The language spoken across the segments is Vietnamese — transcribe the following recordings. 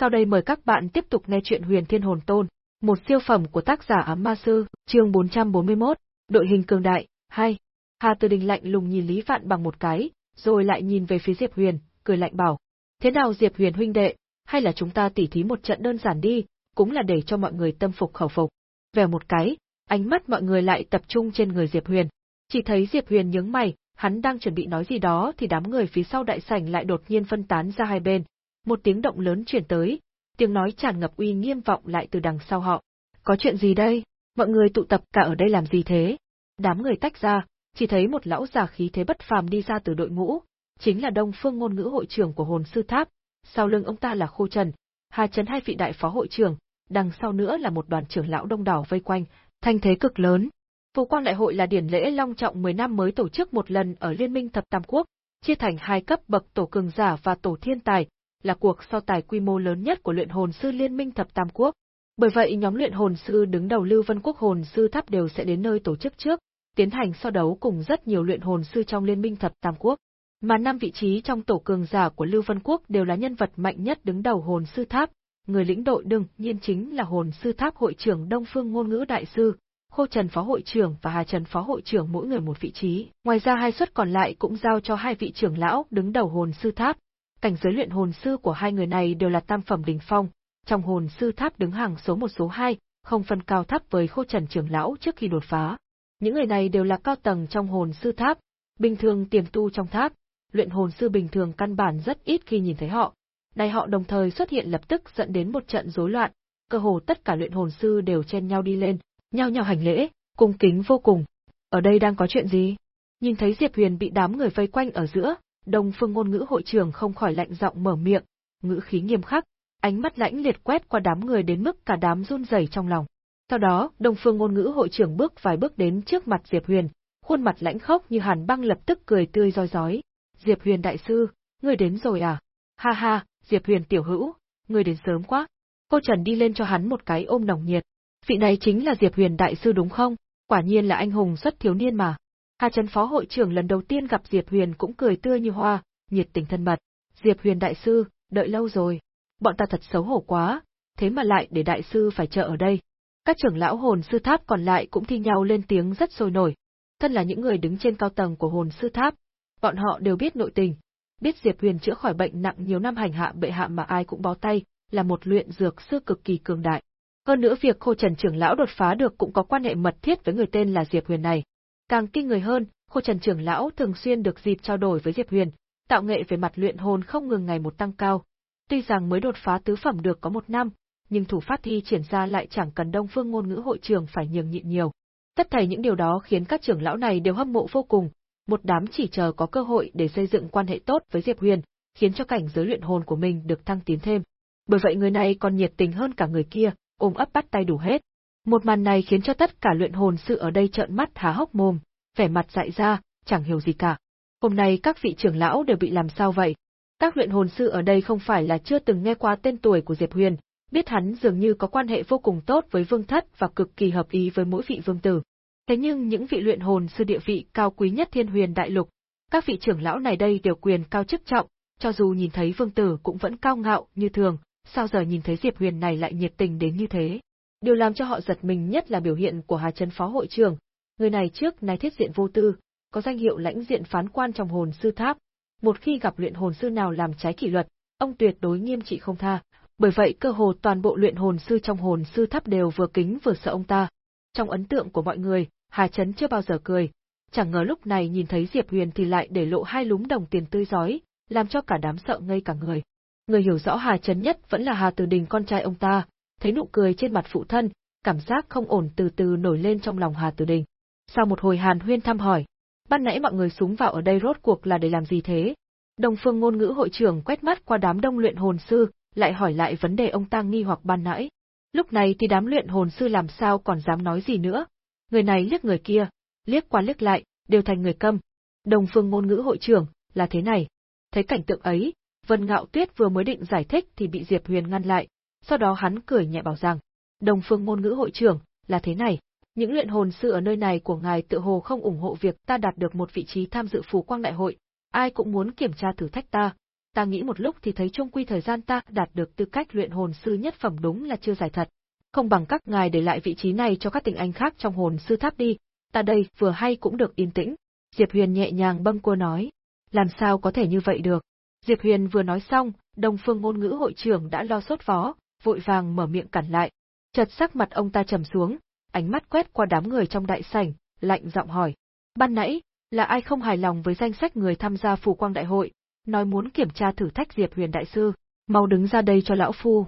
Sau đây mời các bạn tiếp tục nghe chuyện Huyền Thiên Hồn Tôn, một siêu phẩm của tác giả Ám Ma Sư, chương 441, đội hình cường đại, 2. Hà Từ Đình lạnh lùng nhìn Lý Vạn bằng một cái, rồi lại nhìn về phía Diệp Huyền, cười lạnh bảo. Thế nào Diệp Huyền huynh đệ, hay là chúng ta tỉ thí một trận đơn giản đi, cũng là để cho mọi người tâm phục khẩu phục. Vèo một cái, ánh mắt mọi người lại tập trung trên người Diệp Huyền. Chỉ thấy Diệp Huyền nhướng mày, hắn đang chuẩn bị nói gì đó thì đám người phía sau đại sảnh lại đột nhiên phân tán ra hai bên. Một tiếng động lớn truyền tới, tiếng nói tràn ngập uy nghiêm vọng lại từ đằng sau họ. Có chuyện gì đây? Mọi người tụ tập cả ở đây làm gì thế? Đám người tách ra, chỉ thấy một lão già khí thế bất phàm đi ra từ đội ngũ, chính là Đông Phương ngôn ngữ hội trưởng của hồn sư tháp, sau lưng ông ta là Khô Trần, Hà Trấn hai vị đại phó hội trưởng, đằng sau nữa là một đoàn trưởng lão đông đảo vây quanh, thanh thế cực lớn. Phù Quang Đại hội là điển lễ long trọng 10 năm mới tổ chức một lần ở Liên minh Thập Tam Quốc, chia thành hai cấp bậc tổ cường giả và tổ thiên tài, là cuộc so tài quy mô lớn nhất của luyện hồn sư Liên minh Thập Tam Quốc. Bởi vậy nhóm luyện hồn sư đứng đầu Lưu Vân Quốc hồn sư tháp đều sẽ đến nơi tổ chức trước, tiến hành so đấu cùng rất nhiều luyện hồn sư trong Liên minh Thập Tam Quốc. Mà năm vị trí trong tổ cường giả của Lưu Vân Quốc đều là nhân vật mạnh nhất đứng đầu hồn sư tháp, người lĩnh đội đương nhiên chính là hồn sư tháp hội trưởng Đông Phương Ngôn ngữ đại sư, Khô Trần phó hội trưởng và Hà Trần phó hội trưởng mỗi người một vị trí. Ngoài ra hai suất còn lại cũng giao cho hai vị trưởng lão đứng đầu hồn sư tháp. Cảnh giới luyện hồn sư của hai người này đều là tam phẩm đỉnh phong, trong hồn sư tháp đứng hàng số một số hai, không phân cao thấp với Khô Trần trưởng lão trước khi đột phá. Những người này đều là cao tầng trong hồn sư tháp, bình thường tiềm tu trong tháp, luyện hồn sư bình thường căn bản rất ít khi nhìn thấy họ. Đại họ đồng thời xuất hiện lập tức dẫn đến một trận rối loạn, cơ hồ tất cả luyện hồn sư đều chen nhau đi lên, nhau nhau hành lễ, cung kính vô cùng. Ở đây đang có chuyện gì? Nhìn thấy Diệp Huyền bị đám người vây quanh ở giữa, Đông Phương ngôn ngữ hội trưởng không khỏi lạnh giọng mở miệng, ngữ khí nghiêm khắc, ánh mắt lãnh liệt quét qua đám người đến mức cả đám run rẩy trong lòng. Sau đó, Đông Phương ngôn ngữ hội trưởng bước vài bước đến trước mặt Diệp Huyền, khuôn mặt lãnh khốc như hàn băng lập tức cười tươi roi rói. Diệp Huyền đại sư, ngươi đến rồi à? Ha ha, Diệp Huyền tiểu hữu, ngươi đến sớm quá. Cô Trần đi lên cho hắn một cái ôm nồng nhiệt. Vị này chính là Diệp Huyền đại sư đúng không? Quả nhiên là anh hùng xuất thiếu niên mà. Hà Trần phó hội trưởng lần đầu tiên gặp Diệp Huyền cũng cười tươi như hoa, nhiệt tình thân mật. Diệp Huyền đại sư, đợi lâu rồi. Bọn ta thật xấu hổ quá, thế mà lại để đại sư phải chờ ở đây. Các trưởng lão hồn sư tháp còn lại cũng thi nhau lên tiếng rất sôi nổi. Thân là những người đứng trên cao tầng của hồn sư tháp, bọn họ đều biết nội tình, biết Diệp Huyền chữa khỏi bệnh nặng nhiều năm hành hạ bệ hạ mà ai cũng bó tay, là một luyện dược sư cực kỳ cường đại. Hơn nữa việc Khô Trần trưởng lão đột phá được cũng có quan hệ mật thiết với người tên là Diệp Huyền này. Càng kinh người hơn, Khô Trần trưởng lão thường xuyên được dịp trao đổi với Diệp Huyền, tạo nghệ về mặt luyện hồn không ngừng ngày một tăng cao. Tuy rằng mới đột phá tứ phẩm được có một năm, nhưng thủ phát thi triển ra lại chẳng cần Đông Phương ngôn ngữ hội trường phải nhường nhịn nhiều. Tất thảy những điều đó khiến các trưởng lão này đều hâm mộ vô cùng, một đám chỉ chờ có cơ hội để xây dựng quan hệ tốt với Diệp Huyền, khiến cho cảnh giới luyện hồn của mình được thăng tiến thêm. Bởi vậy người này còn nhiệt tình hơn cả người kia, ôm ấp bắt tay đủ hết. Một màn này khiến cho tất cả luyện hồn sư ở đây trợn mắt há hốc mồm, vẻ mặt dại ra, chẳng hiểu gì cả. Hôm nay các vị trưởng lão đều bị làm sao vậy? Các luyện hồn sư ở đây không phải là chưa từng nghe qua tên tuổi của Diệp Huyền, biết hắn dường như có quan hệ vô cùng tốt với vương thất và cực kỳ hợp ý với mỗi vị vương tử. Thế nhưng những vị luyện hồn sư địa vị cao quý nhất thiên huyền đại lục, các vị trưởng lão này đây đều quyền cao chức trọng, cho dù nhìn thấy vương tử cũng vẫn cao ngạo như thường, sao giờ nhìn thấy Diệp Huyền này lại nhiệt tình đến như thế. Điều làm cho họ giật mình nhất là biểu hiện của Hà Trấn Phó hội trưởng, người này trước nay thiết diện vô tư, có danh hiệu lãnh diện phán quan trong hồn sư tháp. Một khi gặp luyện hồn sư nào làm trái kỷ luật, ông tuyệt đối nghiêm trị không tha. Bởi vậy cơ hồ toàn bộ luyện hồn sư trong hồn sư tháp đều vừa kính vừa sợ ông ta. Trong ấn tượng của mọi người, Hà Trấn chưa bao giờ cười. Chẳng ngờ lúc này nhìn thấy Diệp Huyền thì lại để lộ hai lúm đồng tiền tươi giói, làm cho cả đám sợ ngây cả người. Người hiểu rõ Hà Trấn nhất vẫn là Hà Từ Đình con trai ông ta, thấy nụ cười trên mặt phụ thân, cảm giác không ổn từ từ nổi lên trong lòng Hà Tử Đình. Sau một hồi hàn huyên thăm hỏi, ban nãy mọi người súng vào ở đây rốt cuộc là để làm gì thế? Đồng phương ngôn ngữ hội trưởng quét mắt qua đám đông luyện hồn sư, lại hỏi lại vấn đề ông ta nghi hoặc ban nãy. Lúc này thì đám luyện hồn sư làm sao còn dám nói gì nữa, người này liếc người kia, liếc qua liếc lại, đều thành người câm. Đồng phương ngôn ngữ hội trưởng, là thế này. Thấy cảnh tượng ấy, Vân Ngạo Tuyết vừa mới định giải thích thì bị Diệp Huyền ngăn lại, sau đó hắn cười nhẹ bảo rằng, Đồng phương ngôn ngữ hội trưởng, là thế này. Những luyện hồn sư ở nơi này của ngài tự hồ không ủng hộ việc ta đạt được một vị trí tham dự phù quang đại hội, ai cũng muốn kiểm tra thử thách ta. ta nghĩ một lúc thì thấy trong quy thời gian ta đạt được tư cách luyện hồn sư nhất phẩm đúng là chưa dài thật. Không bằng các ngài để lại vị trí này cho các tình anh khác trong hồn sư tháp đi, ta đây vừa hay cũng được yên tĩnh. Diệp Huyền nhẹ nhàng bâng cua nói. Làm sao có thể như vậy được? Diệp Huyền vừa nói xong, đồng Phương ngôn ngữ hội trưởng đã lo sốt vó, vội vàng mở miệng cản lại. Chợt sắc mặt ông ta trầm xuống, ánh mắt quét qua đám người trong đại sảnh, lạnh giọng hỏi. Ban nãy, là ai không hài lòng với danh sách người tham gia phù quang đại hội, nói muốn kiểm tra thử thách Diệp Huyền đại sư, mau đứng ra đây cho lão phu.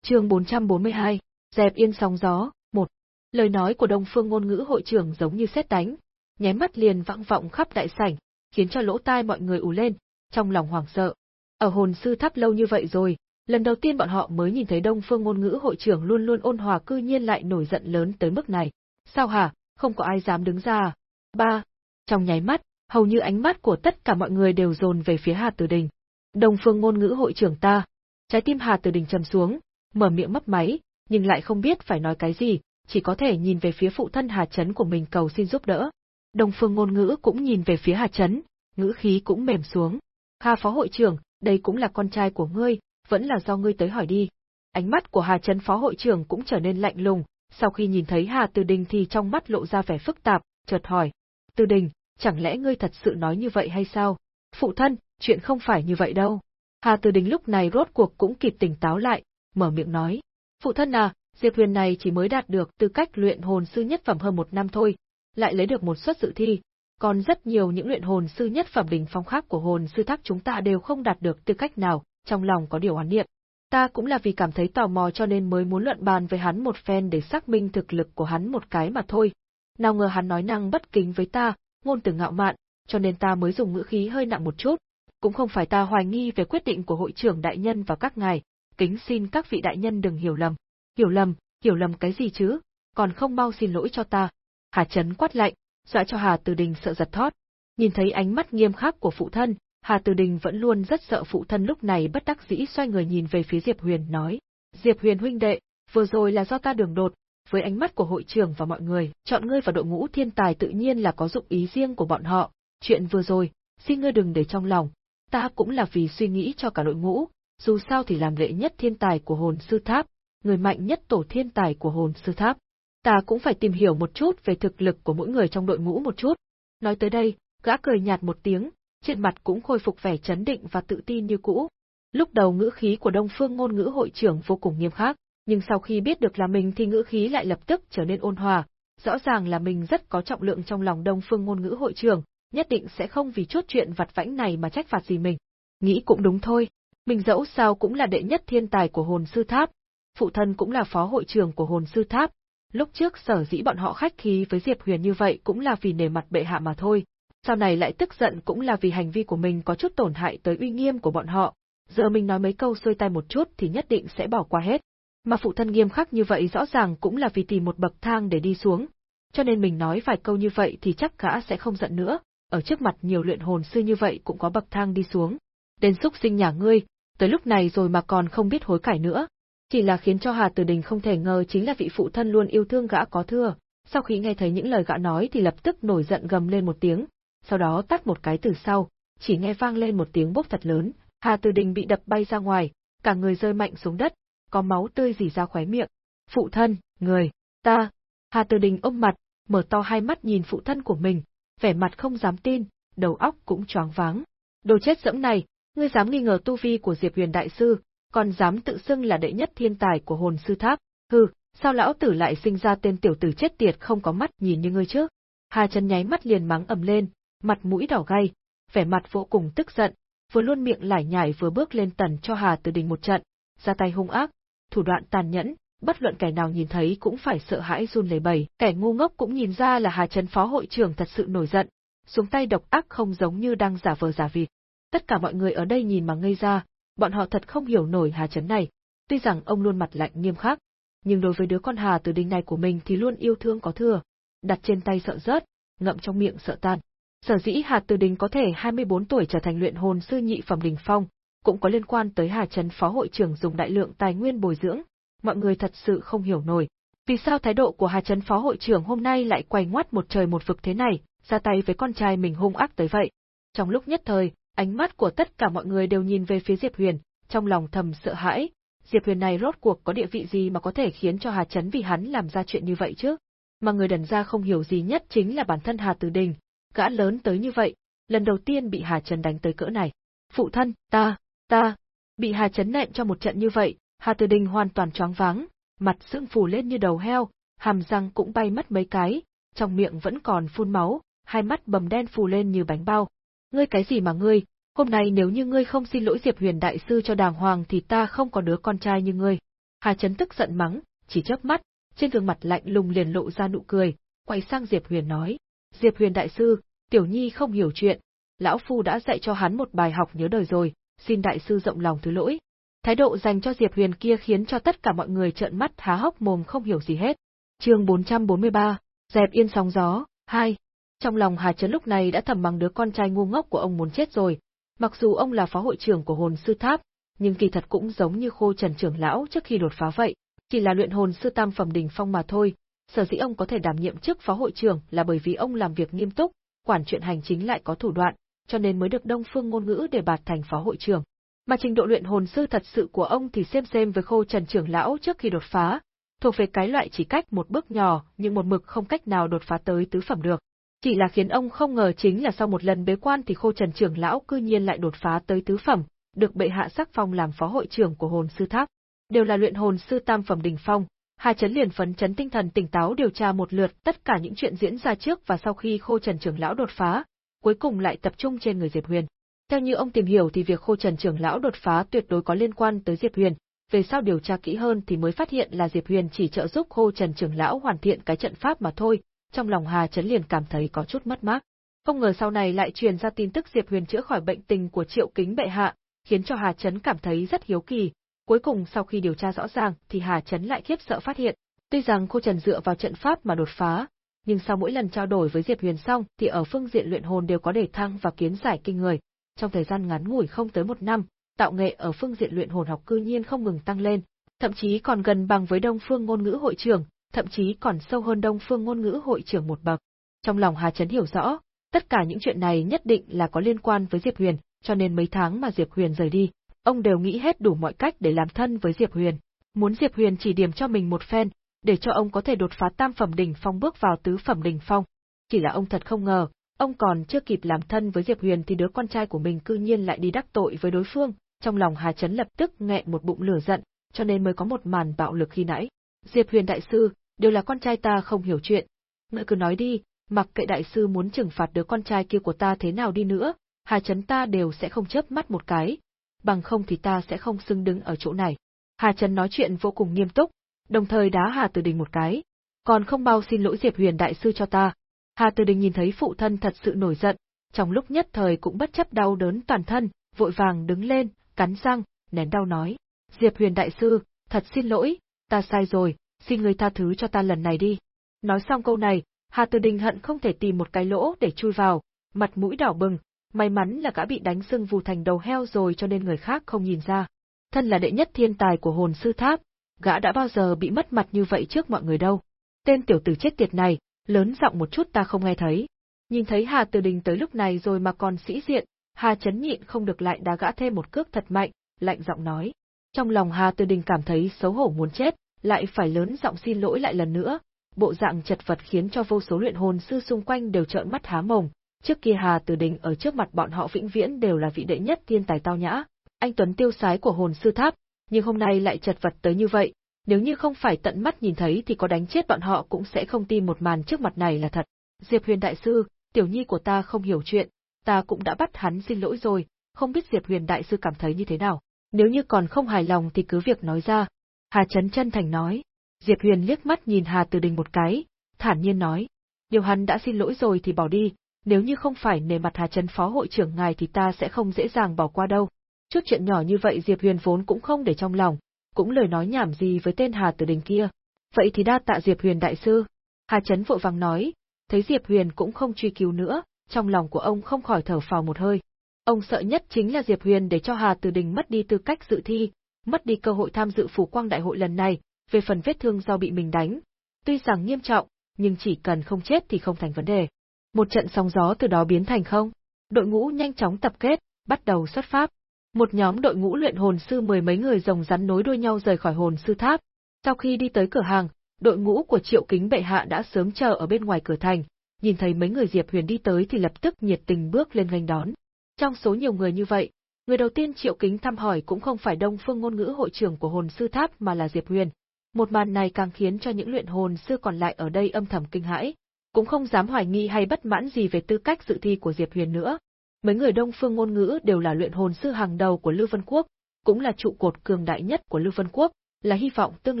Chương 442, dẹp yên sóng gió, một. Lời nói của Đông Phương ngôn ngữ hội trưởng giống như sét đánh, nháy mắt liền vang vọng khắp đại sảnh, khiến cho lỗ tai mọi người ù lên, trong lòng hoảng sợ. Ở hồn sư tháp lâu như vậy rồi, lần đầu tiên bọn họ mới nhìn thấy Đông Phương ngôn ngữ hội trưởng luôn luôn ôn hòa cư nhiên lại nổi giận lớn tới mức này. Sao hả, không có ai dám đứng ra à? Ba. Trong nháy mắt, hầu như ánh mắt của tất cả mọi người đều dồn về phía Hà Tử Đình. Đông Phương ngôn ngữ hội trưởng ta. Trái tim Hà Tử Đình trầm xuống, mở miệng mấp máy, nhưng lại không biết phải nói cái gì, chỉ có thể nhìn về phía phụ thân Hà Chấn của mình cầu xin giúp đỡ. Đông Phương ngôn ngữ cũng nhìn về phía Hà Chấn, ngữ khí cũng mềm xuống. Hà phó hội trưởng, đây cũng là con trai của ngươi, vẫn là do ngươi tới hỏi đi. Ánh mắt của Hà Chấn phó hội trưởng cũng trở nên lạnh lùng, sau khi nhìn thấy Hà Từ Đình thì trong mắt lộ ra vẻ phức tạp, chợt hỏi. Từ Đình, chẳng lẽ ngươi thật sự nói như vậy hay sao? Phụ thân, chuyện không phải như vậy đâu. Hà Từ Đình lúc này rốt cuộc cũng kịp tỉnh táo lại, mở miệng nói. Phụ thân à, Diệp Huyền này chỉ mới đạt được tư cách luyện hồn sư nhất phẩm hơn một năm thôi, lại lấy được một suất dự thi, còn rất nhiều những luyện hồn sư nhất phẩm đỉnh phong khác của hồn sư tháp chúng ta đều không đạt được tư cách nào, trong lòng có điều oán niệm. Ta cũng là vì cảm thấy tò mò cho nên mới muốn luận bàn với hắn một phen để xác minh thực lực của hắn một cái mà thôi. Nào ngờ hắn nói năng bất kính với ta, ngôn từ ngạo mạn, cho nên ta mới dùng ngữ khí hơi nặng một chút. Cũng không phải ta hoài nghi về quyết định của hội trưởng đại nhân và các ngài, kính xin các vị đại nhân đừng hiểu lầm. Hiểu lầm, hiểu lầm cái gì chứ, còn không mau xin lỗi cho ta. Hà Trấn quát lạnh, dọa cho Hà Từ Đình sợ giật thót. Nhìn thấy ánh mắt nghiêm khắc của phụ thân, Hà Từ Đình vẫn luôn rất sợ phụ thân lúc này bất đắc dĩ xoay người nhìn về phía Diệp Huyền nói. Diệp Huyền huynh đệ, vừa rồi là do ta đường đột, với ánh mắt của hội trưởng và mọi người, chọn ngươi vào đội ngũ thiên tài tự nhiên là có dụng ý riêng của bọn họ. Chuyện vừa rồi, xin ngươi đừng để trong lòng, ta cũng là vì suy nghĩ cho cả đội ngũ, dù sao thì làm lệ nhất thiên tài của hồn sư tháp, người mạnh nhất tổ thiên tài của hồn sư tháp. Ta cũng phải tìm hiểu một chút về thực lực của mỗi người trong đội ngũ một chút. Nói tới đây, gã cười nhạt một tiếng, trên mặt cũng khôi phục vẻ chấn định và tự tin như cũ. Lúc đầu ngữ khí của Đông Phương ngôn ngữ hội trưởng vô cùng nghiêm khắc, nhưng sau khi biết được là mình thì ngữ khí lại lập tức trở nên ôn hòa, rõ ràng là mình rất có trọng lượng trong lòng Đông Phương ngôn ngữ hội trưởng, nhất định sẽ không vì chút chuyện vặt vãnh này mà trách phạt gì mình. Nghĩ cũng đúng thôi, mình dẫu sao cũng là đệ nhất thiên tài của hồn sư tháp, phụ thân cũng là phó hội trưởng của hồn sư tháp. Lúc trước sở dĩ bọn họ khách khí với Diệp Huyền như vậy cũng là vì nề mặt bệ hạ mà thôi, sau này lại tức giận cũng là vì hành vi của mình có chút tổn hại tới uy nghiêm của bọn họ. Giờ mình nói mấy câu xuôi tay một chút thì nhất định sẽ bỏ qua hết. Mà phụ thân nghiêm khắc như vậy rõ ràng cũng là vì tìm một bậc thang để đi xuống. Cho nên mình nói vài câu như vậy thì chắc gã sẽ không giận nữa, ở trước mặt nhiều luyện hồn sư như vậy cũng có bậc thang đi xuống. Đến xúc sinh nhà ngươi, tới lúc này rồi mà còn không biết hối cải nữa. Chỉ là khiến cho Hà Tử Đình không thể ngờ chính là vị phụ thân luôn yêu thương gã có thưa. Sau khi nghe thấy những lời gã nói thì lập tức nổi giận gầm lên một tiếng, sau đó tắt một cái từ sau, chỉ nghe vang lên một tiếng bốc thật lớn, Hà Từ Đình bị đập bay ra ngoài, cả người rơi mạnh xuống đất, có máu tươi rỉ ra khóe miệng. Phụ thân, người, ta. Hà Từ Đình ôm mặt, mở to hai mắt nhìn phụ thân của mình, vẻ mặt không dám tin, đầu óc cũng choáng váng. Đồ chết dẫm này, ngươi dám nghi ngờ tu vi của Diệp Huyền đại sư, còn dám tự xưng là đệ nhất thiên tài của hồn sư tháp, hừ, sao lão tử lại sinh ra tên tiểu tử chết tiệt không có mắt nhìn như ngươi chứ? Hà Trần nháy mắt liền mắng ầm lên, mặt mũi đỏ gay, vẻ mặt vô cùng tức giận, vừa luôn miệng lải nhải vừa bước lên tần cho Hà Từ Đình một trận, ra tay hung ác, thủ đoạn tàn nhẫn, bất luận kẻ nào nhìn thấy cũng phải sợ hãi run lẩy bẩy, kẻ ngu ngốc cũng nhìn ra là Hà Trấn phó hội trưởng thật sự nổi giận, xuống tay độc ác không giống như đang giả vờ giả vịt. Tất cả mọi người ở đây nhìn mà ngây ra, bọn họ thật không hiểu nổi Hà Trấn này, tuy rằng ông luôn mặt lạnh nghiêm khắc, nhưng đối với đứa con Hà Từ Đình này của mình thì luôn yêu thương có thừa, đặt trên tay sợ rớt, ngậm trong miệng sợ tan. Sở dĩ Hà Từ Đình có thể 24 tuổi trở thành luyện hồn sư nhị phẩm đỉnh phong, cũng có liên quan tới Hà Trấn phó hội trưởng dùng đại lượng tài nguyên bồi dưỡng, mọi người thật sự không hiểu nổi. Vì sao thái độ của Hà Trấn phó hội trưởng hôm nay lại quay ngoắt một trời một vực thế này, ra tay với con trai mình hung ác tới vậy? Trong lúc nhất thời, Ánh mắt của tất cả mọi người đều nhìn về phía Diệp Huyền, trong lòng thầm sợ hãi. Diệp Huyền này rốt cuộc có địa vị gì mà có thể khiến cho Hà Trấn vì hắn làm ra chuyện như vậy chứ? Mà người đần ra không hiểu gì nhất chính là bản thân Hà Từ Đình, gã lớn tới như vậy, lần đầu tiên bị Hà Chấn đánh tới cỡ này. Phụ thân, ta, ta, bị Hà Chấn nện cho một trận như vậy, Hà Từ Đình hoàn toàn choáng váng, mặt sưng phù lên như đầu heo, hàm răng cũng bay mất mấy cái, trong miệng vẫn còn phun máu, hai mắt bầm đen phù lên như bánh bao. Ngươi cái gì mà ngươi, hôm nay nếu như ngươi không xin lỗi Diệp Huyền đại sư cho đàng hoàng thì ta không có đứa con trai như ngươi. Hà Chấn tức giận mắng, chỉ chớp mắt, trên gương mặt lạnh lùng liền lộ ra nụ cười, quay sang Diệp Huyền nói: "Diệp Huyền đại sư, tiểu nhi không hiểu chuyện, lão phu đã dạy cho hắn một bài học nhớ đời rồi, xin đại sư rộng lòng thứ lỗi." Thái độ dành cho Diệp Huyền kia khiến cho tất cả mọi người trợn mắt há hốc mồm không hiểu gì hết. Chương 443, dẹp yên sóng gió, 2. Trong lòng Hà Chấn lúc này đã thầm mắng đứa con trai ngu ngốc của ông muốn chết rồi, mặc dù ông là phó hội trưởng của hồn sư tháp, nhưng kỳ thật cũng giống như khô trần trưởng lão trước khi đột phá vậy, chỉ là luyện hồn sư tam phẩm đỉnh phong mà thôi. Sở dĩ ông có thể đảm nhiệm chức phó hội trưởng là bởi vì ông làm việc nghiêm túc, quản chuyện hành chính lại có thủ đoạn, cho nên mới được Đông Phương ngôn ngữ để bạt thành phó hội trưởng. Mà trình độ luyện hồn sư thật sự của ông thì xem xem với khô trần trưởng lão trước khi đột phá, thuộc về cái loại chỉ cách một bước nhỏ nhưng một mực không cách nào đột phá tới tứ phẩm được. Chỉ là khiến ông không ngờ chính là sau một lần bế quan thì khô trần trưởng lão cư nhiên lại đột phá tới tứ phẩm, được bệ hạ sắc phong làm phó hội trưởng của hồn sư tháp. Đều là luyện hồn sư tam phẩm đỉnh phong, Hà Chấn liền phấn chấn tinh thần tỉnh táo điều tra một lượt tất cả những chuyện diễn ra trước và sau khi khô trần trưởng lão đột phá, cuối cùng lại tập trung trên người Diệp Huyền. Theo như ông tìm hiểu thì việc khô trần trưởng lão đột phá tuyệt đối có liên quan tới Diệp Huyền, về sau điều tra kỹ hơn thì mới phát hiện là Diệp Huyền chỉ trợ giúp khô trần trưởng lão hoàn thiện cái trận pháp mà thôi, trong lòng Hà Chấn liền cảm thấy có chút mất mát. Không ngờ sau này lại truyền ra tin tức Diệp Huyền chữa khỏi bệnh tình của Triệu Kính bệ hạ, khiến cho Hà Chấn cảm thấy rất hiếu kỳ. Cuối cùng sau khi điều tra rõ ràng thì Hà Chấn lại khiếp sợ phát hiện, tuy rằng cô Trần dựa vào trận pháp mà đột phá, nhưng sau mỗi lần trao đổi với Diệp Huyền xong thì ở phương diện luyện hồn đều có đề thăng và kiến giải kinh người, trong thời gian ngắn ngủi không tới một năm, tạo nghệ ở phương diện luyện hồn học cư nhiên không ngừng tăng lên, thậm chí còn gần bằng với Đông Phương ngôn ngữ hội trưởng, thậm chí còn sâu hơn Đông Phương ngôn ngữ hội trưởng một bậc. Trong lòng Hà Chấn hiểu rõ, tất cả những chuyện này nhất định là có liên quan với Diệp Huyền, cho nên mấy tháng mà Diệp Huyền rời đi, ông đều nghĩ hết đủ mọi cách để làm thân với Diệp Huyền, muốn Diệp Huyền chỉ điểm cho mình một phen, để cho ông có thể đột phá tam phẩm đỉnh phong bước vào tứ phẩm đỉnh phong. Chỉ là ông thật không ngờ, ông còn chưa kịp làm thân với Diệp Huyền thì đứa con trai của mình cư nhiên lại đi đắc tội với đối phương, trong lòng Hà Chấn lập tức nghẹn một bụng lửa giận, cho nên mới có một màn bạo lực khi nãy. Diệp Huyền đại sư, đều là con trai ta không hiểu chuyện. Ngươi cứ nói đi, mặc kệ đại sư muốn trừng phạt đứa con trai kia của ta thế nào đi nữa, Hà Chấn ta đều sẽ không chớp mắt một cái, bằng không thì ta sẽ không xưng đứng ở chỗ này. Hà Trần nói chuyện vô cùng nghiêm túc, đồng thời đá Hà Từ Đình một cái. Còn không bao xin lỗi Diệp Huyền đại sư cho ta. Hà Từ Đình nhìn thấy phụ thân thật sự nổi giận, trong lúc nhất thời cũng bất chấp đau đớn toàn thân, vội vàng đứng lên, cắn răng, nén đau nói. Diệp Huyền đại sư, thật xin lỗi, ta sai rồi, xin người tha thứ cho ta lần này đi. Nói xong câu này, Hà Từ Đình hận không thể tìm một cái lỗ để chui vào, mặt mũi đỏ bừng, may mắn là gã bị đánh sưng vù thành đầu heo rồi cho nên người khác không nhìn ra. Thân là đệ nhất thiên tài của hồn sư tháp, gã đã bao giờ bị mất mặt như vậy trước mọi người đâu. Tên tiểu tử chết tiệt này, lớn giọng một chút ta không nghe thấy. Nhìn thấy Hà Từ Đình tới lúc này rồi mà còn sĩ diện, Hà chấn nhịn không được lại đá gã thêm một cước thật mạnh, lạnh giọng nói. Trong lòng Hà Từ Đình cảm thấy xấu hổ muốn chết, lại phải lớn giọng xin lỗi lại lần nữa, bộ dạng chật vật khiến cho vô số luyện hồn sư xung quanh đều trợn mắt há mồm. Trước kia Hà Từ Đình ở trước mặt bọn họ vĩnh viễn đều là vị đệ nhất thiên tài tao nhã, anh tuấn tiêu sái của hồn sư tháp, nhưng hôm nay lại chật vật tới như vậy, nếu như không phải tận mắt nhìn thấy thì có đánh chết bọn họ cũng sẽ không tin một màn trước mặt này là thật. Diệp Huyền đại sư, tiểu nhi của ta không hiểu chuyện, ta cũng đã bắt hắn xin lỗi rồi, không biết Diệp Huyền đại sư cảm thấy như thế nào. Nếu như còn không hài lòng thì cứ việc nói ra, Hà Trấn chân thành nói. Diệp Huyền liếc mắt nhìn Hà Từ Đình một cái, thản nhiên nói. Điều hắn đã xin lỗi rồi thì bỏ đi, nếu như không phải nề mặt Hà Trấn phó hội trưởng ngài thì ta sẽ không dễ dàng bỏ qua đâu. Chút chuyện nhỏ như vậy Diệp Huyền vốn cũng không để trong lòng, cũng lời nói nhảm gì với tên Hà Từ Đình kia. Vậy thì đa tạ Diệp Huyền đại sư. Hà Trấn vội vàng nói, thấy Diệp Huyền cũng không truy cứu nữa, trong lòng của ông không khỏi thở phào một hơi. Ông sợ nhất chính là Diệp Huyền để cho Hà Từ Đình mất đi tư cách dự thi, mất đi cơ hội tham dự phủ quang đại hội lần này, về phần vết thương do bị mình đánh. Tuy rằng nghiêm trọng, nhưng chỉ cần không chết thì không thành vấn đề. Một trận sóng gió từ đó biến thành không. Đội ngũ nhanh chóng tập kết, bắt đầu xuất phát. Một nhóm đội ngũ luyện hồn sư mười mấy người rồng rắn nối đuôi nhau rời khỏi hồn sư tháp. Sau khi đi tới cửa hàng, đội ngũ của Triệu Kính bệ hạ đã sớm chờ ở bên ngoài cửa thành, nhìn thấy mấy người Diệp Huyền đi tới thì lập tức nhiệt tình bước lên nghênh đón. Trong số nhiều người như vậy, người đầu tiên Triệu Kính thăm hỏi cũng không phải Đông Phương ngôn ngữ hội trưởng của hồn sư tháp mà là Diệp Huyền. Một màn này càng khiến cho những luyện hồn sư còn lại ở đây âm thầm kinh hãi, cũng không dám hoài nghi hay bất mãn gì về tư cách dự thi của Diệp Huyền nữa. Mấy người Đông Phương ngôn ngữ đều là luyện hồn sư hàng đầu của Lưu Vân Quốc, cũng là trụ cột cường đại nhất của Lưu Vân Quốc, là hy vọng tương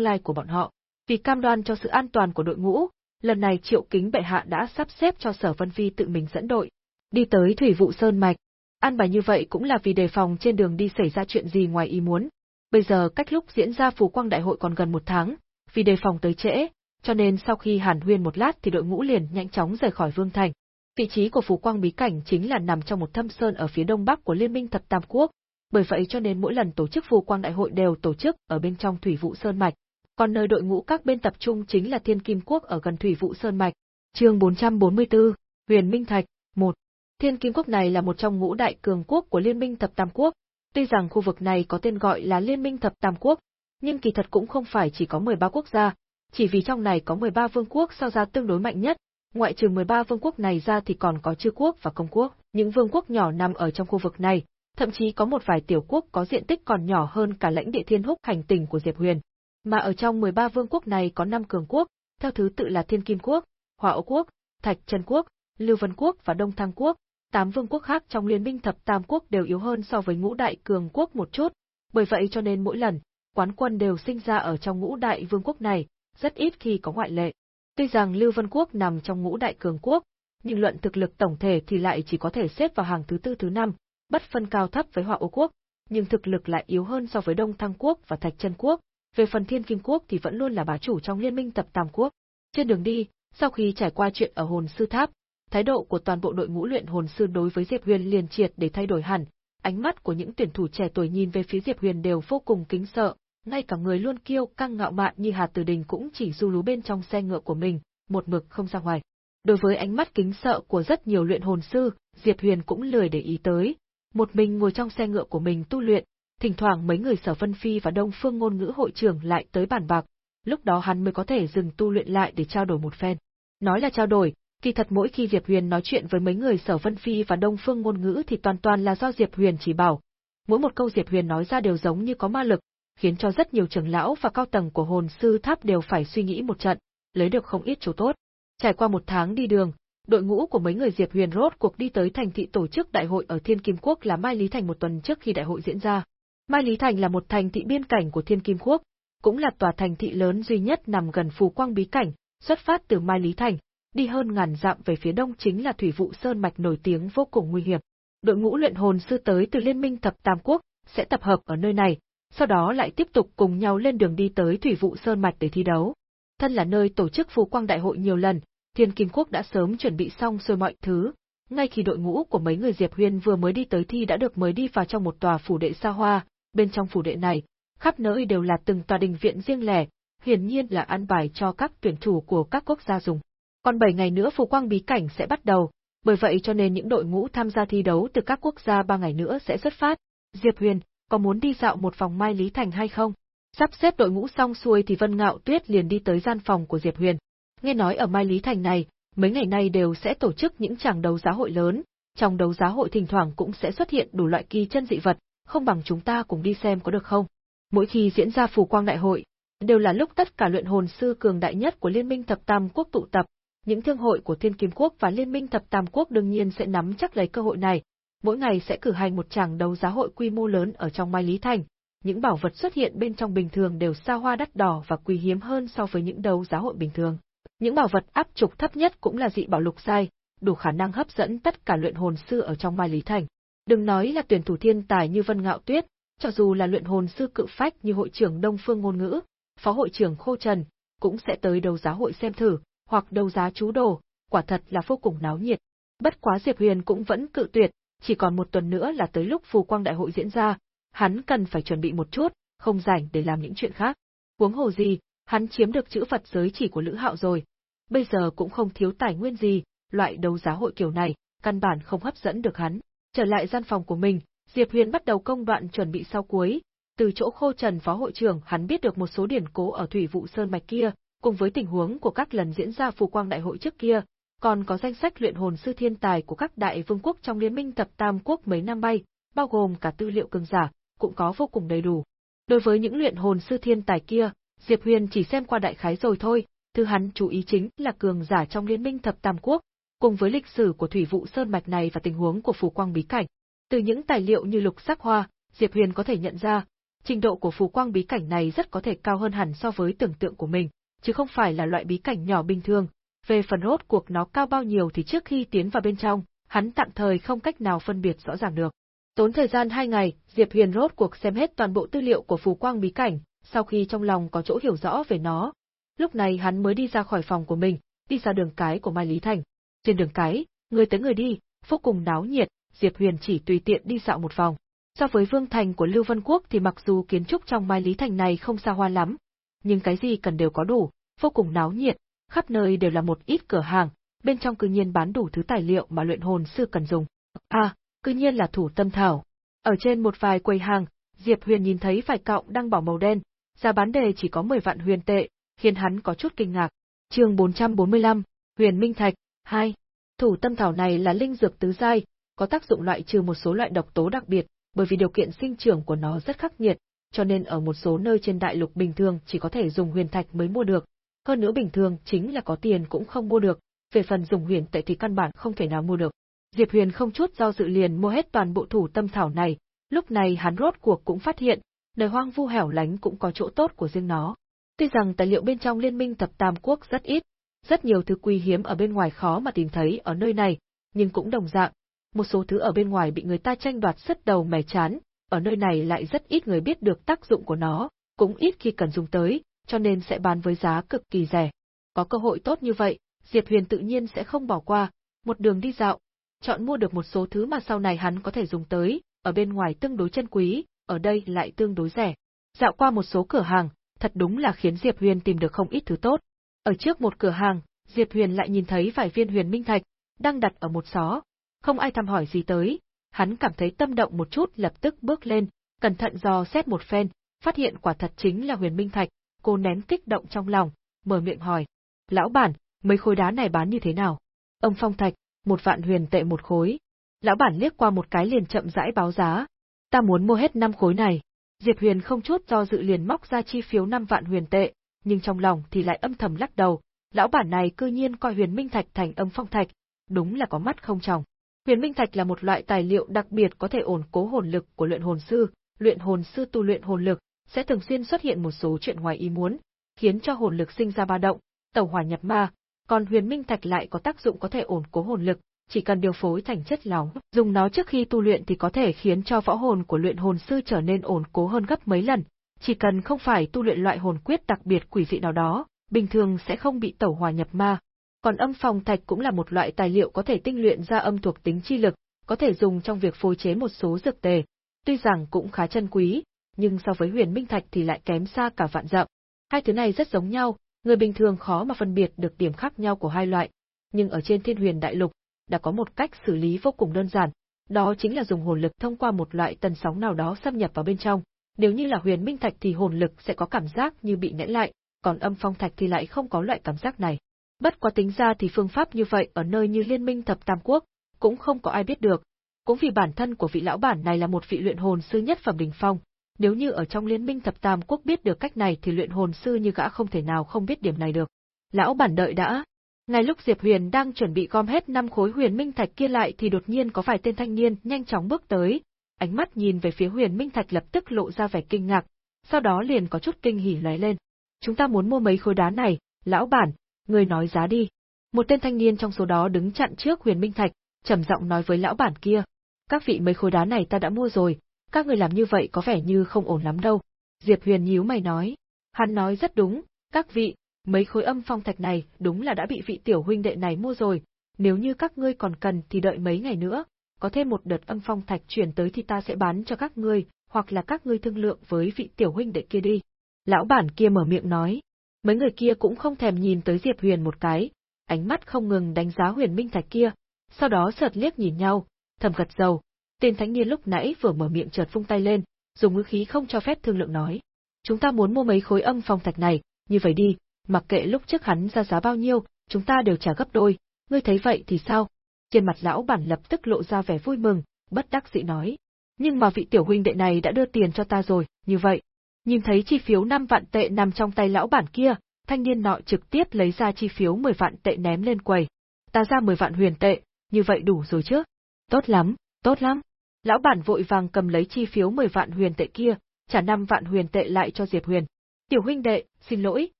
lai của bọn họ. Vì cam đoan cho sự an toàn của đội ngũ, lần này Triệu Kính bệ hạ đã sắp xếp cho Sở Vân Phi tự mình dẫn đội, đi tới Thủy Vụ Sơn mạch. An bài như vậy cũng là vì đề phòng trên đường đi xảy ra chuyện gì ngoài ý muốn. Bây giờ cách lúc diễn ra Phù Quang Đại hội còn gần một tháng, vì đề phòng tới trễ, cho nên sau khi Hàn Huyên một lát thì đội ngũ liền nhanh chóng rời khỏi Vương Thành. Vị trí của Phù Quang Bí Cảnh chính là nằm trong một thâm sơn ở phía đông bắc của Liên minh Thập Tam Quốc, bởi vậy cho nên mỗi lần tổ chức Phù Quang Đại hội đều tổ chức ở bên trong Thủy Vụ Sơn Mạch, còn nơi đội ngũ các bên tập trung chính là Thiên Kim Quốc ở gần Thủy Vụ Sơn Mạch. Chương 444, Huyền Minh Thạch, 1. Thiên Kim Quốc này là một trong ngũ đại cường quốc của Liên minh Thập Tam Quốc, tuy rằng khu vực này có tên gọi là Liên minh Thập Tam Quốc, nhưng kỳ thật cũng không phải chỉ có 13 quốc gia, chỉ vì trong này có 13 vương quốc sao ra tương đối mạnh nhất, ngoại trừ 13 vương quốc này ra thì còn có chư quốc và công quốc, những vương quốc nhỏ nằm ở trong khu vực này, thậm chí có một vài tiểu quốc có diện tích còn nhỏ hơn cả lãnh địa thiên húc hành tình của Diệp Huyền. Mà ở trong 13 vương quốc này có 5 cường quốc, theo thứ tự là Thiên Kim Quốc, Hỏa Âu Quốc, Thạch Trần Quốc, Lưu Vân Quốc và Đông Thăng Quốc. Tám vương quốc khác trong liên minh thập tam quốc đều yếu hơn so với ngũ đại cường quốc một chút, bởi vậy cho nên mỗi lần, quán quân đều sinh ra ở trong ngũ đại vương quốc này, rất ít khi có ngoại lệ. Tuy rằng Lưu Vân Quốc nằm trong ngũ đại cường quốc, nhưng luận thực lực tổng thể thì lại chỉ có thể xếp vào hàng thứ tư thứ năm, bất phân cao thấp với Họa Âu Quốc, nhưng thực lực lại yếu hơn so với Đông Thăng Quốc và Thạch Chân Quốc, về phần Thiên Kim Quốc thì vẫn luôn là bá chủ trong liên minh tập Tam Quốc. Trên đường đi, sau khi trải qua chuyện ở hồn sư tháp, thái độ của toàn bộ đội ngũ luyện hồn sư đối với Diệp Huyền liền triệt để thay đổi hẳn, ánh mắt của những tuyển thủ trẻ tuổi nhìn về phía Diệp Huyền đều vô cùng kính sợ, ngay cả người luôn kiêu căng ngạo mạn như Hà Tử Đình cũng chỉ du lú bên trong xe ngựa của mình, một mực không ra ngoài. Đối với ánh mắt kính sợ của rất nhiều luyện hồn sư, Diệp Huyền cũng lười để ý tới, một mình ngồi trong xe ngựa của mình tu luyện, thỉnh thoảng mấy người Sở Vân Phi và Đông Phương ngôn ngữ hội trưởng lại tới bàn bạc, lúc đó hắn mới có thể dừng tu luyện lại để trao đổi một phen. Nói là trao đổi, kỳ thật mỗi khi Diệp Huyền nói chuyện với mấy người Sở Vân Phi và Đông Phương ngôn ngữ thì toàn toàn là do Diệp Huyền chỉ bảo. Mỗi một câu Diệp Huyền nói ra đều giống như có ma lực, khiến cho rất nhiều trưởng lão và cao tầng của hồn sư tháp đều phải suy nghĩ một trận, lấy được không ít chỗ tốt. Trải qua một tháng đi đường, đội ngũ của mấy người Diệp Huyền rốt cuộc đi tới thành thị tổ chức đại hội ở Thiên Kim Quốc là Mai Lý Thành một tuần trước khi đại hội diễn ra. Mai Lý Thành là một thành thị biên cảnh của Thiên Kim Quốc, cũng là tòa thành thị lớn duy nhất nằm gần Phù Quang Bí Cảnh, xuất phát từ Mai Lý Thành, đi hơn ngàn dặm về phía đông chính là Thủy Vụ Sơn Mạch nổi tiếng vô cùng nguy hiểm. Đội ngũ luyện hồn sư tới từ Liên minh Thập Tam Quốc sẽ tập hợp ở nơi này, sau đó lại tiếp tục cùng nhau lên đường đi tới Thủy Vụ Sơn Mạch để thi đấu. Thân là nơi tổ chức Phù Quang Đại hội nhiều lần, Thiên Kim Quốc đã sớm chuẩn bị xong rồi mọi thứ, ngay khi đội ngũ của mấy người Diệp Huyên vừa mới đi tới thi đã được mới đi vào trong một tòa phủ đệ xa hoa, bên trong phủ đệ này, khắp nơi đều là từng tòa đình viện riêng lẻ, hiển nhiên là an bài cho các tuyển thủ của các quốc gia dùng. Còn 7 ngày nữa phù quang bí cảnh sẽ bắt đầu, bởi vậy cho nên những đội ngũ tham gia thi đấu từ các quốc gia 3 ngày nữa sẽ xuất phát. Diệp Huyền, có muốn đi dạo một vòng Mai Lý Thành hay không? Sắp xếp đội ngũ xong xuôi thì Vân Ngạo Tuyết liền đi tới gian phòng của Diệp Huyền. Nghe nói ở Mai Lý Thành này, mấy ngày nay đều sẽ tổ chức những tràng đấu giá hội lớn, trong đấu giá hội thỉnh thoảng cũng sẽ xuất hiện đủ loại kỳ chân dị vật, không bằng chúng ta cùng đi xem có được không? Mỗi khi diễn ra phù quang đại hội, đều là lúc tất cả luyện hồn sư cường đại nhất của Liên minh Thập Tam Quốc tụ tập, những thương hội của Thiên Kim Quốc và Liên minh Thập Tam Quốc đương nhiên sẽ nắm chắc lấy cơ hội này, mỗi ngày sẽ cử hành một tràng đấu giá hội quy mô lớn ở trong Mai Lý Thành. Những bảo vật xuất hiện bên trong bình thường đều xa hoa đắt đỏ và quý hiếm hơn so với những đấu giá hội bình thường. Những bảo vật áp trục thấp nhất cũng là dị bảo lục sai, đủ khả năng hấp dẫn tất cả luyện hồn sư ở trong Mai Lý Thành. Đừng nói là tuyển thủ thiên tài như Vân Ngạo Tuyết, cho dù là luyện hồn sư cự phách như hội trưởng Đông Phương ngôn ngữ, phó hội trưởng Khô Trần, cũng sẽ tới đấu giá hội xem thử, hoặc đấu giá chú đồ, quả thật là vô cùng náo nhiệt. Bất quá Diệp Huyền cũng vẫn cự tuyệt, chỉ còn một tuần nữa là tới lúc phù quang đại hội diễn ra, hắn cần phải chuẩn bị một chút, không rảnh để làm những chuyện khác. Huống hồ gì, hắn chiếm được chữ Phật giới chỉ của Lữ Hạo rồi. Bây giờ cũng không thiếu tài nguyên gì, loại đấu giá hội kiểu này, căn bản không hấp dẫn được hắn. Trở lại gian phòng của mình, Diệp Huyền bắt đầu công đoạn chuẩn bị sau cuối, từ chỗ Khô Trần phó hội trưởng hắn biết được một số điển cố ở Thủy Vụ Sơn mạch kia, cùng với tình huống của các lần diễn ra phù quang đại hội trước kia, còn có danh sách luyện hồn sư thiên tài của các đại vương quốc trong liên minh thập tam quốc mấy năm bay, bao gồm cả tư liệu cường giả, cũng có vô cùng đầy đủ. Đối với những luyện hồn sư thiên tài kia, Diệp Huyền chỉ xem qua đại khái rồi thôi, thứ hắn chú ý chính là cường giả trong liên minh thập tam quốc, cùng với lịch sử của thủy vụ sơn mạch này và tình huống của phù quang bí cảnh. Từ những tài liệu như lục sắc hoa, Diệp Huyền có thể nhận ra, trình độ của phù quang bí cảnh này rất có thể cao hơn hẳn so với tưởng tượng của mình, chứ không phải là loại bí cảnh nhỏ bình thường. Về phần rốt cuộc nó cao bao nhiêu thì trước khi tiến vào bên trong, hắn tạm thời không cách nào phân biệt rõ ràng được. Tốn thời gian hai ngày, Diệp Huyền rốt cuộc xem hết toàn bộ tư liệu của phù quang bí cảnh, sau khi trong lòng có chỗ hiểu rõ về nó. Lúc này hắn mới đi ra khỏi phòng của mình, đi ra đường cái của Mai Lý Thành. Trên đường cái, người tới người đi, vô cùng náo nhiệt, Diệp Huyền chỉ tùy tiện đi dạo một vòng. So với vương thành của Lưu Vân Quốc thì mặc dù kiến trúc trong Mai Lý Thành này không xa hoa lắm, nhưng cái gì cần đều có đủ, vô cùng náo nhiệt, khắp nơi đều là một ít cửa hàng, bên trong cư nhiên bán đủ thứ tài liệu mà luyện hồn sư cần dùng. À, cư nhiên là thủ tâm thảo. Ở trên một vài quầy hàng, Diệp Huyền nhìn thấy vài cọng đang bỏ màu đen, giá bán đề chỉ có 10 vạn huyền tệ, khiến hắn có chút kinh ngạc. Chương 445, Huyền Minh Thạch 2. Thủ tâm thảo này là linh dược tứ giai, có tác dụng loại trừ một số loại độc tố đặc biệt, bởi vì điều kiện sinh trưởng của nó rất khắc nghiệt, cho nên ở một số nơi trên đại lục bình thường chỉ có thể dùng huyền thạch mới mua được. Hơn nữa bình thường chính là có tiền cũng không mua được, về phần dùng huyền tệ thì căn bản không thể nào mua được. Diệp Huyền không chút do dự liền mua hết toàn bộ thủ tâm thảo này, lúc này hắn rốt cuộc cũng phát hiện, nơi hoang vu hẻo lánh cũng có chỗ tốt của riêng nó. Tuy rằng tài liệu bên trong liên minh tập tam quốc rất ít, rất nhiều thứ quý hiếm ở bên ngoài khó mà tìm thấy ở nơi này, nhưng cũng đồng dạng, một số thứ ở bên ngoài bị người ta tranh đoạt rất đầu mẻ chán, ở nơi này lại rất ít người biết được tác dụng của nó, cũng ít khi cần dùng tới, cho nên sẽ bán với giá cực kỳ rẻ. Có cơ hội tốt như vậy, Diệp Huyền tự nhiên sẽ không bỏ qua, một đường đi dạo, chọn mua được một số thứ mà sau này hắn có thể dùng tới, ở bên ngoài tương đối chân quý, ở đây lại tương đối rẻ. Dạo qua một số cửa hàng, thật đúng là khiến Diệp Huyền tìm được không ít thứ tốt. Ở trước một cửa hàng, Diệp Huyền lại nhìn thấy vài viên huyền minh thạch, đang đặt ở một xó. Không ai thăm hỏi gì tới, hắn cảm thấy tâm động một chút lập tức bước lên, cẩn thận dò xét một phen, phát hiện quả thật chính là huyền minh thạch, cô nén kích động trong lòng, mở miệng hỏi. Lão bản, mấy khối đá này bán như thế nào? Ông Phong Thạch, một vạn huyền tệ một khối. Lão bản liếc qua một cái liền chậm rãi báo giá. Ta muốn mua hết năm khối này. Diệp Huyền không chút do dự liền móc ra chi phiếu 5 vạn huyền tệ, nhưng trong lòng thì lại âm thầm lắc đầu, lão bản này cư nhiên coi huyền minh thạch thành âm phong thạch, đúng là có mắt không tròng. Huyền minh thạch là một loại tài liệu đặc biệt có thể ổn cố hồn lực của luyện hồn sư, luyện hồn sư tu luyện hồn lực sẽ thường xuyên xuất hiện một số chuyện ngoài ý muốn, khiến cho hồn lực sinh ra ba động, tẩu hỏa nhập ma, còn huyền minh thạch lại có tác dụng có thể ổn cố hồn lực, chỉ cần điều phối thành chất lỏng, dùng nó trước khi tu luyện thì có thể khiến cho võ hồn của luyện hồn sư trở nên ổn cố hơn gấp mấy lần, chỉ cần không phải tu luyện loại hồn quyết đặc biệt quỷ dị nào đó, bình thường sẽ không bị tẩu hỏa nhập ma. Còn âm phòng thạch cũng là một loại tài liệu có thể tinh luyện ra âm thuộc tính chi lực, có thể dùng trong việc phối chế một số dược tề. Tuy rằng cũng khá chân quý, nhưng so với huyền minh thạch thì lại kém xa cả vạn dặm. Hai thứ này rất giống nhau, người bình thường khó mà phân biệt được điểm khác nhau của hai loại. Nhưng ở trên thiên huyền đại lục, đã có một cách xử lý vô cùng đơn giản, đó chính là dùng hồn lực thông qua một loại tần sóng nào đó xâm nhập vào bên trong, nếu như là huyền minh thạch thì hồn lực sẽ có cảm giác như bị nén lại, còn âm phong thạch thì lại không có loại cảm giác này. Bất quá tính ra thì phương pháp như vậy ở nơi như liên minh thập tam quốc, cũng không có ai biết được. Cũng vì bản thân của vị lão bản này là một vị luyện hồn sư nhất phẩm đỉnh phong, nếu như ở trong liên minh thập tam quốc biết được cách này thì luyện hồn sư như gã không thể nào không biết điểm này được. Lão bản đợi đã. Ngay lúc Diệp Huyền đang chuẩn bị gom hết năm khối huyền minh thạch kia lại thì đột nhiên có vài tên thanh niên nhanh chóng bước tới, ánh mắt nhìn về phía huyền minh thạch lập tức lộ ra vẻ kinh ngạc, sau đó liền có chút kinh hỉ lóe lên. Chúng ta muốn mua mấy khối đá này, lão bản, người nói giá đi. Một tên thanh niên trong số đó đứng chặn trước huyền minh thạch, trầm giọng nói với lão bản kia. Các vị mấy khối đá này ta đã mua rồi, các người làm như vậy có vẻ như không ổn lắm đâu. Diệp huyền nhíu mày nói. Hắn nói rất đúng, các vị, mấy khối âm phong thạch này đúng là đã bị vị tiểu huynh đệ này mua rồi, nếu như các ngươi còn cần thì đợi mấy ngày nữa, có thêm một đợt âm phong thạch chuyển tới thì ta sẽ bán cho các ngươi, hoặc là các ngươi thương lượng với vị tiểu huynh đệ kia đi. Lão bản kia mở miệng nói. Mấy người kia cũng không thèm nhìn tới Diệp Huyền một cái, ánh mắt không ngừng đánh giá huyền minh thạch kia, sau đó sợt liếc nhìn nhau, thầm gật dầu. Tên thánh niên lúc nãy vừa mở miệng chợt vung tay lên, dùng ngữ khí không cho phép thương lượng nói. Chúng ta muốn mua mấy khối âm phong thạch này, như vậy đi, mặc kệ lúc trước hắn ra giá bao nhiêu, chúng ta đều trả gấp đôi, ngươi thấy vậy thì sao? Trên mặt lão bản lập tức lộ ra vẻ vui mừng, bất đắc dĩ nói. Nhưng mà vị tiểu huynh đệ này đã đưa tiền cho ta rồi, như vậy. Nhìn thấy chi phiếu 5 vạn tệ nằm trong tay lão bản kia, thanh niên nọ trực tiếp lấy ra chi phiếu 10 vạn tệ ném lên quầy. Ta ra 10 vạn huyền tệ, như vậy đủ rồi chứ? Tốt lắm, tốt lắm. Lão bản vội vàng cầm lấy chi phiếu 10 vạn huyền tệ kia, trả 5 vạn huyền tệ lại cho Diệp Huyền. Tiểu huynh đệ, xin lỗi,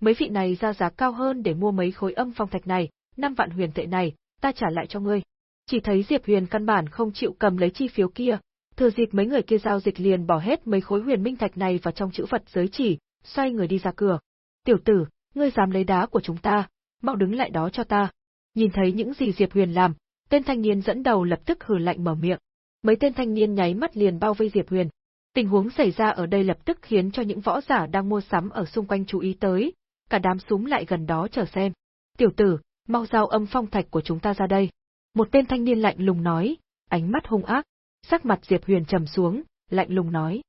mấy vị này ra giá cao hơn để mua mấy khối âm phong thạch này, 5 vạn huyền tệ này, ta trả lại cho ngươi. Chỉ thấy Diệp Huyền căn bản không chịu cầm lấy chi phiếu kia, thừa dịp mấy người kia giao dịch liền bỏ hết mấy khối huyền minh thạch này vào trong chữ vật giới chỉ, xoay người đi ra cửa. Tiểu tử, ngươi dám lấy đá của chúng ta, mau đứng lại đó cho ta. Nhìn thấy những gì Diệp Huyền làm, tên thanh niên dẫn đầu lập tức hừ lạnh mở miệng. Mấy tên thanh niên nháy mắt liền bao vây Diệp Huyền. Tình huống xảy ra ở đây lập tức khiến cho những võ giả đang mua sắm ở xung quanh chú ý tới, cả đám súng lại gần đó chờ xem. Tiểu tử, mau giao âm phong thạch của chúng ta ra đây. Một tên thanh niên lạnh lùng nói, ánh mắt hung ác, sắc mặt Diệp Huyền trầm xuống, lạnh lùng nói.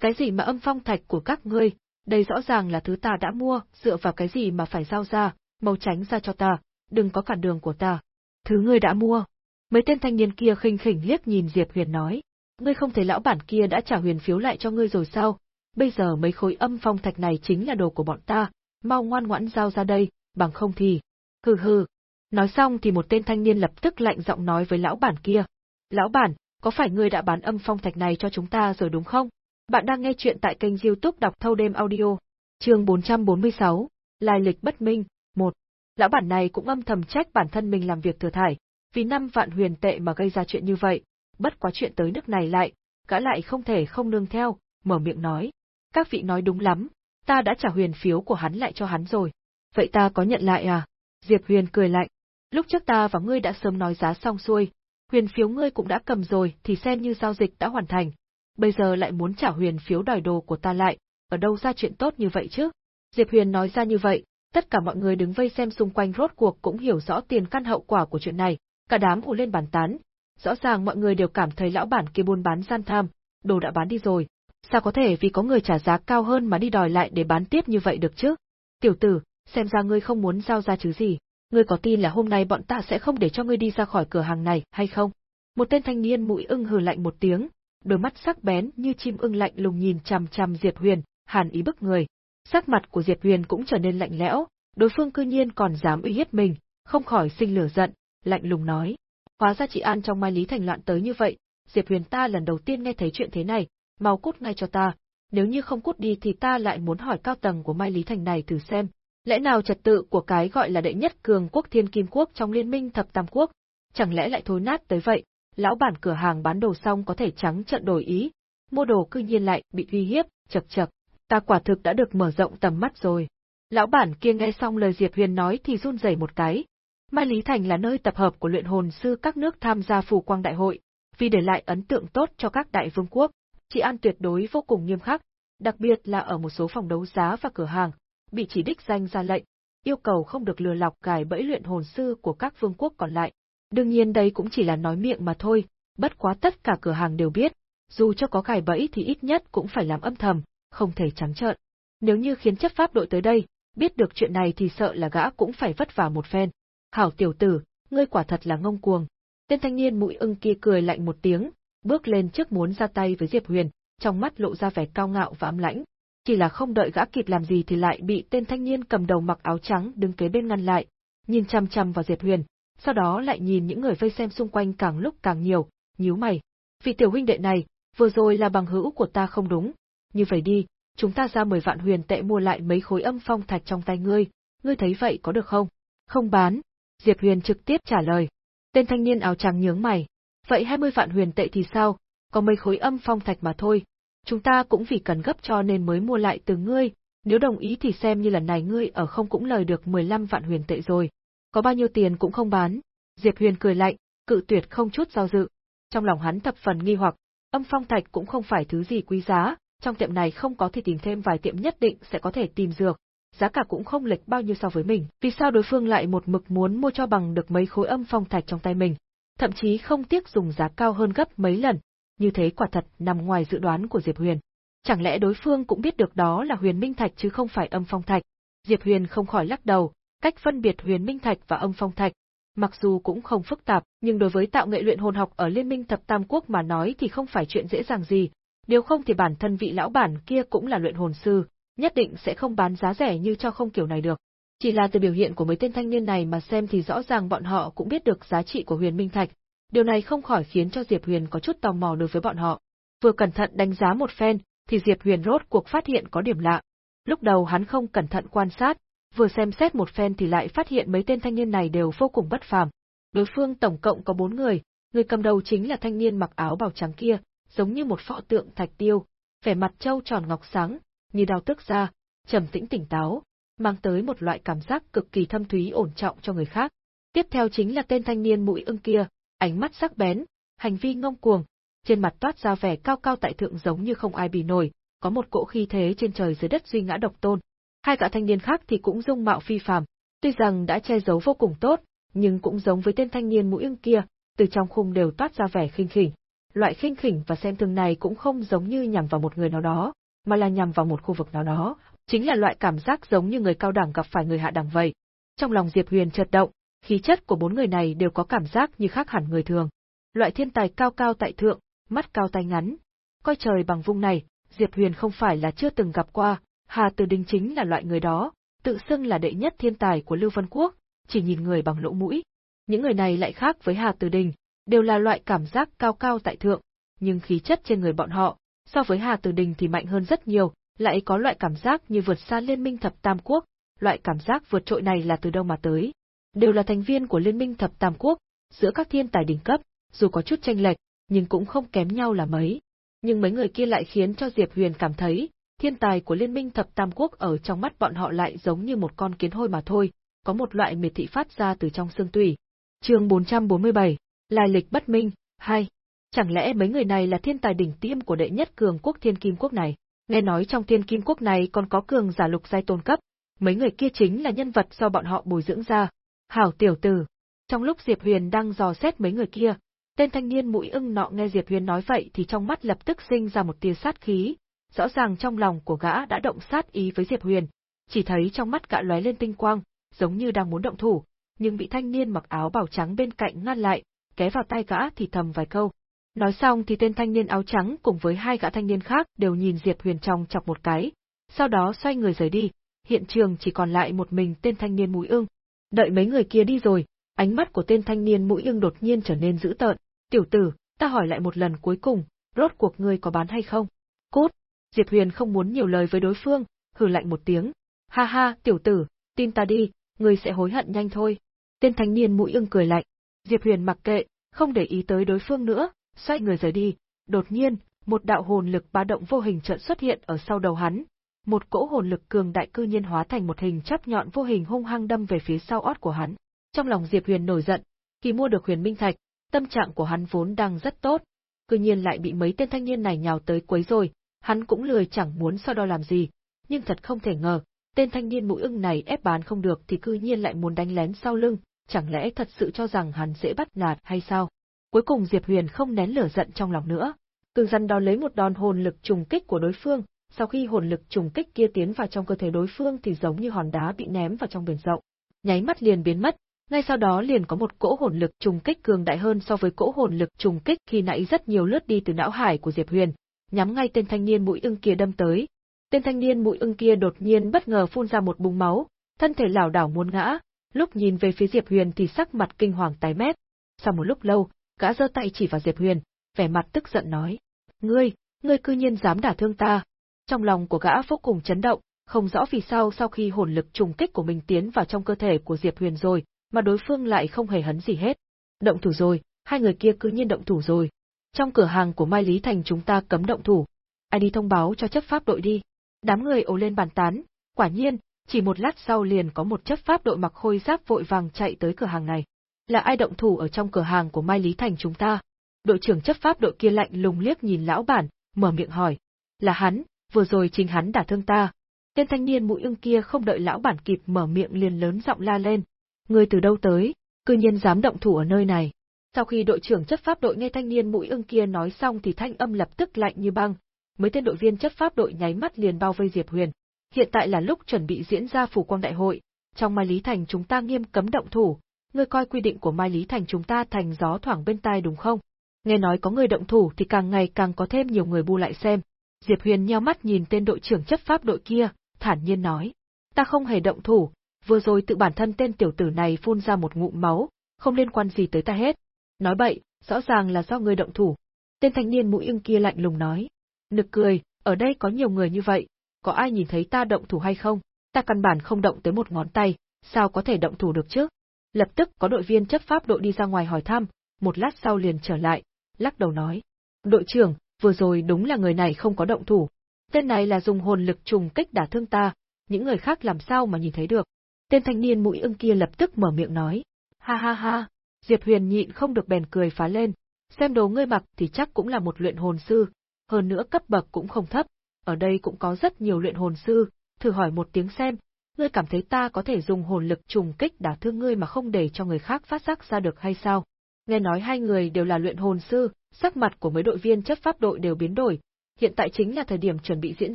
Cái gì mà âm phong thạch của các ngươi, đây rõ ràng là thứ ta đã mua, dựa vào cái gì mà phải giao ra, mau tránh ra cho ta, đừng có cản đường của ta. Thứ ngươi đã mua. Mấy tên thanh niên kia khinh khỉnh liếc nhìn Diệp Huyền nói. Ngươi không thấy lão bản kia đã trả huyền phiếu lại cho ngươi rồi sao? Bây giờ mấy khối âm phong thạch này chính là đồ của bọn ta, mau ngoan ngoãn giao ra đây, bằng không thì... Hừ hừ. Nói xong thì một tên thanh niên lập tức lạnh giọng nói với lão bản kia. Lão bản, có phải ngươi đã bán âm phong thạch này cho chúng ta rồi đúng không? Bạn đang nghe chuyện tại kênh youtube đọc thâu đêm audio. chương 446, Lai lịch bất minh, 1. Lão bản này cũng âm thầm trách bản thân mình làm việc thừa thải, vì năm vạn huyền tệ mà gây ra chuyện như vậy, bất quá chuyện tới nước này lại, gã lại không thể không nương theo, mở miệng nói. Các vị nói đúng lắm, ta đã trả huyền phiếu của hắn lại cho hắn rồi. Vậy ta có nhận lại à? Diệp Huyền cười lạnh. Lúc trước ta và ngươi đã sớm nói giá xong xuôi, huyền phiếu ngươi cũng đã cầm rồi thì xem như giao dịch đã hoàn thành. Bây giờ lại muốn trả huyền phiếu đòi đồ của ta lại, ở đâu ra chuyện tốt như vậy chứ? Diệp Huyền nói ra như vậy, tất cả mọi người đứng vây xem xung quanh rốt cuộc cũng hiểu rõ tiền căn hậu quả của chuyện này, cả đám ù lên bàn tán. Rõ ràng mọi người đều cảm thấy lão bản kia buôn bán gian tham, đồ đã bán đi rồi, sao có thể vì có người trả giá cao hơn mà đi đòi lại để bán tiếp như vậy được chứ? Tiểu tử, xem ra ngươi không muốn giao ra chứ gì, ngươi có tin là hôm nay bọn ta sẽ không để cho ngươi đi ra khỏi cửa hàng này hay không? Một tên thanh niên mũi ưng hừ lạnh một tiếng, đôi mắt sắc bén như chim ưng lạnh lùng nhìn chằm chằm Diệp Huyền, hàn ý bức người. Sắc mặt của Diệp Huyền cũng trở nên lạnh lẽo, đối phương cư nhiên còn dám uy hiếp mình, không khỏi sinh lửa giận, lạnh lùng nói. Hóa ra chị An trong Mai Lý Thành loạn tới như vậy, Diệp Huyền ta lần đầu tiên nghe thấy chuyện thế này, mau cút ngay cho ta, nếu như không cút đi thì ta lại muốn hỏi cao tầng của Mai Lý Thành này thử xem, lẽ nào trật tự của cái gọi là đệ nhất cường quốc thiên kim quốc trong liên minh thập tam quốc, chẳng lẽ lại thối nát tới vậy, lão bản cửa hàng bán đồ xong có thể trắng trận đổi ý, mua đồ cư nhiên lại bị uy hiếp, chật chật, ta quả thực đã được mở rộng tầm mắt rồi. Lão bản kia nghe xong lời Diệp Huyền nói thì run rẩy một cái. Mai Lý Thành là nơi tập hợp của luyện hồn sư các nước tham gia phù quang đại hội, vì để lại ấn tượng tốt cho các đại vương quốc, chị An tuyệt đối vô cùng nghiêm khắc, đặc biệt là ở một số phòng đấu giá và cửa hàng, bị chỉ đích danh ra lệnh, yêu cầu không được lừa lọc cài bẫy luyện hồn sư của các vương quốc còn lại. Đương nhiên đây cũng chỉ là nói miệng mà thôi, bất quá tất cả cửa hàng đều biết, dù cho có cài bẫy thì ít nhất cũng phải làm âm thầm, không thể trắng trợn. Nếu như khiến chấp pháp đội tới đây, biết được chuyện này thì sợ là gã cũng phải vất vả một phen. Hảo tiểu tử, ngươi quả thật là ngông cuồng. Tên thanh niên mũi ưng kia cười lạnh một tiếng, bước lên trước muốn ra tay với Diệp Huyền, trong mắt lộ ra vẻ cao ngạo và ám lãnh. Chỉ là không đợi gã kịp làm gì thì lại bị tên thanh niên cầm đầu mặc áo trắng đứng kế bên ngăn lại, nhìn chăm chăm vào Diệp Huyền, sau đó lại nhìn những người vây xem xung quanh càng lúc càng nhiều, nhíu mày. Vị tiểu huynh đệ này, vừa rồi là bằng hữu của ta không đúng. Như vậy đi, chúng ta ra 10 vạn huyền tệ mua lại mấy khối âm phong thạch trong tay ngươi, ngươi thấy vậy có được không? Không bán. Diệp Huyền trực tiếp trả lời. Tên thanh niên áo trắng nhướng mày. Vậy 20 vạn huyền tệ thì sao? Có mấy khối âm phong thạch mà thôi. Chúng ta cũng vì cần gấp cho nên mới mua lại từ ngươi, nếu đồng ý thì xem như lần này ngươi ở không cũng lời được 15 vạn huyền tệ rồi có bao nhiêu tiền cũng không bán. Diệp Huyền cười lạnh, cự tuyệt không chút do dự. Trong lòng hắn thập phần nghi hoặc, âm phong thạch cũng không phải thứ gì quý giá, trong tiệm này không có thì tìm thêm vài tiệm nhất định sẽ có thể tìm được giá cả cũng không lệch bao nhiêu so với mình. Vì sao đối phương lại một mực muốn mua cho bằng được mấy khối âm phong thạch trong tay mình, thậm chí không tiếc dùng giá cao hơn gấp mấy lần, như thế quả thật nằm ngoài dự đoán của Diệp Huyền. Chẳng lẽ đối phương cũng biết được đó là huyền minh thạch chứ không phải âm phong thạch? Diệp Huyền không khỏi lắc đầu, cách phân biệt huyền minh thạch và âm phong thạch, mặc dù cũng không phức tạp, nhưng đối với tạo nghệ luyện hồn học ở Liên minh Thập Tam Quốc mà nói thì không phải chuyện dễ dàng gì, nếu không thì bản thân vị lão bản kia cũng là luyện hồn sư, nhất định sẽ không bán giá rẻ như cho không kiểu này được. Chỉ là từ biểu hiện của mấy tên thanh niên này mà xem thì rõ ràng bọn họ cũng biết được giá trị của huyền minh thạch, điều này không khỏi khiến cho Diệp Huyền có chút tò mò đối với bọn họ. Vừa cẩn thận đánh giá một phen, thì Diệp Huyền rốt cuộc phát hiện có điểm lạ. Lúc đầu hắn không cẩn thận quan sát, vừa xem xét một phen thì lại phát hiện mấy tên thanh niên này đều vô cùng bất phàm. Đối phương tổng cộng có bốn người, người cầm đầu chính là thanh niên mặc áo bào trắng kia, giống như một pho tượng thạch tiêu, vẻ mặt trâu tròn ngọc sáng, như đau tức ra, trầm tĩnh tỉnh táo, mang tới một loại cảm giác cực kỳ thâm thúy ổn trọng cho người khác. Tiếp theo chính là tên thanh niên mũi ưng kia, ánh mắt sắc bén, hành vi ngông cuồng, trên mặt toát ra vẻ cao cao tại thượng giống như không ai bì nổi, có một cỗ khí thế trên trời dưới đất duy ngã độc tôn. Hai gã thanh niên khác thì cũng dung mạo phi phàm, tuy rằng đã che giấu vô cùng tốt, nhưng cũng giống với tên thanh niên mũi ưng kia, từ trong khung đều toát ra vẻ khinh khỉnh. Loại khinh khỉnh và xem thường này cũng không giống như nhằm vào một người nào đó, mà là nhằm vào một khu vực nào đó, chính là loại cảm giác giống như người cao đẳng gặp phải người hạ đẳng vậy. Trong lòng Diệp Huyền chợt động, khí chất của bốn người này đều có cảm giác như khác hẳn người thường. Loại thiên tài cao cao tại thượng, mắt cao tay ngắn, coi trời bằng vung này, Diệp Huyền không phải là chưa từng gặp qua, Hà Từ Đình chính là loại người đó, tự xưng là đệ nhất thiên tài của Lưu Vân Quốc, chỉ nhìn người bằng lỗ mũi. Những người này lại khác với Hà Từ Đình, đều là loại cảm giác cao cao tại thượng, nhưng khí chất trên người bọn họ, so với Hà Từ Đình thì mạnh hơn rất nhiều, lại có loại cảm giác như vượt xa liên minh thập tam quốc, loại cảm giác vượt trội này là từ đâu mà tới. Đều là thành viên của liên minh thập tam quốc, giữa các thiên tài đỉnh cấp, dù có chút tranh lệch, nhưng cũng không kém nhau là mấy. Nhưng mấy người kia lại khiến cho Diệp Huyền cảm thấy, thiên tài của liên minh thập tam quốc ở trong mắt bọn họ lại giống như một con kiến hôi mà thôi, có một loại miệt thị phát ra từ trong xương tủy. Chương 447, Lai lịch bất minh, 2. Chẳng lẽ mấy người này là thiên tài đỉnh tiêm của đệ nhất cường quốc thiên kim quốc này? Nghe nói trong thiên kim quốc này còn có cường giả lục giai tôn cấp, mấy người kia chính là nhân vật do bọn họ bồi dưỡng ra. Hảo tiểu tử. Trong lúc Diệp Huyền đang dò xét mấy người kia, tên thanh niên mũi ưng nọ nghe Diệp Huyền nói vậy thì trong mắt lập tức sinh ra một tia sát khí, rõ ràng trong lòng của gã đã động sát ý với Diệp Huyền, chỉ thấy trong mắt gã lóe lên tinh quang, giống như đang muốn động thủ, nhưng bị thanh niên mặc áo bảo trắng bên cạnh ngăn lại, ké vào tay gã thì thầm vài câu. Nói xong thì tên thanh niên áo trắng cùng với hai gã thanh niên khác đều nhìn Diệp Huyền trong chọc một cái, sau đó xoay người rời đi, hiện trường chỉ còn lại một mình tên thanh niên mũi ưng. Đợi mấy người kia đi rồi, ánh mắt của tên thanh niên mũi ưng đột nhiên trở nên dữ tợn. Tiểu tử, ta hỏi lại một lần cuối cùng, rốt cuộc ngươi có bán hay không? Cút! Diệp Huyền không muốn nhiều lời với đối phương, hừ lạnh một tiếng. Ha ha, tiểu tử, tin ta đi, ngươi sẽ hối hận nhanh thôi. Tên thanh niên mũi ưng cười lạnh. Diệp Huyền mặc kệ, không để ý tới đối phương nữa, xoay người rời đi. Đột nhiên, một đạo hồn lực ba động vô hình chợt xuất hiện ở sau đầu hắn. Một cỗ hồn lực cường đại cư nhiên hóa thành một hình chắp nhọn vô hình hung hăng đâm về phía sau ót của hắn. Trong lòng Diệp Huyền nổi giận, khi mua được Huyền Minh Thạch, tâm trạng của hắn vốn đang rất tốt, cư nhiên lại bị mấy tên thanh niên này nhào tới quấy rồi, hắn cũng lười chẳng muốn so đo làm gì, nhưng thật không thể ngờ, tên thanh niên mũi ưng này ép bán không được thì cư nhiên lại muốn đánh lén sau lưng, chẳng lẽ thật sự cho rằng hắn dễ bắt nạt hay sao? Cuối cùng Diệp Huyền không nén lửa giận trong lòng nữa, cường răn đo lấy một đòn hồn lực trùng kích của đối phương, sau khi hồn lực trùng kích kia tiến vào trong cơ thể đối phương thì giống như hòn đá bị ném vào trong biển rộng, nháy mắt liền biến mất, ngay sau đó liền có một cỗ hồn lực trùng kích cường đại hơn so với cỗ hồn lực trùng kích khi nãy rất nhiều lướt đi từ não hải của Diệp Huyền, nhắm ngay tên thanh niên mũi ưng kia đâm tới. Tên thanh niên mũi ưng kia đột nhiên bất ngờ phun ra một búng máu, thân thể lảo đảo muốn ngã, lúc nhìn về phía Diệp Huyền thì sắc mặt kinh hoàng tái mét. Sau một lúc lâu, gã giơ tay chỉ vào Diệp Huyền, vẻ mặt tức giận nói: "Ngươi, ngươi cư nhiên dám đả thương ta?" Trong lòng của gã vô cùng chấn động, không rõ vì sao sau khi hồn lực trùng kích của mình tiến vào trong cơ thể của Diệp Huyền rồi, mà đối phương lại không hề hấn gì hết. Động thủ rồi, hai người kia cư nhiên động thủ rồi. Trong cửa hàng của Mai Lý Thành chúng ta cấm động thủ. Ai đi thông báo cho chấp pháp đội đi. Đám người ồ lên bàn tán, quả nhiên, chỉ một lát sau liền có một chấp pháp đội mặc khôi giáp vội vàng chạy tới cửa hàng này. Là ai động thủ ở trong cửa hàng của Mai Lý Thành chúng ta? Đội trưởng chấp pháp đội kia lạnh lùng liếc nhìn lão bản, mở miệng hỏi. Là hắn, vừa rồi chính hắn đả thương ta. Tên thanh niên mũi ưng kia không đợi lão bản kịp mở miệng liền lớn giọng la lên, người từ đâu tới, cư nhiên dám động thủ ở nơi này. Sau khi đội trưởng chấp pháp đội nghe thanh niên mũi ưng kia nói xong thì thanh âm lập tức lạnh như băng, mấy tên đội viên chấp pháp đội nháy mắt liền bao vây Diệp Huyền. Hiện tại là lúc chuẩn bị diễn ra phủ quang đại hội, trong Mai Lý Thành chúng ta nghiêm cấm động thủ, ngươi coi quy định của Mai Lý Thành chúng ta thành gió thoảng bên tai đúng không? Nghe nói có người động thủ thì càng ngày càng có thêm nhiều người bu lại xem. Diệp Huyền nheo mắt nhìn tên đội trưởng chấp pháp đội kia, thản nhiên nói. Ta không hề động thủ, vừa rồi tự bản thân tên tiểu tử này phun ra một ngụm máu, không liên quan gì tới ta hết. Nói bậy, rõ ràng là do ngươi động thủ. Tên thanh niên mũi ưng kia lạnh lùng nói. Nực cười, ở đây có nhiều người như vậy, có ai nhìn thấy ta động thủ hay không? Ta căn bản không động tới một ngón tay, sao có thể động thủ được chứ? Lập tức có đội viên chấp pháp đội đi ra ngoài hỏi thăm, một lát sau liền trở lại, lắc đầu nói. Đội trưởng, vừa rồi đúng là người này không có động thủ. Tên này là dùng hồn lực trùng kích đả thương ta, những người khác làm sao mà nhìn thấy được. Tên thanh niên mũi ưng kia lập tức mở miệng nói. Ha ha ha, Diệp Huyền nhịn không được bèn cười phá lên, xem đồ ngươi mặc thì chắc cũng là một luyện hồn sư, hơn nữa cấp bậc cũng không thấp, ở đây cũng có rất nhiều luyện hồn sư, thử hỏi một tiếng xem, ngươi cảm thấy ta có thể dùng hồn lực trùng kích đả thương ngươi mà không để cho người khác phát giác ra được hay sao? Nghe nói hai người đều là luyện hồn sư, sắc mặt của mấy đội viên chấp pháp đội đều biến đổi. Hiện tại chính là thời điểm chuẩn bị diễn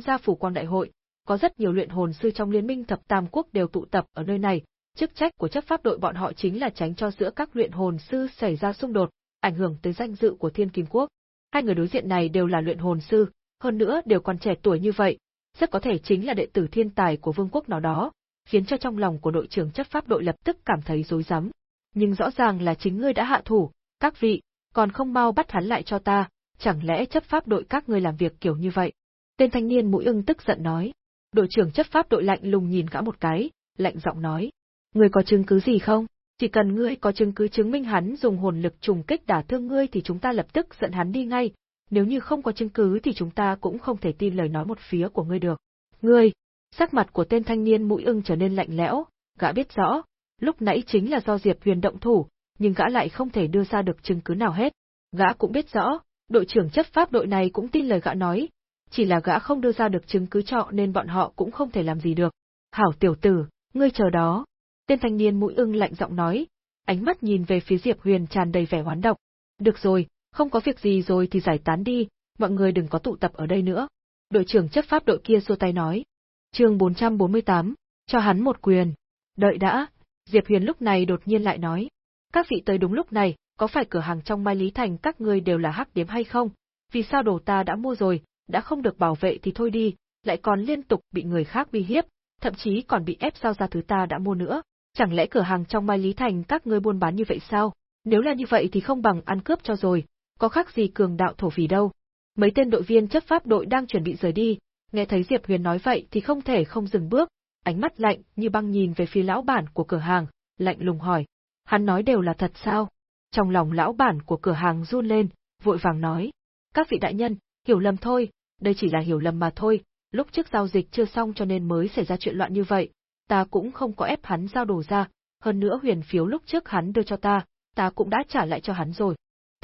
ra phủ quang đại hội, có rất nhiều luyện hồn sư trong liên minh thập tam quốc đều tụ tập ở nơi này. Chức trách của chấp pháp đội bọn họ chính là tránh cho giữa các luyện hồn sư xảy ra xung đột, ảnh hưởng tới danh dự của Thiên Kim Quốc. Hai người đối diện này đều là luyện hồn sư, hơn nữa đều còn trẻ tuổi như vậy, rất có thể chính là đệ tử thiên tài của vương quốc nào đó, khiến cho trong lòng của đội trưởng chấp pháp đội lập tức cảm thấy rối rắm. Nhưng rõ ràng là chính ngươi đã hạ thủ, các vị, còn không mau bắt hắn lại cho ta, chẳng lẽ chấp pháp đội các ngươi làm việc kiểu như vậy? Tên thanh niên mũi ưng tức giận nói. Đội trưởng chấp pháp đội lạnh lùng nhìn gã một cái, lạnh giọng nói. Ngươi có chứng cứ gì không? Chỉ cần ngươi có chứng cứ chứng minh hắn dùng hồn lực trùng kích đả thương ngươi thì chúng ta lập tức dẫn hắn đi ngay, nếu như không có chứng cứ thì chúng ta cũng không thể tin lời nói một phía của ngươi được. Ngươi, sắc mặt của tên thanh niên mũi ưng trở nên lạnh lẽo, gã biết rõ, lúc nãy chính là do Diệp Huyền động thủ, nhưng gã lại không thể đưa ra được chứng cứ nào hết. Gã cũng biết rõ, đội trưởng chấp pháp đội này cũng tin lời gã nói, chỉ là gã không đưa ra được chứng cứ trọ nên bọn họ cũng không thể làm gì được. Hảo tiểu tử, ngươi chờ đó. Tên thanh niên mũi ưng lạnh giọng nói, ánh mắt nhìn về phía Diệp Huyền tràn đầy vẻ hoán độc. Được rồi, không có việc gì rồi thì giải tán đi, mọi người đừng có tụ tập ở đây nữa. Đội trưởng chấp pháp đội kia xua tay nói. chương 448, cho hắn một quyền. Đợi đã, Diệp Huyền lúc này đột nhiên lại nói. Các vị tới đúng lúc này, có phải cửa hàng trong Mai Lý Thành các ngươi đều là hắc điếm hay không? Vì sao đồ ta đã mua rồi, đã không được bảo vệ thì thôi đi, lại còn liên tục bị người khác uy hiếp, thậm chí còn bị ép giao ra thứ ta đã mua nữa. Chẳng lẽ cửa hàng trong Mai Lý Thành các ngươi buôn bán như vậy sao? Nếu là như vậy thì không bằng ăn cướp cho rồi, có khác gì cường đạo thổ phỉ đâu. Mấy tên đội viên chấp pháp đội đang chuẩn bị rời đi, nghe thấy Diệp Huyền nói vậy thì không thể không dừng bước, ánh mắt lạnh như băng nhìn về phía lão bản của cửa hàng, lạnh lùng hỏi. Hắn nói đều là thật sao? Trong lòng lão bản của cửa hàng run lên, vội vàng nói. Các vị đại nhân, hiểu lầm thôi, đây chỉ là hiểu lầm mà thôi, lúc trước giao dịch chưa xong cho nên mới xảy ra chuyện loạn như vậy, ta cũng không có ép hắn giao đồ ra, hơn nữa huyền phiếu lúc trước hắn đưa cho ta, ta cũng đã trả lại cho hắn rồi.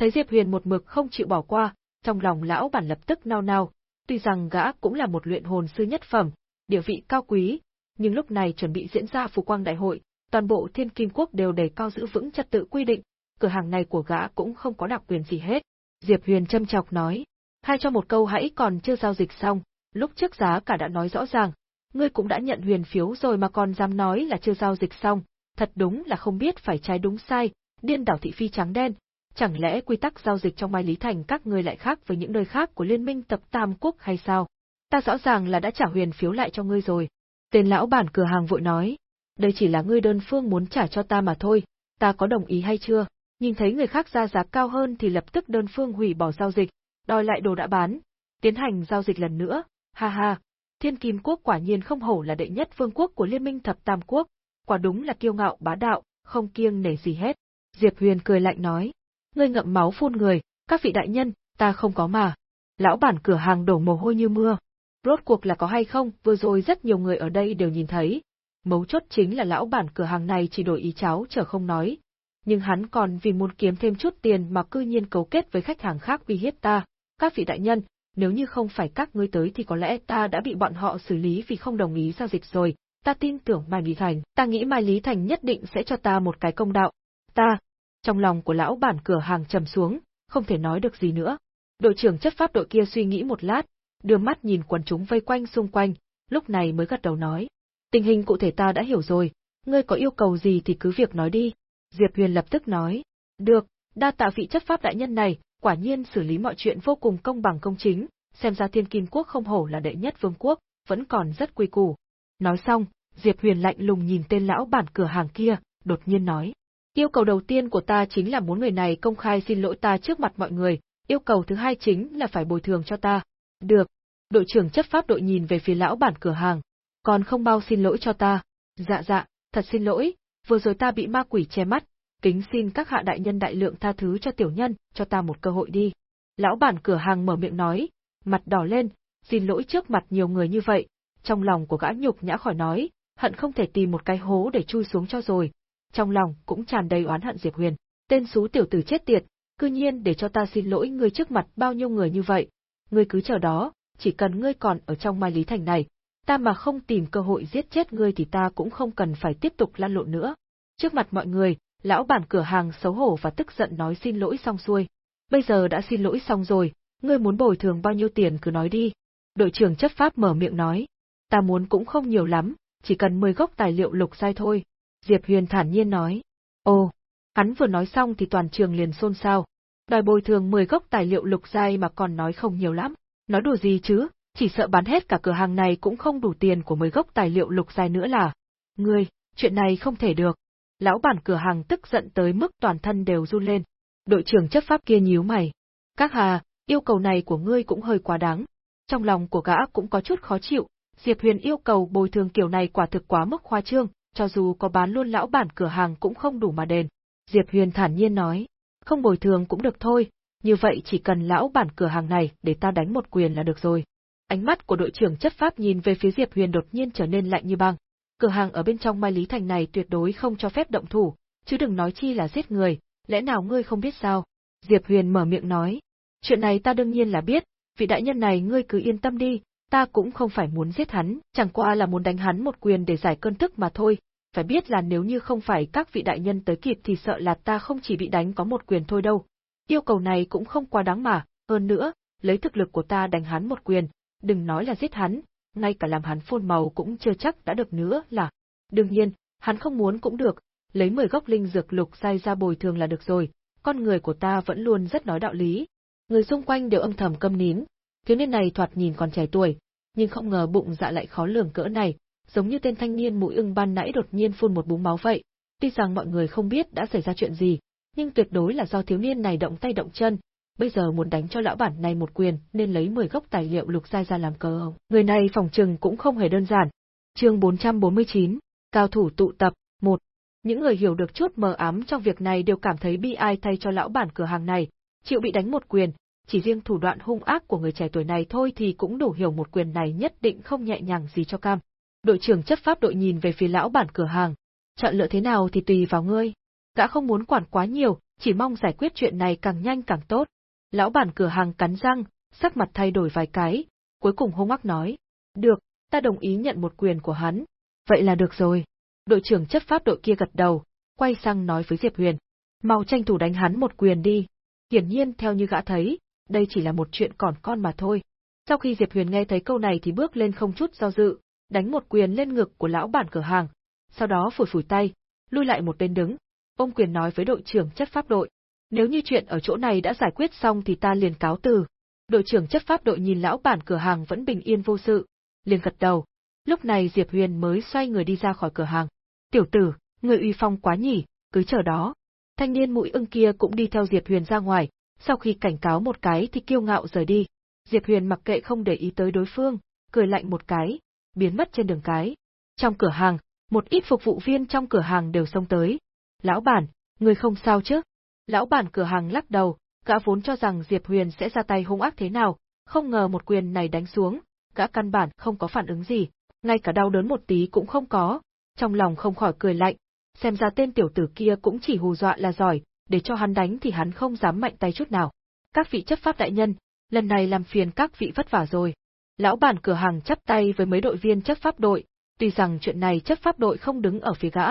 Thấy Diệp Huyền một mực không chịu bỏ qua, trong lòng lão bản lập tức nao nao, tuy rằng gã cũng là một luyện hồn sư nhất phẩm, địa vị cao quý, nhưng lúc này chuẩn bị diễn ra phù quang đại hội, toàn bộ thiên kim quốc đều đề cao giữ vững trật tự quy định, cửa hàng này của gã cũng không có đặc quyền gì hết. Diệp Huyền châm chọc nói, hai cho một câu hãy còn chưa giao dịch xong, lúc trước giá cả đã nói rõ ràng, ngươi cũng đã nhận huyền phiếu rồi mà còn dám nói là chưa giao dịch xong, thật đúng là không biết phải trái đúng sai, điên đảo thị phi trắng đen, chẳng lẽ quy tắc giao dịch trong Mai Lý Thành các ngươi lại khác với những nơi khác của Liên minh tập Tam Quốc hay sao? Ta rõ ràng là đã trả huyền phiếu lại cho ngươi rồi. Tên lão bản cửa hàng vội nói, đây chỉ là ngươi đơn phương muốn trả cho ta mà thôi, ta có đồng ý hay chưa? Nhìn thấy người khác ra giá cao hơn thì lập tức đơn phương hủy bỏ giao dịch, đòi lại đồ đã bán, tiến hành giao dịch lần nữa, ha ha. Thiên Kim Quốc quả nhiên không hổ là đệ nhất vương quốc của Liên minh thập Tam Quốc, quả đúng là kiêu ngạo bá đạo, không kiêng nể gì hết. Diệp Huyền cười lạnh nói, ngươi ngậm máu phun người, các vị đại nhân, ta không có mà. Lão bản cửa hàng đổ mồ hôi như mưa. Rốt cuộc là có hay không, vừa rồi rất nhiều người ở đây đều nhìn thấy. Mấu chốt chính là lão bản cửa hàng này chỉ đổi ý cháu, chờ không nói. Nhưng hắn còn vì muốn kiếm thêm chút tiền mà cư nhiên cấu kết với khách hàng khác uy hiếp ta. Các vị đại nhân, nếu như không phải các ngươi tới thì có lẽ ta đã bị bọn họ xử lý vì không đồng ý giao dịch rồi. Ta tin tưởng Mai Lý Thành, ta nghĩ Mai Lý Thành nhất định sẽ cho ta một cái công đạo. Ta, trong lòng của lão bản cửa hàng trầm xuống, không thể nói được gì nữa. Đội trưởng chấp pháp đội kia suy nghĩ một lát, đưa mắt nhìn quần chúng vây quanh xung quanh, lúc này mới gật đầu nói. Tình hình cụ thể ta đã hiểu rồi, ngươi có yêu cầu gì thì cứ việc nói đi. Diệp Huyền lập tức nói. Được, đa tạ vị chấp pháp đại nhân này, quả nhiên xử lý mọi chuyện vô cùng công bằng công chính, xem ra thiên kim quốc không hổ là đệ nhất vương quốc, vẫn còn rất quy củ. Nói xong, Diệp Huyền lạnh lùng nhìn tên lão bản cửa hàng kia, đột nhiên nói. Yêu cầu đầu tiên của ta chính là muốn người này công khai xin lỗi ta trước mặt mọi người, yêu cầu thứ hai chính là phải bồi thường cho ta. Được. Đội trưởng chấp pháp đội nhìn về phía lão bản cửa hàng. Còn không bao xin lỗi cho ta. Dạ dạ, thật xin lỗi, vừa rồi ta bị ma quỷ che mắt, kính xin các hạ đại nhân đại lượng tha thứ cho tiểu nhân, cho ta một cơ hội đi. Lão bản cửa hàng mở miệng nói, mặt đỏ lên, xin lỗi trước mặt nhiều người như vậy, trong lòng của gã nhục nhã khỏi nói, hận không thể tìm một cái hố để chui xuống cho rồi. Trong lòng cũng tràn đầy oán hận Diệp Huyền, tên xú tiểu tử chết tiệt, cư nhiên để cho ta xin lỗi ngươi trước mặt bao nhiêu người như vậy. Ngươi cứ chờ đó, chỉ cần ngươi còn ở trong Mai Lý Thành này, ta mà không tìm cơ hội giết chết ngươi thì ta cũng không cần phải tiếp tục lan lộn nữa. Trước mặt mọi người, lão bản cửa hàng xấu hổ và tức giận nói xin lỗi xong xuôi. Bây giờ đã xin lỗi xong rồi, ngươi muốn bồi thường bao nhiêu tiền cứ nói đi. Đội trưởng chấp pháp mở miệng nói. Ta muốn cũng không nhiều lắm, chỉ cần 10 gốc tài liệu lục sai thôi. Diệp Huyền thản nhiên nói. Ồ, hắn vừa nói xong thì toàn trường liền xôn xao. Đòi bồi thường 10 gốc tài liệu lục giai mà còn nói không nhiều lắm. Nói đùa gì chứ, chỉ sợ bán hết cả cửa hàng này cũng không đủ tiền của 10 gốc tài liệu lục giai nữa là. Ngươi, chuyện này không thể được. Lão bản cửa hàng tức giận tới mức toàn thân đều run lên. Đội trưởng chấp pháp kia nhíu mày. Các hà, yêu cầu này của ngươi cũng hơi quá đáng. Trong lòng của gã cũng có chút khó chịu, Diệp Huyền yêu cầu bồi thường kiểu này quả thực quá mức khoa trương, cho dù có bán luôn lão bản cửa hàng cũng không đủ mà đền. Diệp Huyền thản nhiên nói, không bồi thường cũng được thôi, như vậy chỉ cần lão bản cửa hàng này để ta đánh một quyền là được rồi. Ánh mắt của đội trưởng chấp pháp nhìn về phía Diệp Huyền đột nhiên trở nên lạnh như băng. Cửa hàng ở bên trong Mai Lý Thành này tuyệt đối không cho phép động thủ, chứ đừng nói chi là giết người, lẽ nào ngươi không biết sao? Diệp Huyền mở miệng nói, chuyện này ta đương nhiên là biết, vị đại nhân này ngươi cứ yên tâm đi, ta cũng không phải muốn giết hắn, chẳng qua là muốn đánh hắn một quyền để giải cơn tức mà thôi. Phải biết là nếu như không phải các vị đại nhân tới kịp thì sợ là ta không chỉ bị đánh có một quyền thôi đâu. Yêu cầu này cũng không quá đáng mà, hơn nữa, lấy thực lực của ta đánh hắn một quyền, đừng nói là giết hắn, ngay cả làm hắn phun màu cũng chưa chắc đã được nữa là. Đương nhiên, hắn không muốn cũng được, lấy 10 gốc linh dược lục sai ra bồi thường là được rồi, con người của ta vẫn luôn rất nói đạo lý. Người xung quanh đều âm thầm câm nín, thiếu niên này thoạt nhìn còn trẻ tuổi, nhưng không ngờ bụng dạ lại khó lường cỡ này, giống như tên thanh niên mũi ưng ban nãy đột nhiên phun một búng máu vậy. Tuy rằng mọi người không biết đã xảy ra chuyện gì, nhưng tuyệt đối là do thiếu niên này động tay động chân, bây giờ muốn đánh cho lão bản này một quyền nên lấy 10 gốc tài liệu lục giai ra làm cờ. Người này phòng trừng cũng không hề đơn giản. Chương 449, cao thủ tụ tập, 1. Những người hiểu được chút mờ ám trong việc này đều cảm thấy bi ai thay cho lão bản cửa hàng này, chịu bị đánh một quyền, chỉ riêng thủ đoạn hung ác của người trẻ tuổi này thôi thì cũng đủ hiểu một quyền này nhất định không nhẹ nhàng gì cho cam. Đội trưởng chấp pháp đội nhìn về phía lão bản cửa hàng, chọn lựa thế nào thì tùy vào ngươi. Gã không muốn quản quá nhiều, chỉ mong giải quyết chuyện này càng nhanh càng tốt. Lão bản cửa hàng cắn răng, sắc mặt thay đổi vài cái, cuối cùng hung ác nói, được, ta đồng ý nhận một quyền của hắn. Vậy là được rồi. Đội trưởng chấp pháp đội kia gật đầu, quay sang nói với Diệp Huyền, mau tranh thủ đánh hắn một quyền đi. Hiển nhiên theo như gã thấy, đây chỉ là một chuyện còn con mà thôi. Sau khi Diệp Huyền nghe thấy câu này thì bước lên không chút do dự, đánh một quyền lên ngực của lão bản cửa hàng, sau đó phủi phủi tay, lui lại một bên đứng, Ông quyền nói với đội trưởng chất pháp đội. Nếu như chuyện ở chỗ này đã giải quyết xong thì ta liền cáo từ. Đội trưởng chất pháp đội nhìn lão bản cửa hàng vẫn bình yên vô sự, liền gật đầu. Lúc này Diệp Huyền mới xoay người đi ra khỏi cửa hàng. Tiểu tử, người uy phong quá nhỉ, cứ chờ đó. Thanh niên mũi ưng kia cũng đi theo Diệp Huyền ra ngoài, sau khi cảnh cáo một cái thì kiêu ngạo rời đi. Diệp Huyền mặc kệ không để ý tới đối phương, cười lạnh một cái, biến mất trên đường cái. Trong cửa hàng, một ít phục vụ viên trong cửa hàng đều xông tới. Lão bản, người không sao chứ? Lão bản cửa hàng lắc đầu, gã vốn cho rằng Diệp Huyền sẽ ra tay hung ác thế nào, không ngờ một quyền này đánh xuống, gã căn bản không có phản ứng gì, ngay cả đau đớn một tí cũng không có, trong lòng không khỏi cười lạnh, xem ra tên tiểu tử kia cũng chỉ hù dọa là giỏi, để cho hắn đánh thì hắn không dám mạnh tay chút nào. Các vị chấp pháp đại nhân, lần này làm phiền các vị vất vả rồi. Lão bản cửa hàng chắp tay với mấy đội viên chấp pháp đội, tuy rằng chuyện này chấp pháp đội không đứng ở phía gã,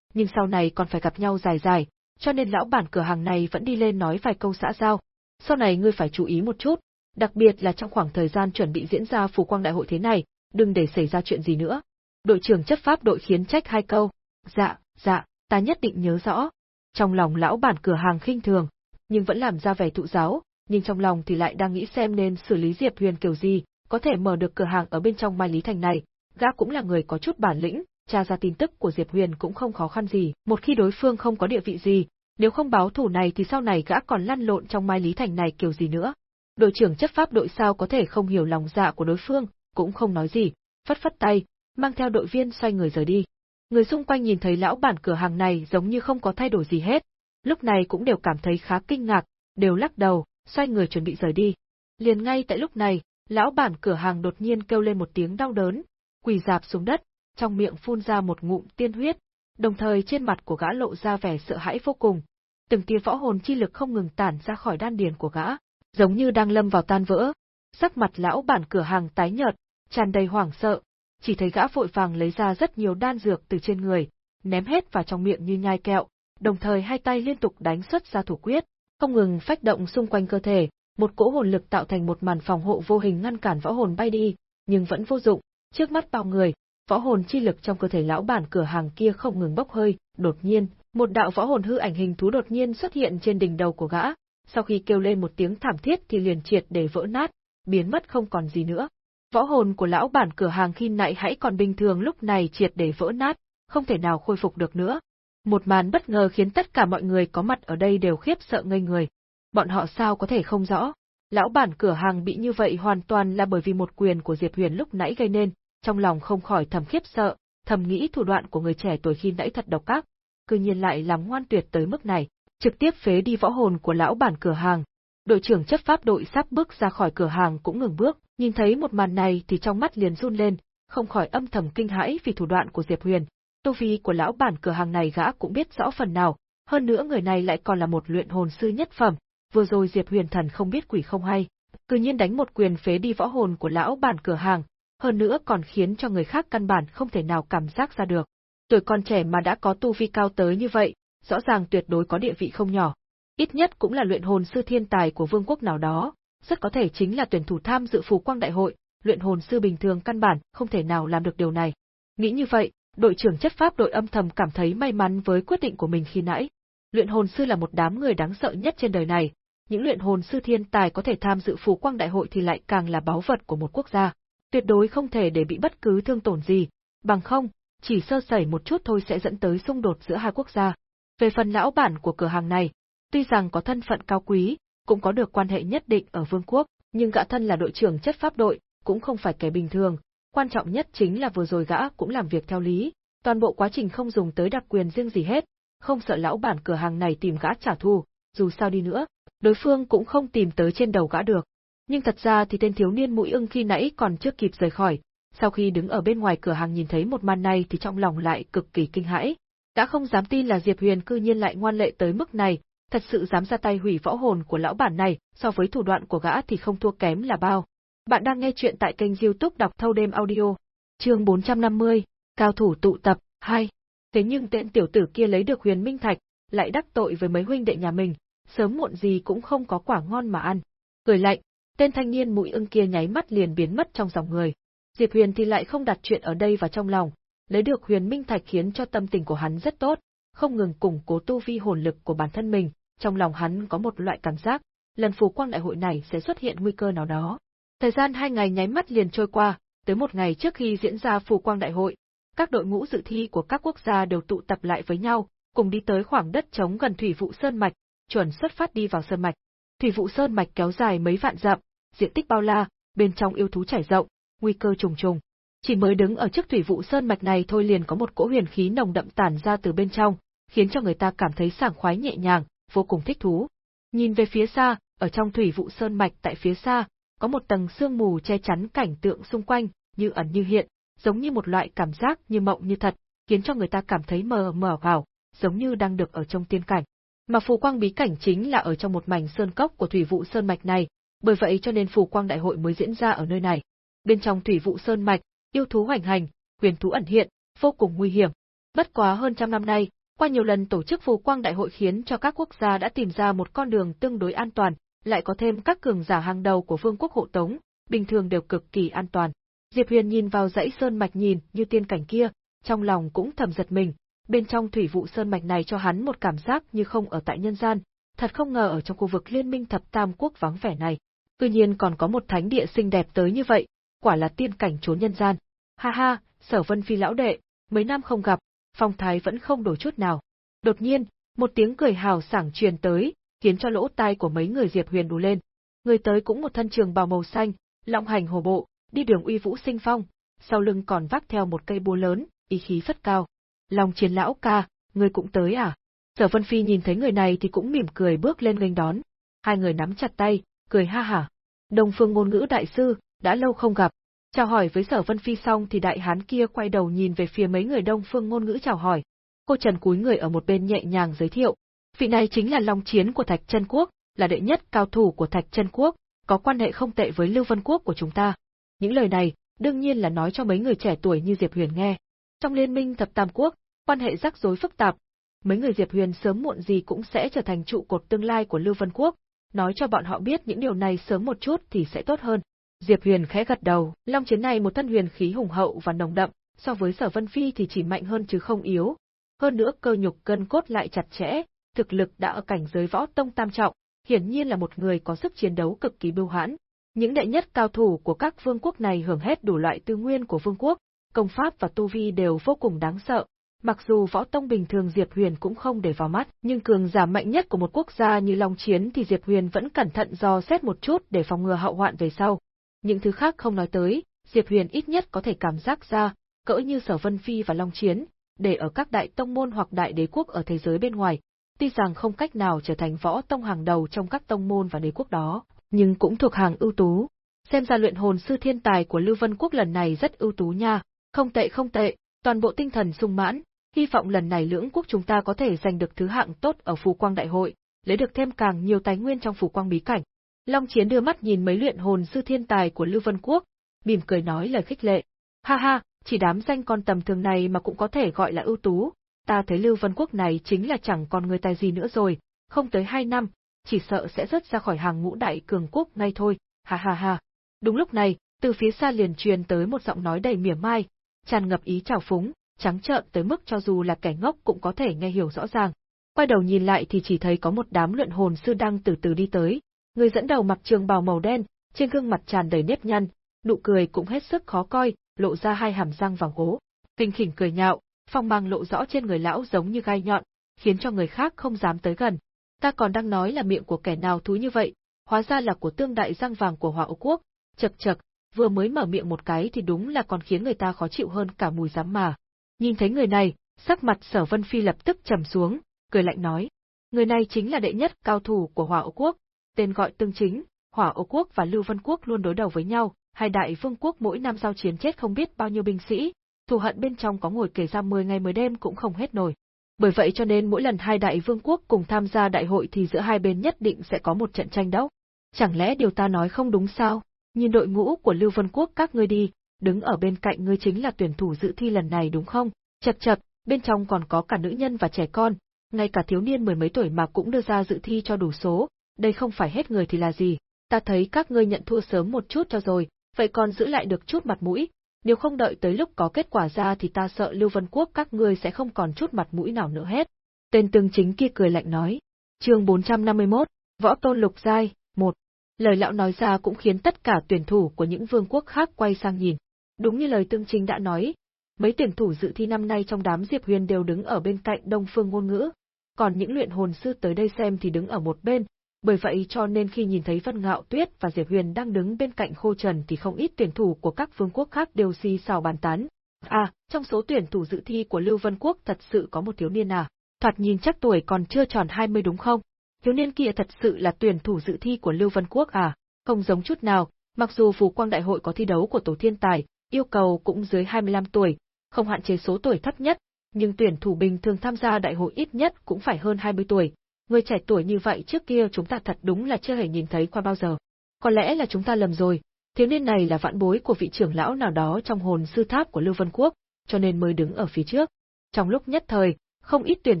nhưng sau này còn phải gặp nhau dài dài, cho nên lão bản cửa hàng này vẫn đi lên nói vài câu xã giao. Sau này ngươi phải chú ý một chút, đặc biệt là trong khoảng thời gian chuẩn bị diễn ra phù quang đại hội thế này, đừng để xảy ra chuyện gì nữa. Đội trưởng chấp pháp đội khiến trách hai câu. Dạ, dạ, ta nhất định nhớ rõ. Trong lòng lão bản cửa hàng khinh thường, nhưng vẫn làm ra vẻ thụ giáo, nhưng trong lòng thì lại đang nghĩ xem nên xử lý Diệp Huyền kiểu gì, có thể mở được cửa hàng ở bên trong Mai Lý Thành này. Gã cũng là người có chút bản lĩnh, tra ra tin tức của Diệp Huyền cũng không khó khăn gì, một khi đối phương không có địa vị gì, nếu không báo thủ này thì sau này gã còn lăn lộn trong Mai Lý Thành này kiểu gì nữa. Đội trưởng chấp pháp đội sao có thể không hiểu lòng dạ của đối phương, cũng không nói gì, phất phất tay, mang theo đội viên xoay người rời đi. Người xung quanh nhìn thấy lão bản cửa hàng này giống như không có thay đổi gì hết, lúc này cũng đều cảm thấy khá kinh ngạc, đều lắc đầu, xoay người chuẩn bị rời đi. Liền ngay tại lúc này, lão bản cửa hàng đột nhiên kêu lên một tiếng đau đớn, quỳ dạp xuống đất, trong miệng phun ra một ngụm tiên huyết, đồng thời trên mặt của gã lộ ra vẻ sợ hãi vô cùng. Từng tia võ hồn chi lực không ngừng tản ra khỏi đan điền của gã, giống như đang lâm vào tan vỡ. Sắc mặt lão bản cửa hàng tái nhợt, tràn đầy hoảng sợ, chỉ thấy gã vội vàng lấy ra rất nhiều đan dược từ trên người, ném hết vào trong miệng như nhai kẹo, đồng thời hai tay liên tục đánh xuất ra thủ quyết, không ngừng phách động xung quanh cơ thể, một cỗ hồn lực tạo thành một màn phòng hộ vô hình ngăn cản võ hồn bay đi, nhưng vẫn vô dụng, trước mắt bao người, võ hồn chi lực trong cơ thể lão bản cửa hàng kia không ngừng bốc hơi, đột nhiên, một đạo võ hồn hư ảnh hình thú đột nhiên xuất hiện trên đỉnh đầu của gã, sau khi kêu lên một tiếng thảm thiết thì liền triệt để vỡ nát, biến mất không còn gì nữa. Võ hồn của lão bản cửa hàng khi nãy hãy còn bình thường lúc này triệt để vỡ nát, không thể nào khôi phục được nữa. Một màn bất ngờ khiến tất cả mọi người có mặt ở đây đều khiếp sợ ngây người. Bọn họ sao có thể không rõ? Lão bản cửa hàng bị như vậy hoàn toàn là bởi vì một quyền của Diệp Huyền lúc nãy gây nên, trong lòng không khỏi thầm khiếp sợ, thầm nghĩ thủ đoạn của người trẻ tuổi khi nãy thật độc ác, cư nhiên lại làm ngoan tuyệt tới mức này, trực tiếp phế đi võ hồn của lão bản cửa hàng. Đội trưởng chấp pháp đội sắp bước ra khỏi cửa hàng cũng ngừng bước, nhìn thấy một màn này thì trong mắt liền run lên, không khỏi âm thầm kinh hãi vì thủ đoạn của Diệp Huyền. Tu vi của lão bản cửa hàng này gã cũng biết rõ phần nào, hơn nữa người này lại còn là một luyện hồn sư nhất phẩm, vừa rồi Diệp Huyền thần không biết quỷ không hay, cư nhiên đánh một quyền phế đi võ hồn của lão bản cửa hàng, hơn nữa còn khiến cho người khác căn bản không thể nào cảm giác ra được. Tuổi còn trẻ mà đã có tu vi cao tới như vậy, rõ ràng tuyệt đối có địa vị không nhỏ. Ít nhất cũng là luyện hồn sư thiên tài của vương quốc nào đó, rất có thể chính là tuyển thủ tham dự phù quang đại hội, luyện hồn sư bình thường căn bản không thể nào làm được điều này. Nghĩ như vậy, đội trưởng chất pháp đội âm thầm cảm thấy may mắn với quyết định của mình khi nãy. Luyện hồn sư là một đám người đáng sợ nhất trên đời này, những luyện hồn sư thiên tài có thể tham dự phù quang đại hội thì lại càng là báu vật của một quốc gia tuyệt đối không thể để bị bất cứ thương tổn gì, bằng không, chỉ sơ sẩy một chút thôi sẽ dẫn tới xung đột giữa hai quốc gia. Về phần lão bản của cửa hàng này, tuy rằng có thân phận cao quý, cũng có được quan hệ nhất định ở vương quốc, nhưng gã thân là đội trưởng chất pháp đội, cũng không phải kẻ bình thường, quan trọng nhất chính là vừa rồi gã cũng làm việc theo lý, toàn bộ quá trình không dùng tới đặc quyền riêng gì hết, không sợ lão bản cửa hàng này tìm gã trả thù, dù sao đi nữa, đối phương cũng không tìm tới trên đầu gã được. Nhưng thật ra thì tên thiếu niên mũi ưng khi nãy còn chưa kịp rời khỏi, sau khi đứng ở bên ngoài cửa hàng nhìn thấy một màn này thì trong lòng lại cực kỳ kinh hãi. Đã không dám tin là Diệp Huyền cư nhiên lại ngoan lệ tới mức này, thật sự dám ra tay hủy võ hồn của lão bản này, so với thủ đoạn của gã thì không thua kém là bao. Bạn đang nghe chuyện tại kênh youtube đọc thâu đêm audio. chương 450, Cao thủ tụ tập, 2. Thế nhưng tên tiểu tử kia lấy được huyền minh thạch, lại đắc tội với mấy huynh đệ nhà mình, sớm muộn gì cũng không có quả ngon mà ăn. Cười lạnh, tên thanh niên mũi ưng kia nháy mắt liền biến mất trong dòng người. Diệp Huyền thì lại không đặt chuyện ở đây vào trong lòng, lấy được huyền minh thạch khiến cho tâm tình của hắn rất tốt, không ngừng củng cố tu vi hồn lực của bản thân mình, trong lòng hắn có một loại cảm giác, lần phù quang đại hội này sẽ xuất hiện nguy cơ nào đó. Thời gian hai ngày nháy mắt liền trôi qua, tới một ngày trước khi diễn ra phù quang đại hội, các đội ngũ dự thi của các quốc gia đều tụ tập lại với nhau, cùng đi tới khoảng đất trống gần thủy vụ sơn mạch, chuẩn xuất phát đi vào sơn mạch. Thủy vụ sơn mạch kéo dài mấy vạn dặm, diện tích bao la, bên trong yêu thú trải rộng, nguy cơ trùng trùng. Chỉ mới đứng ở trước thủy vụ sơn mạch này thôi liền có một cỗ huyền khí nồng đậm tản ra từ bên trong, khiến cho người ta cảm thấy sảng khoái nhẹ nhàng, vô cùng thích thú. Nhìn về phía xa, ở trong thủy vụ sơn mạch tại phía xa, có một tầng sương mù che chắn cảnh tượng xung quanh, như ẩn như hiện, giống như một loại cảm giác như mộng như thật, khiến cho người ta cảm thấy mờ mờ vào, giống như đang được ở trong tiên cảnh. Mà phù quang bí cảnh chính là ở trong một mảnh sơn cốc của thủy vụ sơn mạch này, bởi vậy cho nên phù quang đại hội mới diễn ra ở nơi này. Bên trong thủy vụ sơn mạch, yêu thú hoành hành, huyền thú ẩn hiện, vô cùng nguy hiểm. Bất quá hơn trăm năm nay, qua nhiều lần tổ chức phù quang đại hội khiến cho các quốc gia đã tìm ra một con đường tương đối an toàn, lại có thêm các cường giả hàng đầu của vương quốc hộ tống, bình thường đều cực kỳ an toàn. Diệp Huyền nhìn vào dãy sơn mạch nhìn như tiên cảnh kia, trong lòng cũng thầm giật mình, bên trong thủy vụ sơn mạch này cho hắn một cảm giác như không ở tại nhân gian, thật không ngờ ở trong khu vực liên minh thập tam quốc vắng vẻ này, tuy nhiên còn có một thánh địa xinh đẹp tới như vậy, quả là tiên cảnh trốn nhân gian. Ha ha, sở vân phi lão đệ, mấy năm không gặp, phong thái vẫn không đổi chút nào. Đột nhiên, một tiếng cười hào sảng truyền tới, khiến cho lỗ tai của mấy người Diệp Huyền đù lên. Người tới cũng một thân trường bào màu xanh, lộng hành hồ bộ, đi đường uy vũ sinh phong, sau lưng còn vác theo một cây búa lớn, ý khí rất cao. Long chiến lão ca, người cũng tới à? Sở Vân Phi nhìn thấy người này thì cũng mỉm cười bước lên nghênh đón. Hai người nắm chặt tay, cười ha hả. Đông Phương ngôn ngữ đại sư, đã lâu không gặp. Chào hỏi với Sở Vân Phi xong thì đại hán kia quay đầu nhìn về phía mấy người Đông Phương ngôn ngữ chào hỏi. Cô Trần cúi người ở một bên nhẹ nhàng giới thiệu. Vị này chính là Long Chiến của Thạch Chân Quốc, là đệ nhất cao thủ của Thạch Chân Quốc, có quan hệ không tệ với Lưu Vân Quốc của chúng ta. Những lời này, đương nhiên là nói cho mấy người trẻ tuổi như Diệp Huyền nghe. Trong liên minh thập tam quốc, quan hệ rắc rối phức tạp, mấy người Diệp Huyền sớm muộn gì cũng sẽ trở thành trụ cột tương lai của Lưu Vân Quốc, nói cho bọn họ biết những điều này sớm một chút thì sẽ tốt hơn. Diệp Huyền khẽ gật đầu, Long Chiến này một thân huyền khí hùng hậu và nồng đậm, so với Sở Vân Phi thì chỉ mạnh hơn chứ không yếu. Hơn nữa cơ nhục cân cốt lại chặt chẽ, thực lực đã ở cảnh giới võ tông tam trọng, hiển nhiên là một người có sức chiến đấu cực kỳ bưu hãn. Những đệ nhất cao thủ của các vương quốc này hưởng hết đủ loại tư nguyên của vương quốc, công pháp và tu vi đều vô cùng đáng sợ. Mặc dù võ tông bình thường Diệp Huyền cũng không để vào mắt, nhưng cường giả mạnh nhất của một quốc gia như Long Chiến thì Diệp Huyền vẫn cẩn thận do xét một chút để phòng ngừa hậu hoạn về sau. Những thứ khác không nói tới, Diệp Huyền ít nhất có thể cảm giác ra, cỡ như Sở Vân Phi và Long Chiến, để ở các đại tông môn hoặc đại đế quốc ở thế giới bên ngoài, tuy rằng không cách nào trở thành võ tông hàng đầu trong các tông môn và đế quốc đó, nhưng cũng thuộc hàng ưu tú. Xem ra luyện hồn sư thiên tài của Lưu Vân Quốc lần này rất ưu tú nha, không tệ không tệ, toàn bộ tinh thần sung mãn, hy vọng lần này lưỡng quốc chúng ta có thể giành được thứ hạng tốt ở Phù Quang Đại hội, lấy được thêm càng nhiều tài nguyên trong Phù Quang bí cảnh. Long Chiến đưa mắt nhìn mấy luyện hồn sư thiên tài của Lưu Vân Quốc, mỉm cười nói lời khích lệ. Ha ha, chỉ đám danh con tầm thường này mà cũng có thể gọi là ưu tú, ta thấy Lưu Vân Quốc này chính là chẳng còn người tài gì nữa rồi, không tới hai năm, chỉ sợ sẽ rớt ra khỏi hàng ngũ đại cường quốc ngay thôi, ha ha ha. Đúng lúc này, từ phía xa liền truyền tới một giọng nói đầy mỉa mai, tràn ngập ý trào phúng, trắng trợn tới mức cho dù là kẻ ngốc cũng có thể nghe hiểu rõ ràng. Quay đầu nhìn lại thì chỉ thấy có một đám luyện hồn sư đang từ từ đi tới, người dẫn đầu mặc trường bào màu đen, trên gương mặt tràn đầy nếp nhăn, nụ cười cũng hết sức khó coi, lộ ra hai hàm răng vàng gỗ. Kinh khỉnh cười nhạo, phong mang lộ rõ trên người lão giống như gai nhọn, khiến cho người khác không dám tới gần. Ta còn đang nói là miệng của kẻ nào thú như vậy, hóa ra là của tương đại răng vàng của Hòa Âu quốc, chật chật, vừa mới mở miệng một cái thì đúng là còn khiến người ta khó chịu hơn cả mùi giám mà. Nhìn thấy người này, sắc mặt sở vân phi lập tức trầm xuống, cười lạnh nói. Người này chính là đệ nhất cao thủ của Hòa Âu quốc, tên gọi tương chính, hỏa ô quốc và lưu vân quốc luôn đối đầu với nhau, hai đại vương quốc mỗi năm giao chiến chết không biết bao nhiêu binh sĩ, thù hận bên trong có ngồi kể ra 10 ngày 10 đêm cũng không hết nổi. Bởi vậy cho nên mỗi lần hai đại vương quốc cùng tham gia đại hội thì giữa hai bên nhất định sẽ có một trận tranh đấu. Chẳng lẽ điều ta nói không đúng sao? Nhìn đội ngũ của Lưu Vân Quốc các ngươi đi, đứng ở bên cạnh ngươi chính là tuyển thủ dự thi lần này đúng không? Chật chật, bên trong còn có cả nữ nhân và trẻ con, ngay cả thiếu niên mười mấy tuổi mà cũng đưa ra dự thi cho đủ số, đây không phải hết người thì là gì. Ta thấy các ngươi nhận thua sớm một chút cho rồi, vậy còn giữ lại được chút mặt mũi, nếu không đợi tới lúc có kết quả ra thì ta sợ Lưu Vân Quốc các ngươi sẽ không còn chút mặt mũi nào nữa hết. Tên tương chính kia cười lạnh nói. chương 451, Võ Tôn Lục Giai, 1. Lời lão nói ra cũng khiến tất cả tuyển thủ của những vương quốc khác quay sang nhìn. Đúng như lời tương chính đã nói, mấy tuyển thủ dự thi năm nay trong đám Diệp Huyền đều đứng ở bên cạnh Đông Phương ngôn ngữ, còn những luyện hồn sư tới đây xem thì đứng ở một bên, bởi vậy cho nên khi nhìn thấy Vân Ngạo Tuyết và Diệp Huyền đang đứng bên cạnh Khô Trần thì không ít tuyển thủ của các vương quốc khác đều xì xào bàn tán. À, trong số tuyển thủ dự thi của Lưu Vân Quốc thật sự có một thiếu niên à, thoạt nhìn chắc tuổi còn chưa tròn 20 đúng không? Thiếu niên kia thật sự là tuyển thủ dự thi của Lưu Vân Quốc à? Không giống chút nào, mặc dù Phù Quang Đại hội có thi đấu của tổ thiên tài, yêu cầu cũng dưới 25 tuổi, không hạn chế số tuổi thấp nhất, nhưng tuyển thủ bình thường tham gia đại hội ít nhất cũng phải hơn 20 tuổi, người trẻ tuổi như vậy trước kia chúng ta thật đúng là chưa hề nhìn thấy qua bao giờ. Có lẽ là chúng ta lầm rồi, thiếu niên này là vạn bối của vị trưởng lão nào đó trong hồn sư tháp của Lưu Vân Quốc, cho nên mới đứng ở phía trước. Trong lúc nhất thời, không ít tuyển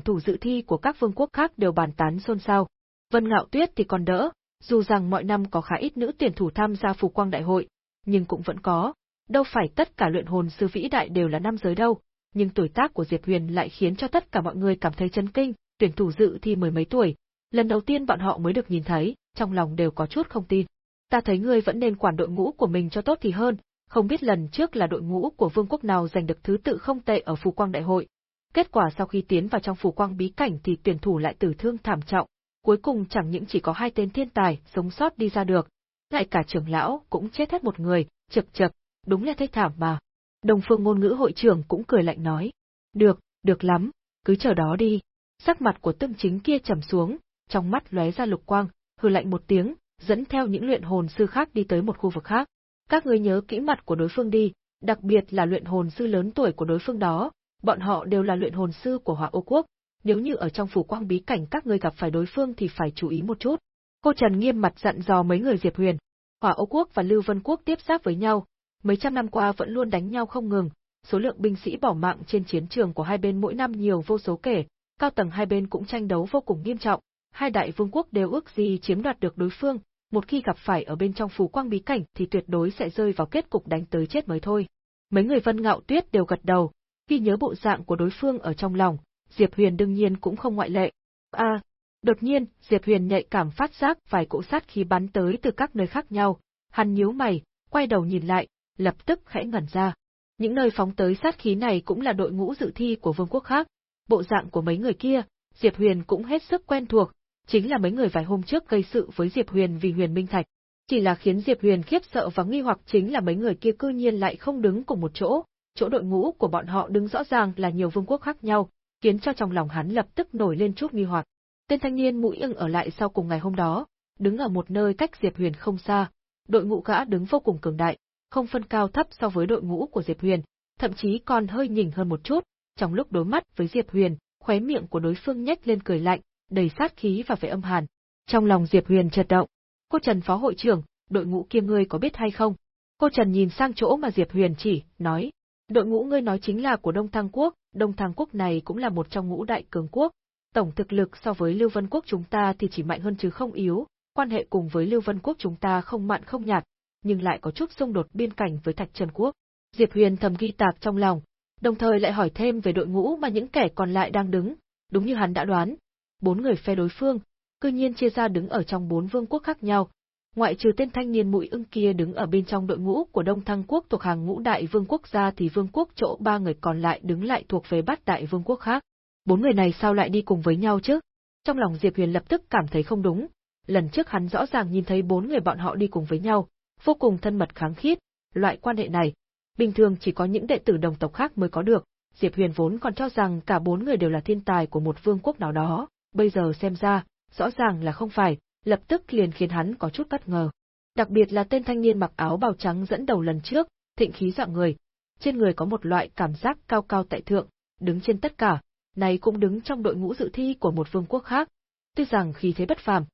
thủ dự thi của các vương quốc khác đều bàn tán xôn xao. Vân Ngạo Tuyết thì còn đỡ, dù rằng mọi năm có khá ít nữ tuyển thủ tham gia phù quang đại hội, nhưng cũng vẫn có, đâu phải tất cả luyện hồn sư vĩ đại đều là nam giới đâu, nhưng tuổi tác của Diệp Huyền lại khiến cho tất cả mọi người cảm thấy chấn kinh, tuyển thủ dự thi mười mấy tuổi, lần đầu tiên bọn họ mới được nhìn thấy, trong lòng đều có chút không tin. Ta thấy ngươi vẫn nên quản đội ngũ của mình cho tốt thì hơn, không biết lần trước là đội ngũ của vương quốc nào giành được thứ tự không tệ ở phù quang đại hội. Kết quả sau khi tiến vào trong phù quang bí cảnh thì tuyển thủ lại tử thương thảm trọng, cuối cùng chẳng những chỉ có hai tên thiên tài sống sót đi ra được, lại cả trưởng lão cũng chết hết một người, chập chập, đúng là thê thảm mà. Đồng phương ngôn ngữ hội trưởng cũng cười lạnh nói. Được, được lắm, cứ chờ đó đi. Sắc mặt của tương chính kia trầm xuống, trong mắt lóe ra lục quang, hừ lạnh một tiếng, dẫn theo những luyện hồn sư khác đi tới một khu vực khác. Các ngươi nhớ kỹ mặt của đối phương đi, đặc biệt là luyện hồn sư lớn tuổi của đối phương đó, bọn họ đều là luyện hồn sư của Hỏa Ô Quốc, nếu như ở trong phủ quang bí cảnh các ngươi gặp phải đối phương thì phải chú ý một chút. Cô Trần nghiêm mặt dặn dò mấy người Diệp Huyền. Hỏa Ô Quốc và Lưu Vân Quốc tiếp giáp với nhau, mấy trăm năm qua vẫn luôn đánh nhau không ngừng, số lượng binh sĩ bỏ mạng trên chiến trường của hai bên mỗi năm nhiều vô số kể, cao tầng hai bên cũng tranh đấu vô cùng nghiêm trọng, hai đại vương quốc đều ước gì chiếm đoạt được đối phương, một khi gặp phải ở bên trong phù quang bí cảnh thì tuyệt đối sẽ rơi vào kết cục đánh tới chết mới thôi. Mấy người Vân Ngạo Tuyết đều gật đầu, khi nhớ bộ dạng của đối phương ở trong lòng, Diệp Huyền đương nhiên cũng không ngoại lệ. A, à, đột nhiên, Diệp Huyền nhạy cảm phát giác vài cỗ sát khí bắn tới từ các nơi khác nhau, hắn nhíu mày, quay đầu nhìn lại, lập tức khẽ ngẩn ra. Những nơi phóng tới sát khí này cũng là đội ngũ dự thi của vương quốc khác, bộ dạng của mấy người kia, Diệp Huyền cũng hết sức quen thuộc, chính là mấy người vài hôm trước gây sự với Diệp Huyền vì Huyền Minh Thạch. Chỉ là khiến Diệp Huyền khiếp sợ và nghi hoặc chính là mấy người kia cư nhiên lại không đứng cùng một chỗ, chỗ đội ngũ của bọn họ đứng rõ ràng là nhiều vương quốc khác nhau, khiến cho trong lòng hắn lập tức nổi lên chút nghi hoặc. Tên thanh niên mũi ưng ở lại sau cùng ngày hôm đó, đứng ở một nơi cách Diệp Huyền không xa, đội ngũ gã đứng vô cùng cường đại, không phân cao thấp so với đội ngũ của Diệp Huyền, thậm chí còn hơi nhỉnh hơn một chút, trong lúc đối mắt với Diệp Huyền, khóe miệng của đối phương nhếch lên cười lạnh, đầy sát khí và vẻ âm hàn. Trong lòng Diệp Huyền chợt động, cô Trần phó hội trưởng, đội ngũ kia ngươi có biết hay không? Cô Trần nhìn sang chỗ mà Diệp Huyền chỉ, nói, đội ngũ ngươi nói chính là của Đông Thăng Quốc, Đông Thăng Quốc này cũng là một trong ngũ đại cường quốc, tổng thực lực so với Lưu Vân Quốc chúng ta thì chỉ mạnh hơn chứ không yếu, quan hệ cùng với Lưu Vân Quốc chúng ta không mặn không nhạt, nhưng lại có chút xung đột biên cảnh với Thạch Trần Quốc. Diệp Huyền thầm ghi tạc trong lòng, đồng thời lại hỏi thêm về đội ngũ mà những kẻ còn lại đang đứng, đúng như hắn đã đoán, bốn người phe đối phương, cư nhiên chia ra đứng ở trong bốn vương quốc khác nhau, ngoại trừ tên thanh niên mũi ưng kia đứng ở bên trong đội ngũ của Đông Thăng quốc thuộc hàng ngũ đại vương quốc gia thì vương quốc chỗ ba người còn lại đứng lại thuộc về bát đại vương quốc khác. Bốn người này sao lại đi cùng với nhau chứ? Trong lòng Diệp Huyền lập tức cảm thấy không đúng, lần trước hắn rõ ràng nhìn thấy bốn người bọn họ đi cùng với nhau, vô cùng thân mật kháng khít, loại quan hệ này, bình thường chỉ có những đệ tử đồng tộc khác mới có được, Diệp Huyền vốn còn cho rằng cả bốn người đều là thiên tài của một vương quốc nào đó, bây giờ xem ra, rõ ràng là không phải, lập tức liền khiến hắn có chút bất ngờ. Đặc biệt là tên thanh niên mặc áo bào trắng dẫn đầu lần trước, thịnh khí dọa người, trên người có một loại cảm giác cao cao tại thượng, đứng trên tất cả, này cũng đứng trong đội ngũ dự thi của một vương quốc khác. Tuy rằng khí thế bất phàm,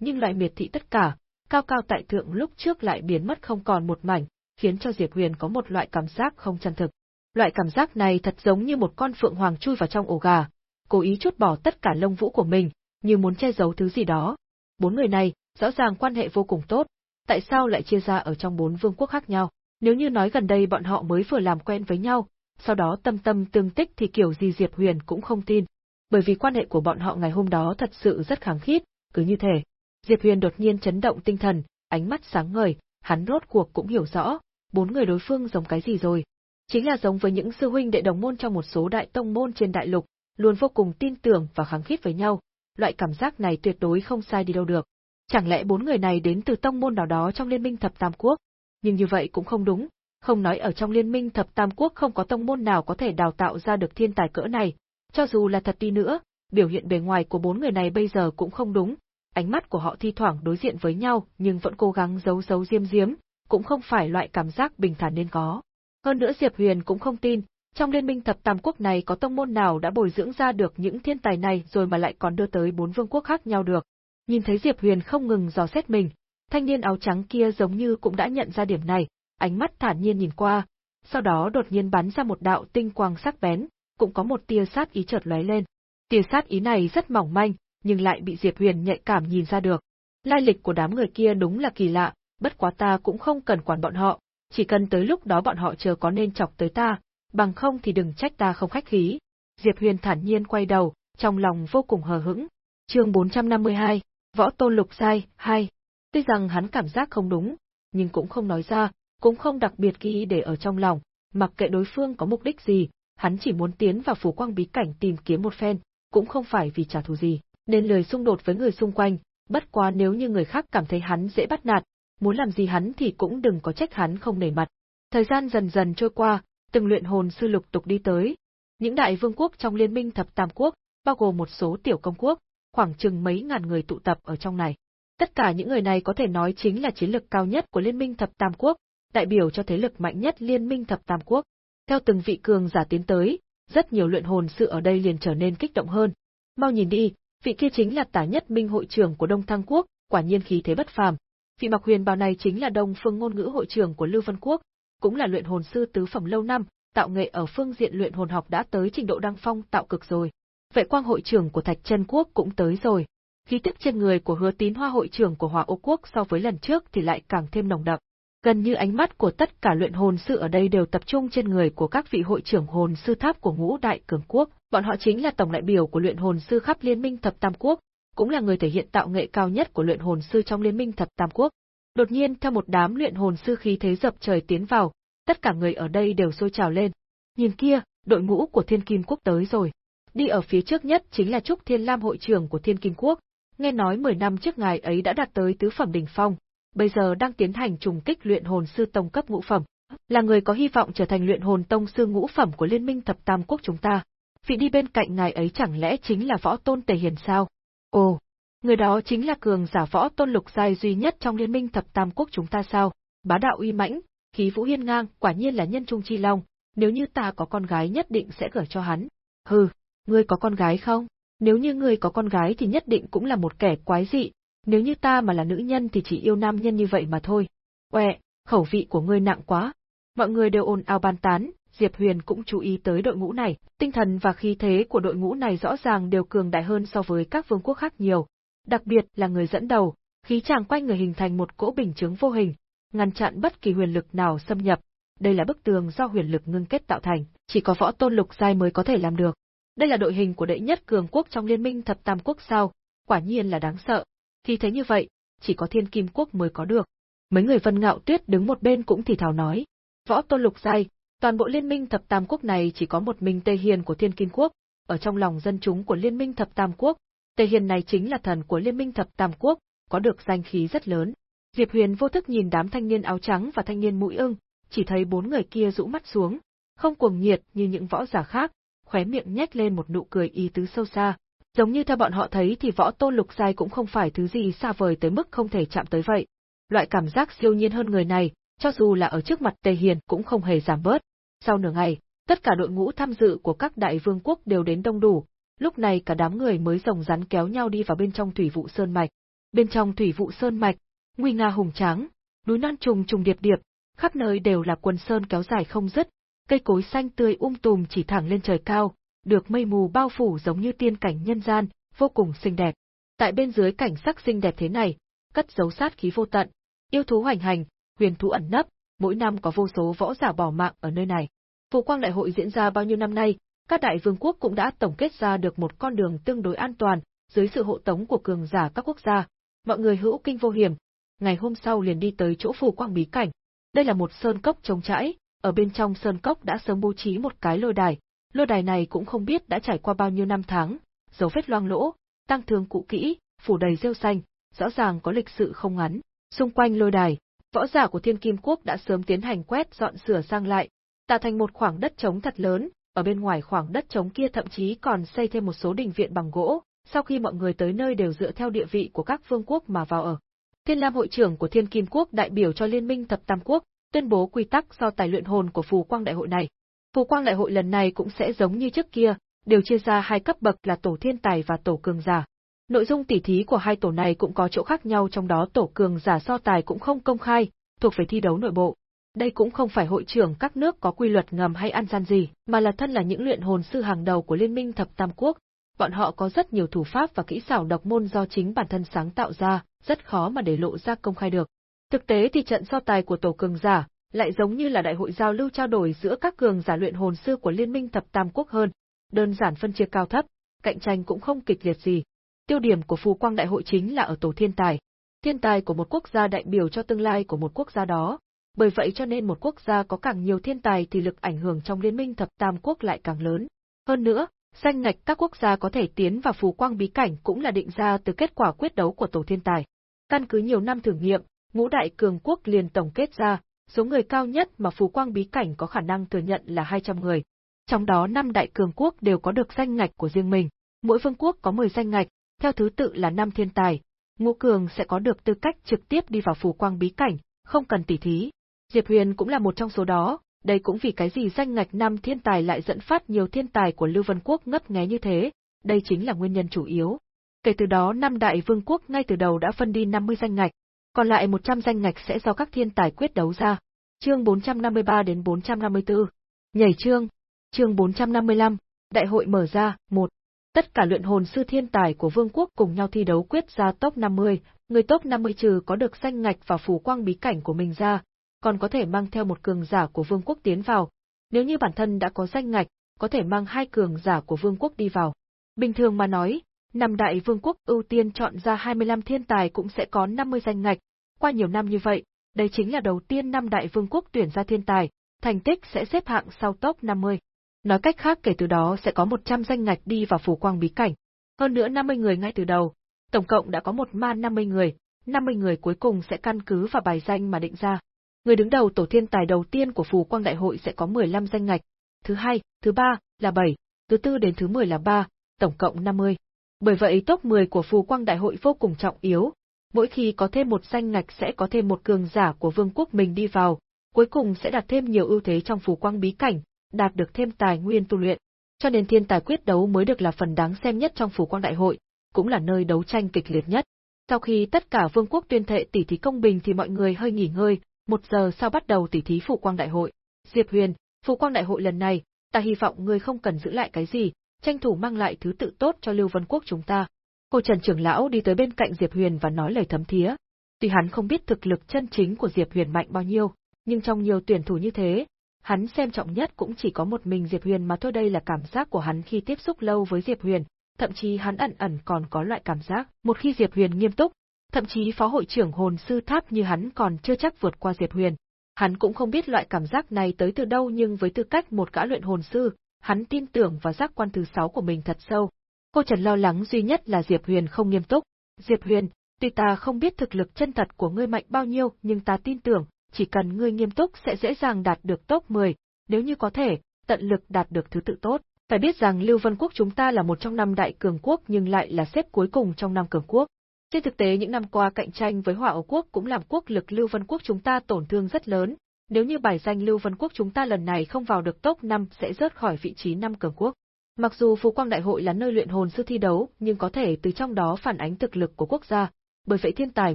nhưng loại miệt thị tất cả, cao cao tại thượng lúc trước lại biến mất không còn một mảnh, khiến cho Diệp Huyền có một loại cảm giác không chân thực. Loại cảm giác này thật giống như một con phượng hoàng chui vào trong ổ gà, cố ý chút bỏ tất cả lông vũ của mình, như muốn che giấu thứ gì đó. Bốn người này, rõ ràng quan hệ vô cùng tốt, tại sao lại chia ra ở trong bốn vương quốc khác nhau? Nếu như nói gần đây bọn họ mới vừa làm quen với nhau, sau đó tâm tâm tương tích thì kiểu gì Diệp Huyền cũng không tin, bởi vì quan hệ của bọn họ ngày hôm đó thật sự rất kháng khít, cứ như thể. Diệp Huyền đột nhiên chấn động tinh thần, ánh mắt sáng ngời, hắn rốt cuộc cũng hiểu rõ, bốn người đối phương giống cái gì rồi. Chính là giống với những sư huynh đệ đồng môn trong một số đại tông môn trên đại lục, luôn vô cùng tin tưởng và kháng khít với nhau, loại cảm giác này tuyệt đối không sai đi đâu được. Chẳng lẽ bốn người này đến từ tông môn nào đó trong liên minh thập tam quốc? Nhưng như vậy cũng không đúng, không nói ở trong liên minh thập tam quốc không có tông môn nào có thể đào tạo ra được thiên tài cỡ này, cho dù là thật đi nữa, biểu hiện bề ngoài của bốn người này bây giờ cũng không đúng, ánh mắt của họ thi thoảng đối diện với nhau nhưng vẫn cố gắng giấu giấu diêm diếm, cũng không phải loại cảm giác bình thản nên có. Hơn nữa Diệp Huyền cũng không tin, trong liên minh thập tam quốc này có tông môn nào đã bồi dưỡng ra được những thiên tài này rồi mà lại còn đưa tới bốn vương quốc khác nhau được. Nhìn thấy Diệp Huyền không ngừng dò xét mình, thanh niên áo trắng kia giống như cũng đã nhận ra điểm này, ánh mắt thản nhiên nhìn qua, sau đó đột nhiên bắn ra một đạo tinh quang sắc bén, cũng có một tia sát ý chợt lóe lên. Tia sát ý này rất mỏng manh, nhưng lại bị Diệp Huyền nhạy cảm nhìn ra được. Lai lịch của đám người kia đúng là kỳ lạ, bất quá ta cũng không cần quản bọn họ, chỉ cần tới lúc đó bọn họ chờ có nên chọc tới ta, bằng không thì đừng trách ta không khách khí. Diệp Huyền thản nhiên quay đầu, trong lòng vô cùng hờ hững. Chương 452, Võ Tôn Lục Sai, 2. Tuy rằng hắn cảm giác không đúng, nhưng cũng không nói ra, cũng không đặc biệt ghi để ở trong lòng, mặc kệ đối phương có mục đích gì, hắn chỉ muốn tiến vào phủ quang bí cảnh tìm kiếm một phen, cũng không phải vì trả thù gì, nên lời xung đột với người xung quanh, bất quá nếu như người khác cảm thấy hắn dễ bắt nạt, muốn làm gì hắn thì cũng đừng có trách hắn không nể mặt. Thời gian dần dần trôi qua, từng luyện hồn sư lục tục đi tới. Những đại vương quốc trong liên minh thập tam quốc, bao gồm một số tiểu công quốc, khoảng chừng mấy ngàn người tụ tập ở trong này. Tất cả những người này có thể nói chính là chiến lực cao nhất của liên minh thập tam quốc, đại biểu cho thế lực mạnh nhất liên minh thập tam quốc. Theo từng vị cường giả tiến tới, rất nhiều luyện hồn sư ở đây liền trở nên kích động hơn. Mau nhìn đi, vị kia chính là tả nhất minh hội trưởng của Đông Thăng Quốc, quả nhiên khí thế bất phàm. Vị mặc huyền bào này chính là Đông Phương ngôn ngữ hội trưởng của Lưu Vân Quốc, cũng là luyện hồn sư tứ phẩm lâu năm, tạo nghệ ở phương diện luyện hồn học đã tới trình độ đăng phong tạo cực rồi. Vệ quang hội trưởng của Thạch Chân Quốc cũng tới rồi. Khí tức trên người của Hứa Tín Hoa hội trưởng của Hòa Ô Quốc so với lần trước thì lại càng thêm nồng đậm. Gần như ánh mắt của tất cả luyện hồn sư ở đây đều tập trung trên người của các vị hội trưởng hồn sư tháp của ngũ đại cường quốc, bọn họ chính là tổng đại biểu của luyện hồn sư khắp liên minh thập tam quốc, cũng là người thể hiện tạo nghệ cao nhất của luyện hồn sư trong liên minh thập tam quốc. Đột nhiên theo một đám luyện hồn sư khí thế dập trời tiến vào, tất cả người ở đây đều sôi trào lên. Nhìn kia, đội ngũ của Thiên Kim Quốc tới rồi. Đi ở phía trước nhất chính là Trúc Thiên Lam hội trưởng của Thiên Kim Quốc, nghe nói 10 năm trước ngài ấy đã đạt tới tứ phẩm đỉnh phong, bây giờ đang tiến hành trùng kích luyện hồn sư tông cấp ngũ phẩm, là người có hy vọng trở thành luyện hồn tông sư ngũ phẩm của liên minh thập tam quốc chúng ta. Vị đi bên cạnh ngài ấy chẳng lẽ chính là võ tôn tề hiền sao? Ồ, người đó chính là cường giả võ tôn lục giai duy nhất trong liên minh thập tam quốc chúng ta sao? Bá đạo uy mãnh, khí vũ hiên ngang, quả nhiên là nhân trung chi long, nếu như ta có con gái nhất định sẽ gửi cho hắn. Hừ, ngươi có con gái không? Nếu như ngươi có con gái thì nhất định cũng là một kẻ quái dị, nếu như ta mà là nữ nhân thì chỉ yêu nam nhân như vậy mà thôi. Oe, khẩu vị của ngươi nặng quá. Mọi người đều ồn ào bàn tán, Diệp Huyền cũng chú ý tới đội ngũ này, tinh thần và khí thế của đội ngũ này rõ ràng đều cường đại hơn so với các vương quốc khác nhiều. Đặc biệt là người dẫn đầu, khí chàng quanh người hình thành một cỗ bình chứng vô hình, ngăn chặn bất kỳ huyền lực nào xâm nhập. Đây là bức tường do huyền lực ngưng kết tạo thành, chỉ có võ tôn lục giai mới có thể làm được. Đây là đội hình của đệ nhất cường quốc trong liên minh thập tam quốc sao, quả nhiên là đáng sợ. Khi thấy như vậy, chỉ có thiên kim quốc mới có được. Mấy người vân ngạo tuyết đứng một bên cũng thì thào nói. Võ tôn lục giai, toàn bộ liên minh thập tam quốc này chỉ có một mình Tề Hiền của thiên kim quốc, ở trong lòng dân chúng của liên minh thập tam quốc, Tề Hiền này chính là thần của liên minh thập tam quốc, có được danh khí rất lớn. Diệp Huyền vô thức nhìn đám thanh niên áo trắng và thanh niên mũi ưng, chỉ thấy bốn người kia rũ mắt xuống, không cuồng nhiệt như những võ giả khác, khóe miệng nhếch lên một nụ cười ý tứ sâu xa, Giống như theo bọn họ thấy thì võ tôn lục giai cũng không phải thứ gì xa vời tới mức không thể chạm tới vậy. Loại cảm giác siêu nhiên hơn người này, cho dù là ở trước mặt Tề Hiền cũng không hề giảm bớt. Sau nửa ngày, tất cả đội ngũ tham dự của các đại vương quốc đều đến đông đủ, lúc này cả đám người mới rồng rắn kéo nhau đi vào bên trong thủy vụ sơn mạch. Bên trong thủy vụ sơn mạch, nguy nga hùng tráng, núi non trùng trùng điệp điệp, khắp nơi đều là quần sơn kéo dài không dứt, cây cối xanh tươi um tùm chỉ thẳng lên trời cao, được mây mù bao phủ giống như tiên cảnh nhân gian, vô cùng xinh đẹp. Tại bên dưới cảnh sắc xinh đẹp thế này, cất giấu sát khí vô tận, yêu thú hoành hành, huyền thú ẩn nấp, mỗi năm có vô số võ giả bỏ mạng ở nơi này. Phù Quang Đại hội diễn ra bao nhiêu năm nay, các đại vương quốc cũng đã tổng kết ra được một con đường tương đối an toàn, dưới sự hộ tống của cường giả các quốc gia. Mọi người hữu kinh vô hiểm, ngày hôm sau liền đi tới chỗ Phù Quang bí cảnh. Đây là một sơn cốc trống trải, ở bên trong sơn cốc đã sớm bố trí một cái lôi đài, lôi đài này cũng không biết đã trải qua bao nhiêu năm tháng, dấu vết loang lỗ, tăng thương cũ kỹ, phủ đầy rêu xanh, rõ ràng có lịch sự không ngắn. Xung quanh lôi đài, võ giả của Thiên Kim Quốc đã sớm tiến hành quét dọn sửa sang lại, tạo thành một khoảng đất trống thật lớn, ở bên ngoài khoảng đất trống kia thậm chí còn xây thêm một số đình viện bằng gỗ, sau khi mọi người tới nơi đều dựa theo địa vị của các vương quốc mà vào ở. Thiên Lam hội trưởng của Thiên Kim Quốc đại biểu cho Liên minh Thập Tam Quốc, tuyên bố quy tắc do tài luyện hồn của phù quang đại hội này. Phù quang đại hội lần này cũng sẽ giống như trước kia, đều chia ra hai cấp bậc là tổ thiên tài và tổ cường giả. Nội dung tỉ thí của hai tổ này cũng có chỗ khác nhau trong đó tổ cường giả so tài cũng không công khai, thuộc về thi đấu nội bộ. Đây cũng không phải hội trưởng các nước có quy luật ngầm hay ăn gian gì, mà là thân là những luyện hồn sư hàng đầu của Liên minh Thập Tam Quốc. bọn họ có rất nhiều thủ pháp và kỹ xảo độc môn do chính bản thân sáng tạo ra, rất khó mà để lộ ra công khai được. Thực tế thì trận so tài của tổ cường giả lại giống như là đại hội giao lưu trao đổi giữa các cường giả luyện hồn sư của Liên minh Thập Tam Quốc hơn, đơn giản phân chia cao thấp, cạnh tranh cũng không kịch liệt gì. Tiêu điểm của phù quang đại hội chính là ở tổ thiên tài. Thiên tài của một quốc gia đại biểu cho tương lai của một quốc gia đó. Bởi vậy cho nên một quốc gia có càng nhiều thiên tài thì lực ảnh hưởng trong liên minh thập tam quốc lại càng lớn. Hơn nữa, danh ngạch các quốc gia có thể tiến vào phù quang bí cảnh cũng là định ra từ kết quả quyết đấu của tổ thiên tài. Căn cứ nhiều năm thử nghiệm, ngũ đại cường quốc liền tổng kết ra, số người cao nhất mà phù quang bí cảnh có khả năng thừa nhận là 200 người. Trong đó năm đại cường quốc đều có được danh ngạch của riêng mình, mỗi vương quốc có 10 danh ngạch, theo thứ tự là năm thiên tài. Ngũ cường sẽ có được tư cách trực tiếp đi vào phù quang bí cảnh, không cần tỉ thí. Diệp Huyền cũng là một trong số đó, đây cũng vì cái gì danh ngạch năm thiên tài lại dẫn phát nhiều thiên tài của Lưu Vân Quốc ngấp nghé như thế, đây chính là nguyên nhân chủ yếu. Kể từ đó năm đại vương quốc ngay từ đầu đã phân đi 50 danh ngạch, còn lại 100 danh ngạch sẽ do các thiên tài quyết đấu ra. Chương 453 đến 454. Nhảy chương. Chương 455. Đại hội mở ra, 1. Tất cả luyện hồn sư thiên tài của vương quốc cùng nhau thi đấu quyết ra top 50, người top 50 trừ có được danh ngạch và phủ quang bí cảnh của mình ra, còn có thể mang theo một cường giả của vương quốc tiến vào. Nếu như bản thân đã có danh ngạch, có thể mang hai cường giả của vương quốc đi vào. Bình thường mà nói, năm đại vương quốc ưu tiên chọn ra 25 thiên tài cũng sẽ có 50 danh ngạch. Qua nhiều năm như vậy, đây chính là đầu tiên năm đại vương quốc tuyển ra thiên tài, thành tích sẽ xếp hạng sau top 50. Nói cách khác kể từ đó sẽ có 100 danh ngạch đi vào phủ quang bí cảnh. Hơn nữa 50 người ngay từ đầu, tổng cộng đã có một ma 50 người, 50 người cuối cùng sẽ căn cứ vào bài danh mà định ra. Người đứng đầu tổ thiên tài đầu tiên của phủ quang đại hội sẽ có 15 danh ngạch, thứ hai, thứ ba là 7, thứ tư đến thứ 10 là 3, tổng cộng 50. Bởi vậy top 10 của phù quang đại hội vô cùng trọng yếu, mỗi khi có thêm một danh ngạch sẽ có thêm một cường giả của vương quốc mình đi vào, cuối cùng sẽ đạt thêm nhiều ưu thế trong phù quang bí cảnh, đạt được thêm tài nguyên tu luyện. Cho nên thiên tài quyết đấu mới được là phần đáng xem nhất trong phù quang đại hội, cũng là nơi đấu tranh kịch liệt nhất. Sau khi tất cả vương quốc tuyên thệ tỷ thí công bình thì mọi người hơi nghỉ ngơi, một giờ sau bắt đầu tỷ thí phù quang đại hội. Diệp Huyền, phù quang đại hội lần này, ta hy vọng ngươi không cần giữ lại cái gì, tranh thủ mang lại thứ tự tốt cho Lưu Vân Quốc chúng ta. Cô Trần trưởng lão đi tới bên cạnh Diệp Huyền và nói lời thấm thía. Tuy hắn không biết thực lực chân chính của Diệp Huyền mạnh bao nhiêu, nhưng trong nhiều tuyển thủ như thế, hắn xem trọng nhất cũng chỉ có một mình Diệp Huyền mà thôi đây là cảm giác của hắn khi tiếp xúc lâu với Diệp Huyền, thậm chí hắn ẩn ẩn còn có loại cảm giác, một khi Diệp Huyền nghiêm túc, thậm chí phó hội trưởng hồn sư tháp như hắn còn chưa chắc vượt qua Diệp Huyền. Hắn cũng không biết loại cảm giác này tới từ đâu nhưng với tư cách một gã luyện hồn sư, hắn tin tưởng vào giác quan thứ sáu của mình thật sâu. Cô Trần lo lắng duy nhất là Diệp Huyền không nghiêm túc. Diệp Huyền, tuy ta không biết thực lực chân thật của ngươi mạnh bao nhiêu nhưng ta tin tưởng, chỉ cần ngươi nghiêm túc sẽ dễ dàng đạt được top 10, nếu như có thể, tận lực đạt được thứ tự tốt. Phải biết rằng Lưu Vân Quốc chúng ta là một trong năm đại cường quốc nhưng lại là xếp cuối cùng trong năm cường quốc. Trên thực tế những năm qua cạnh tranh với Hỏa Âu Quốc cũng làm quốc lực Lưu Vân Quốc chúng ta tổn thương rất lớn, nếu như bài danh Lưu Vân Quốc chúng ta lần này không vào được top 5 sẽ rớt khỏi vị trí năm cường quốc. Mặc dù Phú Quang Đại hội là nơi luyện hồn sư thi đấu, nhưng có thể từ trong đó phản ánh thực lực của quốc gia, bởi vậy thiên tài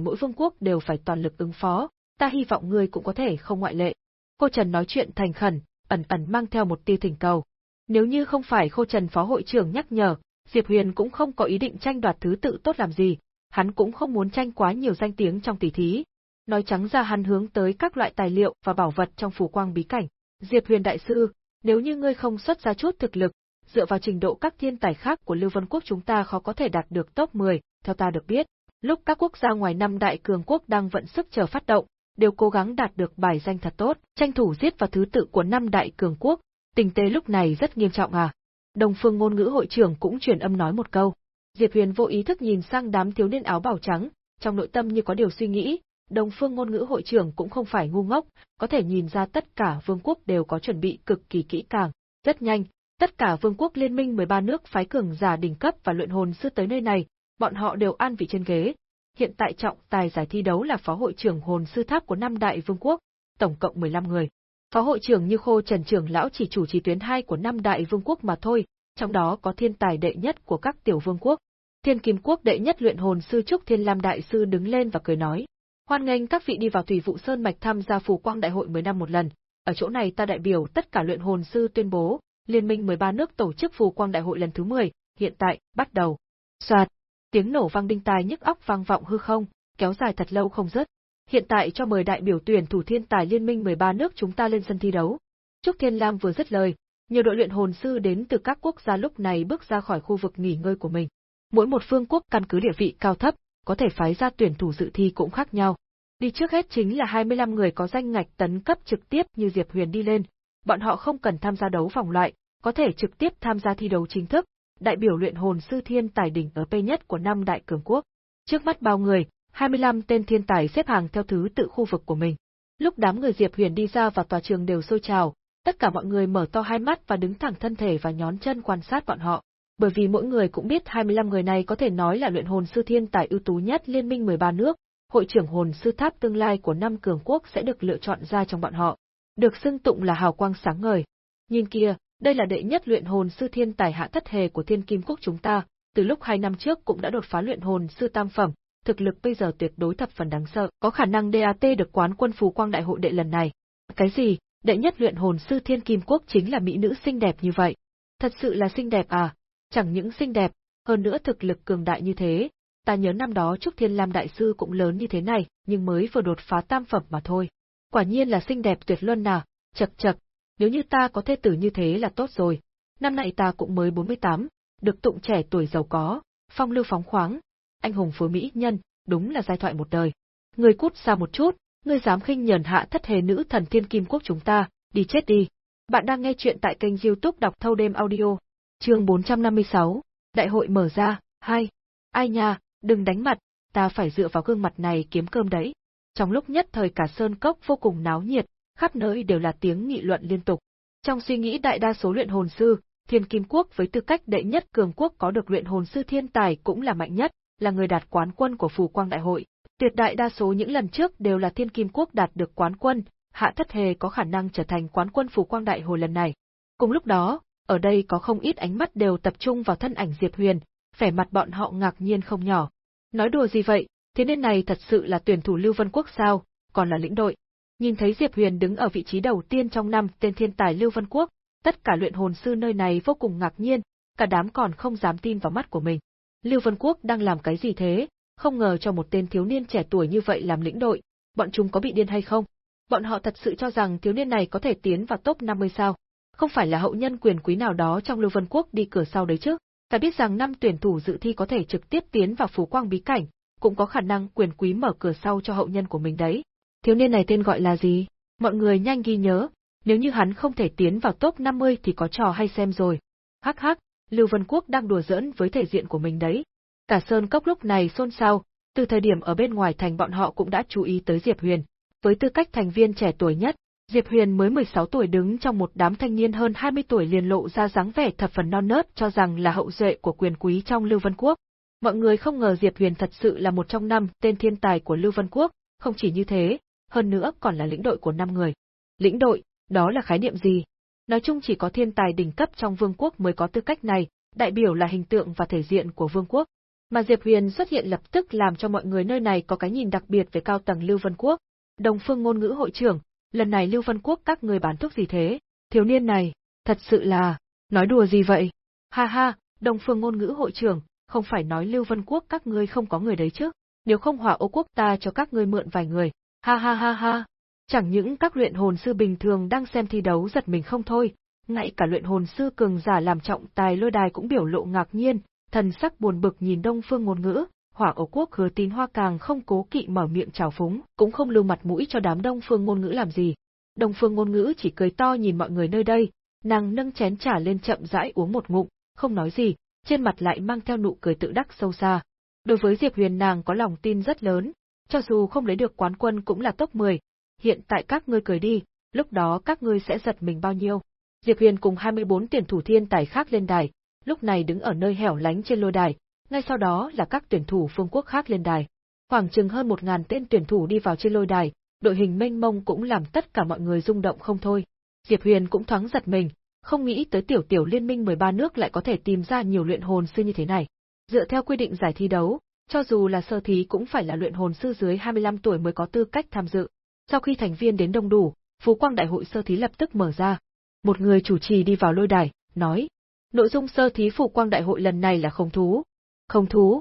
mỗi vương quốc đều phải toàn lực ứng phó, ta hy vọng ngươi cũng có thể không ngoại lệ. Cô Trần nói chuyện thành khẩn, ẩn ẩn mang theo một tia thỉnh cầu. Nếu như không phải Khô Trần phó hội trưởng nhắc nhở, Diệp Huyền cũng không có ý định tranh đoạt thứ tự tốt làm gì, hắn cũng không muốn tranh quá nhiều danh tiếng trong tỷ thí. Nói trắng ra hắn hướng tới các loại tài liệu và bảo vật trong phủ quang bí cảnh. Diệp Huyền đại sư, nếu như ngươi không xuất ra chút thực lực, dựa vào trình độ các thiên tài khác của Lưu Vân Quốc chúng ta khó có thể đạt được top 10, theo ta được biết. Lúc các quốc gia ngoài năm đại cường quốc đang vận sức chờ phát động, đều cố gắng đạt được bài danh thật tốt, tranh thủ giết vào thứ tự của năm đại cường quốc, tình thế lúc này rất nghiêm trọng à. Đồng phương ngôn ngữ hội trưởng cũng truyền âm nói một câu. Diệp Huyền vô ý thức nhìn sang đám thiếu niên áo bảo trắng, trong nội tâm như có điều suy nghĩ, đồng phương ngôn ngữ hội trưởng cũng không phải ngu ngốc, có thể nhìn ra tất cả vương quốc đều có chuẩn bị cực kỳ kỹ càng. Rất nhanh, tất cả vương quốc liên minh 13 nước phái cường giả đỉnh cấp và luyện hồn sư tới nơi này, bọn họ đều an vị trên ghế, hiện tại trọng tài giải thi đấu là phó hội trưởng hồn sư tháp của năm đại vương quốc, tổng cộng 15 người. Phó hội trưởng Như Khô Trần trưởng lão chỉ chủ trì tuyến hai của năm đại vương quốc mà thôi, trong đó có thiên tài đệ nhất của các tiểu vương quốc. Thiên Kim quốc đệ nhất luyện hồn sư Trúc Thiên Lam đại sư đứng lên và cười nói: "Hoan nghênh các vị đi vào Thủy Vụ Sơn mạch tham gia phù quang đại hội 10 năm một lần. Ở chỗ này ta đại biểu tất cả luyện hồn sư tuyên bố, Liên minh 13 nước tổ chức phù quang đại hội lần thứ 10, hiện tại, bắt đầu. Soạt, tiếng nổ vang đinh tai nhức óc vang vọng hư không, kéo dài thật lâu không dứt. Hiện tại cho mời đại biểu tuyển thủ thiên tài liên minh 13 nước chúng ta lên sân thi đấu. Trúc Thiên Lam vừa dứt lời, nhiều đội luyện hồn sư đến từ các quốc gia lúc này bước ra khỏi khu vực nghỉ ngơi của mình. Mỗi một phương quốc căn cứ địa vị cao thấp, có thể phái ra tuyển thủ dự thi cũng khác nhau. Đi trước hết chính là 25 người có danh ngạch tấn cấp trực tiếp như Diệp Huyền đi lên, bọn họ không cần tham gia đấu vòng loại, có thể trực tiếp tham gia thi đấu chính thức, đại biểu luyện hồn sư thiên tài đỉnh ở P nhất của năm đại cường quốc. Trước mắt bao người, 25 tên thiên tài xếp hàng theo thứ tự khu vực của mình. Lúc đám người Diệp Huyền đi ra vào tòa trường đều sôi trào, tất cả mọi người mở to hai mắt và đứng thẳng thân thể và nhón chân quan sát bọn họ. Bởi vì mỗi người cũng biết 25 người này có thể nói là luyện hồn sư thiên tài ưu tú nhất liên minh 13 nước, hội trưởng hồn sư tháp tương lai của năm cường quốc sẽ được lựa chọn ra trong bọn họ. Được xưng tụng là hào quang sáng ngời. Nhìn kia, đây là đệ nhất luyện hồn sư thiên tài hạ thất hề của thiên kim quốc chúng ta, từ lúc hai năm trước cũng đã đột phá luyện hồn sư tam phẩm, thực lực bây giờ tuyệt đối thập phần đáng sợ, có khả năng DAT được quán quân phú quang đại hội đệ lần này. Cái gì, đệ nhất luyện hồn sư thiên kim quốc chính là mỹ nữ xinh đẹp như vậy. Thật sự là xinh đẹp à, chẳng những xinh đẹp, hơn nữa thực lực cường đại như thế. Ta nhớ năm đó Trúc Thiên Lam đại sư cũng lớn như thế này, nhưng mới vừa đột phá tam phẩm mà thôi. Quả nhiên là xinh đẹp tuyệt luân à, chật chật, nếu như ta có thê tử như thế là tốt rồi. Năm nay ta cũng mới 48, được tụng trẻ tuổi giàu có, phong lưu phóng khoáng, anh hùng phối mỹ nhân, đúng là giai thoại một đời. Người cút xa một chút, ngươi dám khinh nhờn hạ thất hề nữ thần thiên kim quốc chúng ta, đi chết đi. Bạn đang nghe chuyện tại kênh youtube đọc thâu đêm audio, chương 456, Đại hội mở ra, hai. Ai nha, đừng đánh mặt, ta phải dựa vào gương mặt này kiếm cơm đấy. Trong lúc nhất thời cả sơn cốc vô cùng náo nhiệt, khắp nơi đều là tiếng nghị luận liên tục. Trong suy nghĩ đại đa số luyện hồn sư, Thiên Kim Quốc với tư cách đệ nhất cường quốc có được luyện hồn sư thiên tài cũng là mạnh nhất, là người đạt quán quân của Phù Quang Đại hội. Tuyệt đại đa số những lần trước đều là Thiên Kim Quốc đạt được quán quân, Hạ Thất Hề có khả năng trở thành quán quân Phù Quang Đại hội lần này. Cùng lúc đó, ở đây có không ít ánh mắt đều tập trung vào thân ảnh Diệp Huyền, vẻ mặt bọn họ ngạc nhiên không nhỏ. Nói đùa gì vậy, thế nên này thật sự là tuyển thủ Lưu Vân Quốc sao, còn là lĩnh đội. Nhìn thấy Diệp Huyền đứng ở vị trí đầu tiên trong năm tên thiên tài Lưu Vân Quốc, tất cả luyện hồn sư nơi này vô cùng ngạc nhiên, cả đám còn không dám tin vào mắt của mình. Lưu Vân Quốc đang làm cái gì thế, không ngờ cho một tên thiếu niên trẻ tuổi như vậy làm lĩnh đội, bọn chúng có bị điên hay không? Bọn họ thật sự cho rằng thiếu niên này có thể tiến vào top 50 sao? Không phải là hậu nhân quyền quý nào đó trong Lưu Vân Quốc đi cửa sau đấy chứ? Ta biết rằng năm tuyển thủ dự thi có thể trực tiếp tiến vào phú quang bí cảnh, cũng có khả năng quyền quý mở cửa sau cho hậu nhân của mình đấy. Thiếu niên này tên gọi là gì? Mọi người nhanh ghi nhớ, nếu như hắn không thể tiến vào top 50 thì có trò hay xem rồi. Hắc hắc, Lưu Vân Quốc đang đùa giỡn với thể diện của mình đấy. Cả Sơn Cốc lúc này xôn xao, từ thời điểm ở bên ngoài thành bọn họ cũng đã chú ý tới Diệp Huyền. Với tư cách thành viên trẻ tuổi nhất, Diệp Huyền mới 16 tuổi đứng trong một đám thanh niên hơn 20 tuổi liền lộ ra dáng vẻ thập phần non nớt cho rằng là hậu duệ của quyền quý trong Lưu Vân Quốc. Mọi người không ngờ Diệp Huyền thật sự là một trong năm tên thiên tài của Lưu Vân Quốc, không chỉ như thế, hơn nữa còn là lĩnh đội của năm người. Lĩnh đội, đó là khái niệm gì? Nói chung chỉ có thiên tài đỉnh cấp trong vương quốc mới có tư cách này, đại biểu là hình tượng và thể diện của vương quốc. Mà Diệp Huyền xuất hiện lập tức làm cho mọi người nơi này có cái nhìn đặc biệt về cao tầng Lưu Vân Quốc. Đồng phương ngôn ngữ hội trưởng, lần này Lưu Vân Quốc các người bán thuốc gì thế? Thiếu niên này, thật sự là, nói đùa gì vậy? Ha ha, Đông phương ngôn ngữ hội trưởng, không phải nói Lưu Vân Quốc các ngươi không có người đấy chứ? Nếu không hỏa ô quốc ta cho các ngươi mượn vài người. Ha ha ha ha, Chẳng những các luyện hồn sư bình thường đang xem thi đấu giật mình không thôi, ngay cả luyện hồn sư cường giả làm trọng tài lôi đài cũng biểu lộ ngạc nhiên, thần sắc buồn bực nhìn Đông Phương ngôn ngữ, Hỏa Ổ Quốc hứa tín hoa càng không cố kỵ mở miệng chào phúng, cũng không lưu mặt mũi cho đám Đông Phương ngôn ngữ làm gì. Đông Phương ngôn ngữ chỉ cười to nhìn mọi người nơi đây, nàng nâng chén trà lên chậm rãi uống một ngụm, không nói gì, trên mặt lại mang theo nụ cười tự đắc sâu xa. Đối với Diệp Huyền nàng có lòng tin rất lớn, cho dù không lấy được quán quân cũng là top 10, hiện tại các ngươi cười đi, lúc đó các ngươi sẽ giật mình bao nhiêu. Diệp Huyền cùng 24 tuyển thủ thiên tài khác lên đài, lúc này đứng ở nơi hẻo lánh trên lôi đài, ngay sau đó là các tuyển thủ phương quốc khác lên đài. Khoảng chừng hơn một ngàn tên tuyển thủ đi vào trên lôi đài, đội hình mênh mông cũng làm tất cả mọi người rung động không thôi. Diệp Huyền cũng thoáng giật mình, không nghĩ tới tiểu tiểu liên minh 13 nước lại có thể tìm ra nhiều luyện hồn sư như thế này. Dựa theo quy định giải thi đấu, cho dù là sơ thí cũng phải là luyện hồn sư dưới 25 tuổi mới có tư cách tham dự. Sau khi thành viên đến đông đủ, Phú Quang Đại hội sơ thí lập tức mở ra. Một người chủ trì đi vào lôi đài, nói: Nội dung sơ thí phú quang đại hội lần này là không thú. Không thú.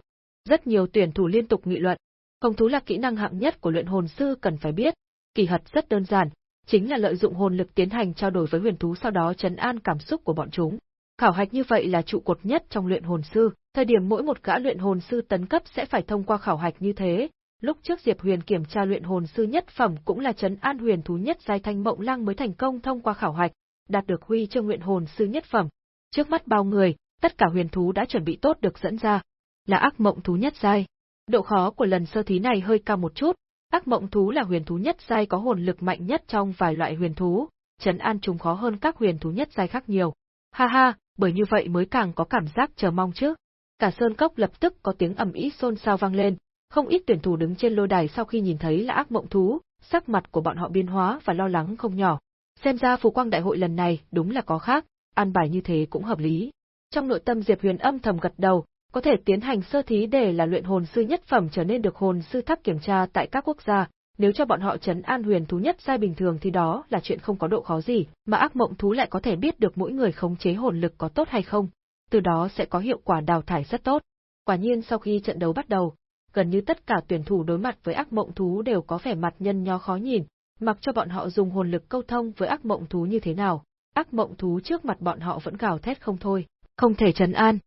Rất nhiều tuyển thủ liên tục nghị luận. Không thú là kỹ năng hạng nhất của luyện hồn sư cần phải biết. Kỳ hật rất đơn giản, chính là lợi dụng hồn lực tiến hành trao đổi với huyền thú sau đó chấn an cảm xúc của bọn chúng. Khảo hạch như vậy là trụ cột nhất trong luyện hồn sư, thời điểm mỗi một gã luyện hồn sư tấn cấp sẽ phải thông qua khảo hạch như thế. Lúc trước Diệp Huyền kiểm tra luyện hồn sư nhất phẩm cũng là chấn an huyền thú nhất giai thanh mộng lang mới thành công thông qua khảo hạch, đạt được huy chương luyện hồn sư nhất phẩm. Trước mắt bao người, tất cả huyền thú đã chuẩn bị tốt được dẫn ra, là ác mộng thú nhất giai. Độ khó của lần sơ thí này hơi cao một chút, ác mộng thú là huyền thú nhất giai có hồn lực mạnh nhất trong vài loại huyền thú, trấn an chúng khó hơn các huyền thú nhất giai khác nhiều. Ha ha, bởi như vậy mới càng có cảm giác chờ mong chứ. Cả sơn cốc lập tức có tiếng ầm ĩ xôn xao vang lên, không ít tuyển thủ đứng trên lôi đài sau khi nhìn thấy là ác mộng thú, sắc mặt của bọn họ biến hóa và lo lắng không nhỏ. Xem ra phù quang đại hội lần này đúng là có khác, an bài như thế cũng hợp lý. Trong nội tâm Diệp Huyền âm thầm gật đầu, có thể tiến hành sơ thí để là luyện hồn sư nhất phẩm trở nên được hồn sư tháp kiểm tra tại các quốc gia, nếu cho bọn họ trấn an huyền thú nhất giai bình thường thì đó là chuyện không có độ khó gì, mà ác mộng thú lại có thể biết được mỗi người khống chế hồn lực có tốt hay không, từ đó sẽ có hiệu quả đào thải rất tốt. Quả nhiên sau khi trận đấu bắt đầu, gần như tất cả tuyển thủ đối mặt với ác mộng thú đều có vẻ mặt nhân nho khó nhìn, mặc cho bọn họ dùng hồn lực câu thông với ác mộng thú như thế nào, ác mộng thú trước mặt bọn họ vẫn gào thét không thôi, không thể trấn an.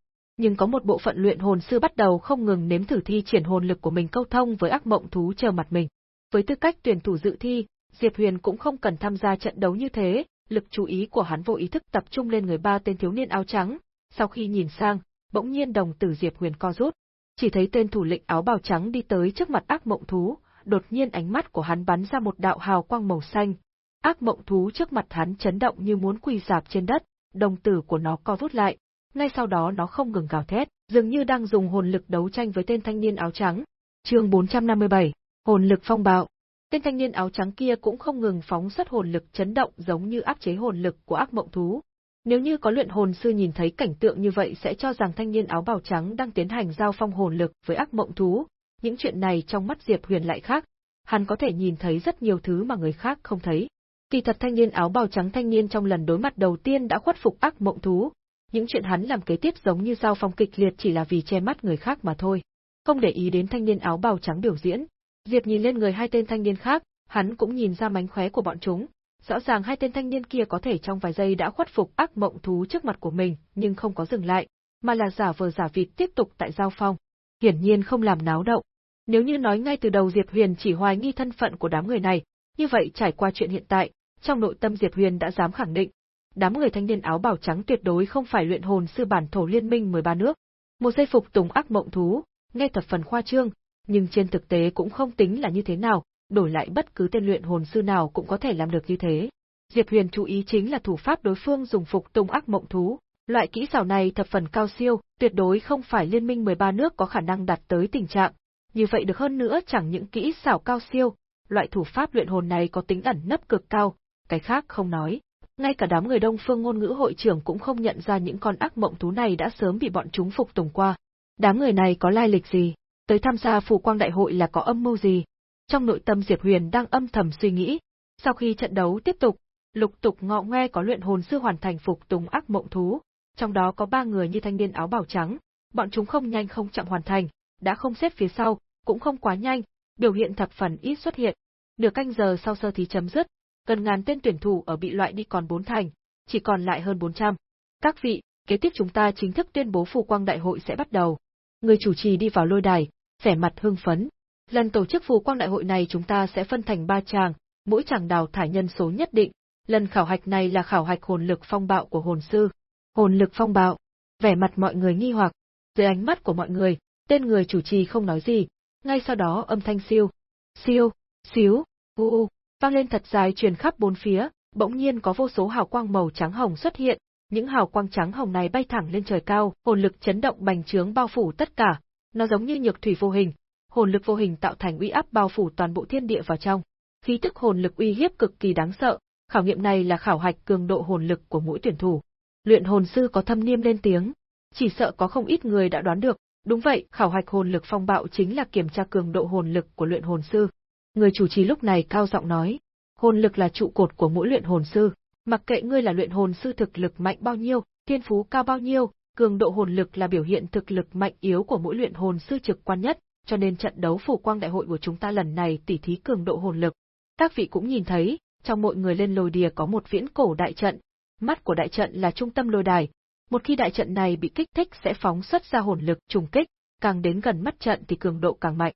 Nhưng có một bộ phận luyện hồn sư bắt đầu không ngừng nếm thử thi triển hồn lực của mình câu thông với ác mộng thú chờ mặt mình. Với tư cách tuyển thủ dự thi, Diệp Huyền cũng không cần tham gia trận đấu như thế, lực chú ý của hắn vô ý thức tập trung lên người ba tên thiếu niên áo trắng, sau khi nhìn sang, bỗng nhiên đồng tử Diệp Huyền co rút. Chỉ thấy tên thủ lĩnh áo bào trắng đi tới trước mặt ác mộng thú, đột nhiên ánh mắt của hắn bắn ra một đạo hào quang màu xanh. Ác mộng thú trước mặt hắn chấn động như muốn quỳ dạp trên đất, đồng tử của nó co rút lại. Ngay sau đó nó không ngừng gào thét, dường như đang dùng hồn lực đấu tranh với tên thanh niên áo trắng. Chương 457, hồn lực phong bạo. Tên thanh niên áo trắng kia cũng không ngừng phóng xuất hồn lực chấn động giống như áp chế hồn lực của ác mộng thú. Nếu như có luyện hồn sư nhìn thấy cảnh tượng như vậy sẽ cho rằng thanh niên áo bào trắng đang tiến hành giao phong hồn lực với ác mộng thú, những chuyện này trong mắt Diệp Huyền lại khác, hắn có thể nhìn thấy rất nhiều thứ mà người khác không thấy. Kỳ thật thanh niên áo bào trắng thanh niên trong lần đối mặt đầu tiên đã khuất phục ác mộng thú, những chuyện hắn làm kế tiếp giống như giao phong kịch liệt chỉ là vì che mắt người khác mà thôi. Không để ý đến thanh niên áo bào trắng biểu diễn, Diệp nhìn lên người hai tên thanh niên khác, hắn cũng nhìn ra mánh khóe của bọn chúng. Rõ ràng hai tên thanh niên kia có thể trong vài giây đã khuất phục ác mộng thú trước mặt của mình, nhưng không có dừng lại, mà là giả vờ giả vịt tiếp tục tại giao phong. Hiển nhiên không làm náo động. Nếu như nói ngay từ đầu Diệp Huyền chỉ hoài nghi thân phận của đám người này, như vậy trải qua chuyện hiện tại, trong nội tâm Diệp Huyền đã dám khẳng định, đám người thanh niên áo bào trắng tuyệt đối không phải luyện hồn sư bản thổ liên minh 13 nước. Một giây phục tùng ác mộng thú, nghe thập phần khoa trương, nhưng trên thực tế cũng không tính là như thế nào, đổi lại bất cứ tên luyện hồn sư nào cũng có thể làm được như thế. Diệp Huyền chú ý chính là thủ pháp đối phương dùng phục tùng ác mộng thú, loại kỹ xảo này thập phần cao siêu, tuyệt đối không phải liên minh 13 nước có khả năng đạt tới tình trạng. Như vậy được hơn nữa chẳng những kỹ xảo cao siêu, loại thủ pháp luyện hồn này có tính ẩn nấp cực cao, cái khác không nói. Ngay cả đám người Đông Phương ngôn ngữ hội trưởng cũng không nhận ra những con ác mộng thú này đã sớm bị bọn chúng phục tùng qua. Đám người này có lai lịch gì? Tới tham gia phù quang đại hội là có âm mưu gì? Trong nội tâm Diệp Huyền đang âm thầm suy nghĩ. Sau khi trận đấu tiếp tục, lục tục ngọ nghe có luyện hồn sư hoàn thành phục tùng ác mộng thú, trong đó có ba người như thanh niên áo bảo trắng, bọn chúng không nhanh không chậm hoàn thành, đã không xếp phía sau, cũng không quá nhanh, biểu hiện thập phần ít xuất hiện. Nửa canh giờ sau sơ thí chấm dứt, gần ngàn tên tuyển thủ ở bị loại đi còn bốn thành, chỉ còn lại hơn 400. Các vị, kế tiếp chúng ta chính thức tuyên bố phù quang đại hội sẽ bắt đầu. Người chủ trì đi vào lôi đài, vẻ mặt hưng phấn. Lần tổ chức phù quang đại hội này chúng ta sẽ phân thành ba tràng, mỗi tràng đào thải nhân số nhất định. Lần khảo hạch này là khảo hạch hồn lực phong bạo của hồn sư. Hồn lực phong bạo. Vẻ mặt mọi người nghi hoặc. Dưới ánh mắt của mọi người, tên người chủ trì không nói gì. Ngay sau đó âm thanh siêu. Siêu, xíu, u u, vang lên thật dài truyền khắp bốn phía, bỗng nhiên có vô số hào quang màu trắng hồng xuất hiện, những hào quang trắng hồng này bay thẳng lên trời cao, hồn lực chấn động bành trướng bao phủ tất cả, nó giống như nhược thủy vô hình, hồn lực vô hình tạo thành uy áp bao phủ toàn bộ thiên địa vào trong. Khí tức hồn lực uy hiếp cực kỳ đáng sợ, khảo nghiệm này là khảo hạch cường độ hồn lực của mỗi tuyển thủ. Luyện hồn sư có thâm niêm lên tiếng, chỉ sợ có không ít người đã đoán được, đúng vậy, khảo hạch hồn lực phong bạo chính là kiểm tra cường độ hồn lực của luyện hồn sư. Người chủ trì lúc này cao giọng nói, hồn lực là trụ cột của mỗi luyện hồn sư, mặc kệ ngươi là luyện hồn sư thực lực mạnh bao nhiêu, thiên phú cao bao nhiêu, cường độ hồn lực là biểu hiện thực lực mạnh yếu của mỗi luyện hồn sư trực quan nhất, cho nên trận đấu phủ quang đại hội của chúng ta lần này tỉ thí cường độ hồn lực. Các vị cũng nhìn thấy, trong mọi người lên lôi đìa có một viễn cổ đại trận, mắt của đại trận là trung tâm lôi đài. Một khi đại trận này bị kích thích sẽ phóng xuất ra hồn lực trùng kích, càng đến gần mắt trận thì cường độ càng mạnh.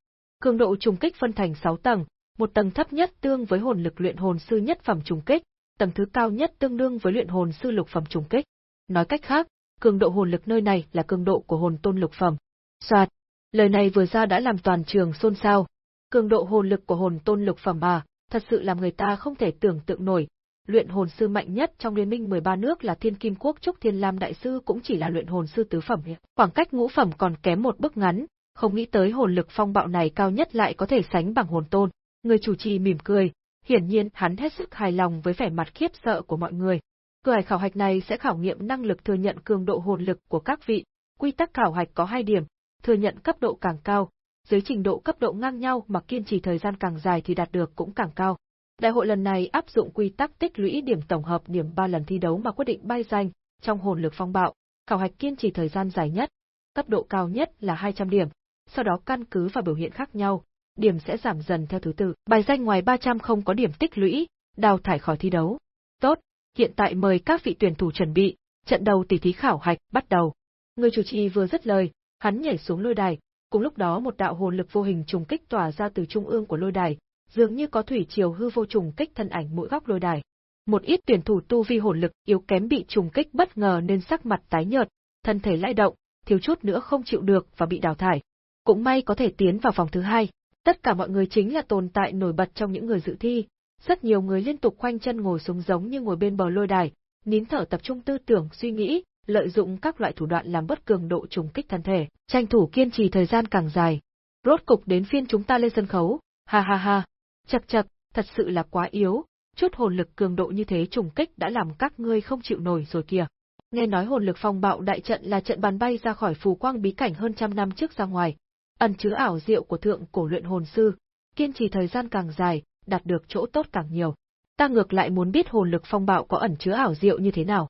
Cường độ trùng kích phân thành 6 tầng, một tầng thấp nhất tương với hồn lực luyện hồn sư nhất phẩm trùng kích, tầng thứ cao nhất tương đương với luyện hồn sư lục phẩm trùng kích. Nói cách khác, cường độ hồn lực nơi này là cường độ của hồn tôn lục phẩm. Soạt, lời này vừa ra đã làm toàn trường xôn xao. Cường độ hồn lực của hồn tôn lục phẩm à, thật sự làm người ta không thể tưởng tượng nổi. Luyện hồn sư mạnh nhất trong liên minh 13 nước là Thiên Kim Quốc Trúc Thiên Lam Đại Sư cũng chỉ là luyện hồn sư tứ phẩm. Khoảng cách ngũ phẩm còn kém một bước ngắn, không nghĩ tới hồn lực phong bạo này cao nhất lại có thể sánh bằng hồn tôn. Người chủ trì mỉm cười, hiển nhiên hắn hết sức hài lòng với vẻ mặt khiếp sợ của mọi người. Cửa khảo hạch này sẽ khảo nghiệm năng lực thừa nhận cường độ hồn lực của các vị. Quy tắc khảo hạch có hai điểm, thừa nhận cấp độ càng cao, dưới trình độ cấp độ ngang nhau mà kiên trì thời gian càng dài thì đạt được cũng càng cao. Đại hội lần này áp dụng quy tắc tích lũy điểm tổng hợp điểm 3 lần thi đấu mà quyết định bay danh trong hồn lực phong bạo, khảo hạch kiên trì thời gian dài nhất, cấp độ cao nhất là 200 điểm, sau đó căn cứ vào biểu hiện khác nhau, điểm sẽ giảm dần theo thứ tự. Bài danh ngoài 300 không có điểm tích lũy, đào thải khỏi thi đấu. Tốt, hiện tại mời các vị tuyển thủ chuẩn bị, trận đầu tỷ thí khảo hạch bắt đầu. Người chủ trì vừa dứt lời, hắn nhảy xuống lôi đài, cùng lúc đó một đạo hồn lực vô hình trùng kích tỏa ra từ trung ương của lôi đài, dường như có thủy triều hư vô trùng kích thân ảnh mỗi góc lôi đài. Một ít tuyển thủ tu vi hồn lực yếu kém bị trùng kích bất ngờ nên sắc mặt tái nhợt, thân thể lay động, thiếu chút nữa không chịu được và bị đào thải. Cũng may có thể tiến vào vòng thứ hai. Tất cả mọi người chính là tồn tại nổi bật trong những người dự thi. Rất nhiều người liên tục khoanh chân ngồi xuống giống như ngồi bên bờ lôi đài, nín thở tập trung tư tưởng suy nghĩ, lợi dụng các loại thủ đoạn làm bất cường độ trùng kích thân thể, tranh thủ kiên trì thời gian càng dài. Rốt cục đến phiên chúng ta lên sân khấu, ha ha ha, chật chật, thật sự là quá yếu, chút hồn lực cường độ như thế trùng kích đã làm các ngươi không chịu nổi rồi kìa. Nghe nói hồn lực phong bạo đại trận là trận bàn bay ra khỏi phù quang bí cảnh hơn trăm năm trước ra ngoài, ẩn chứa ảo diệu của thượng cổ luyện hồn sư, kiên trì thời gian càng dài, đạt được chỗ tốt càng nhiều. Ta ngược lại muốn biết hồn lực phong bạo có ẩn chứa ảo diệu như thế nào.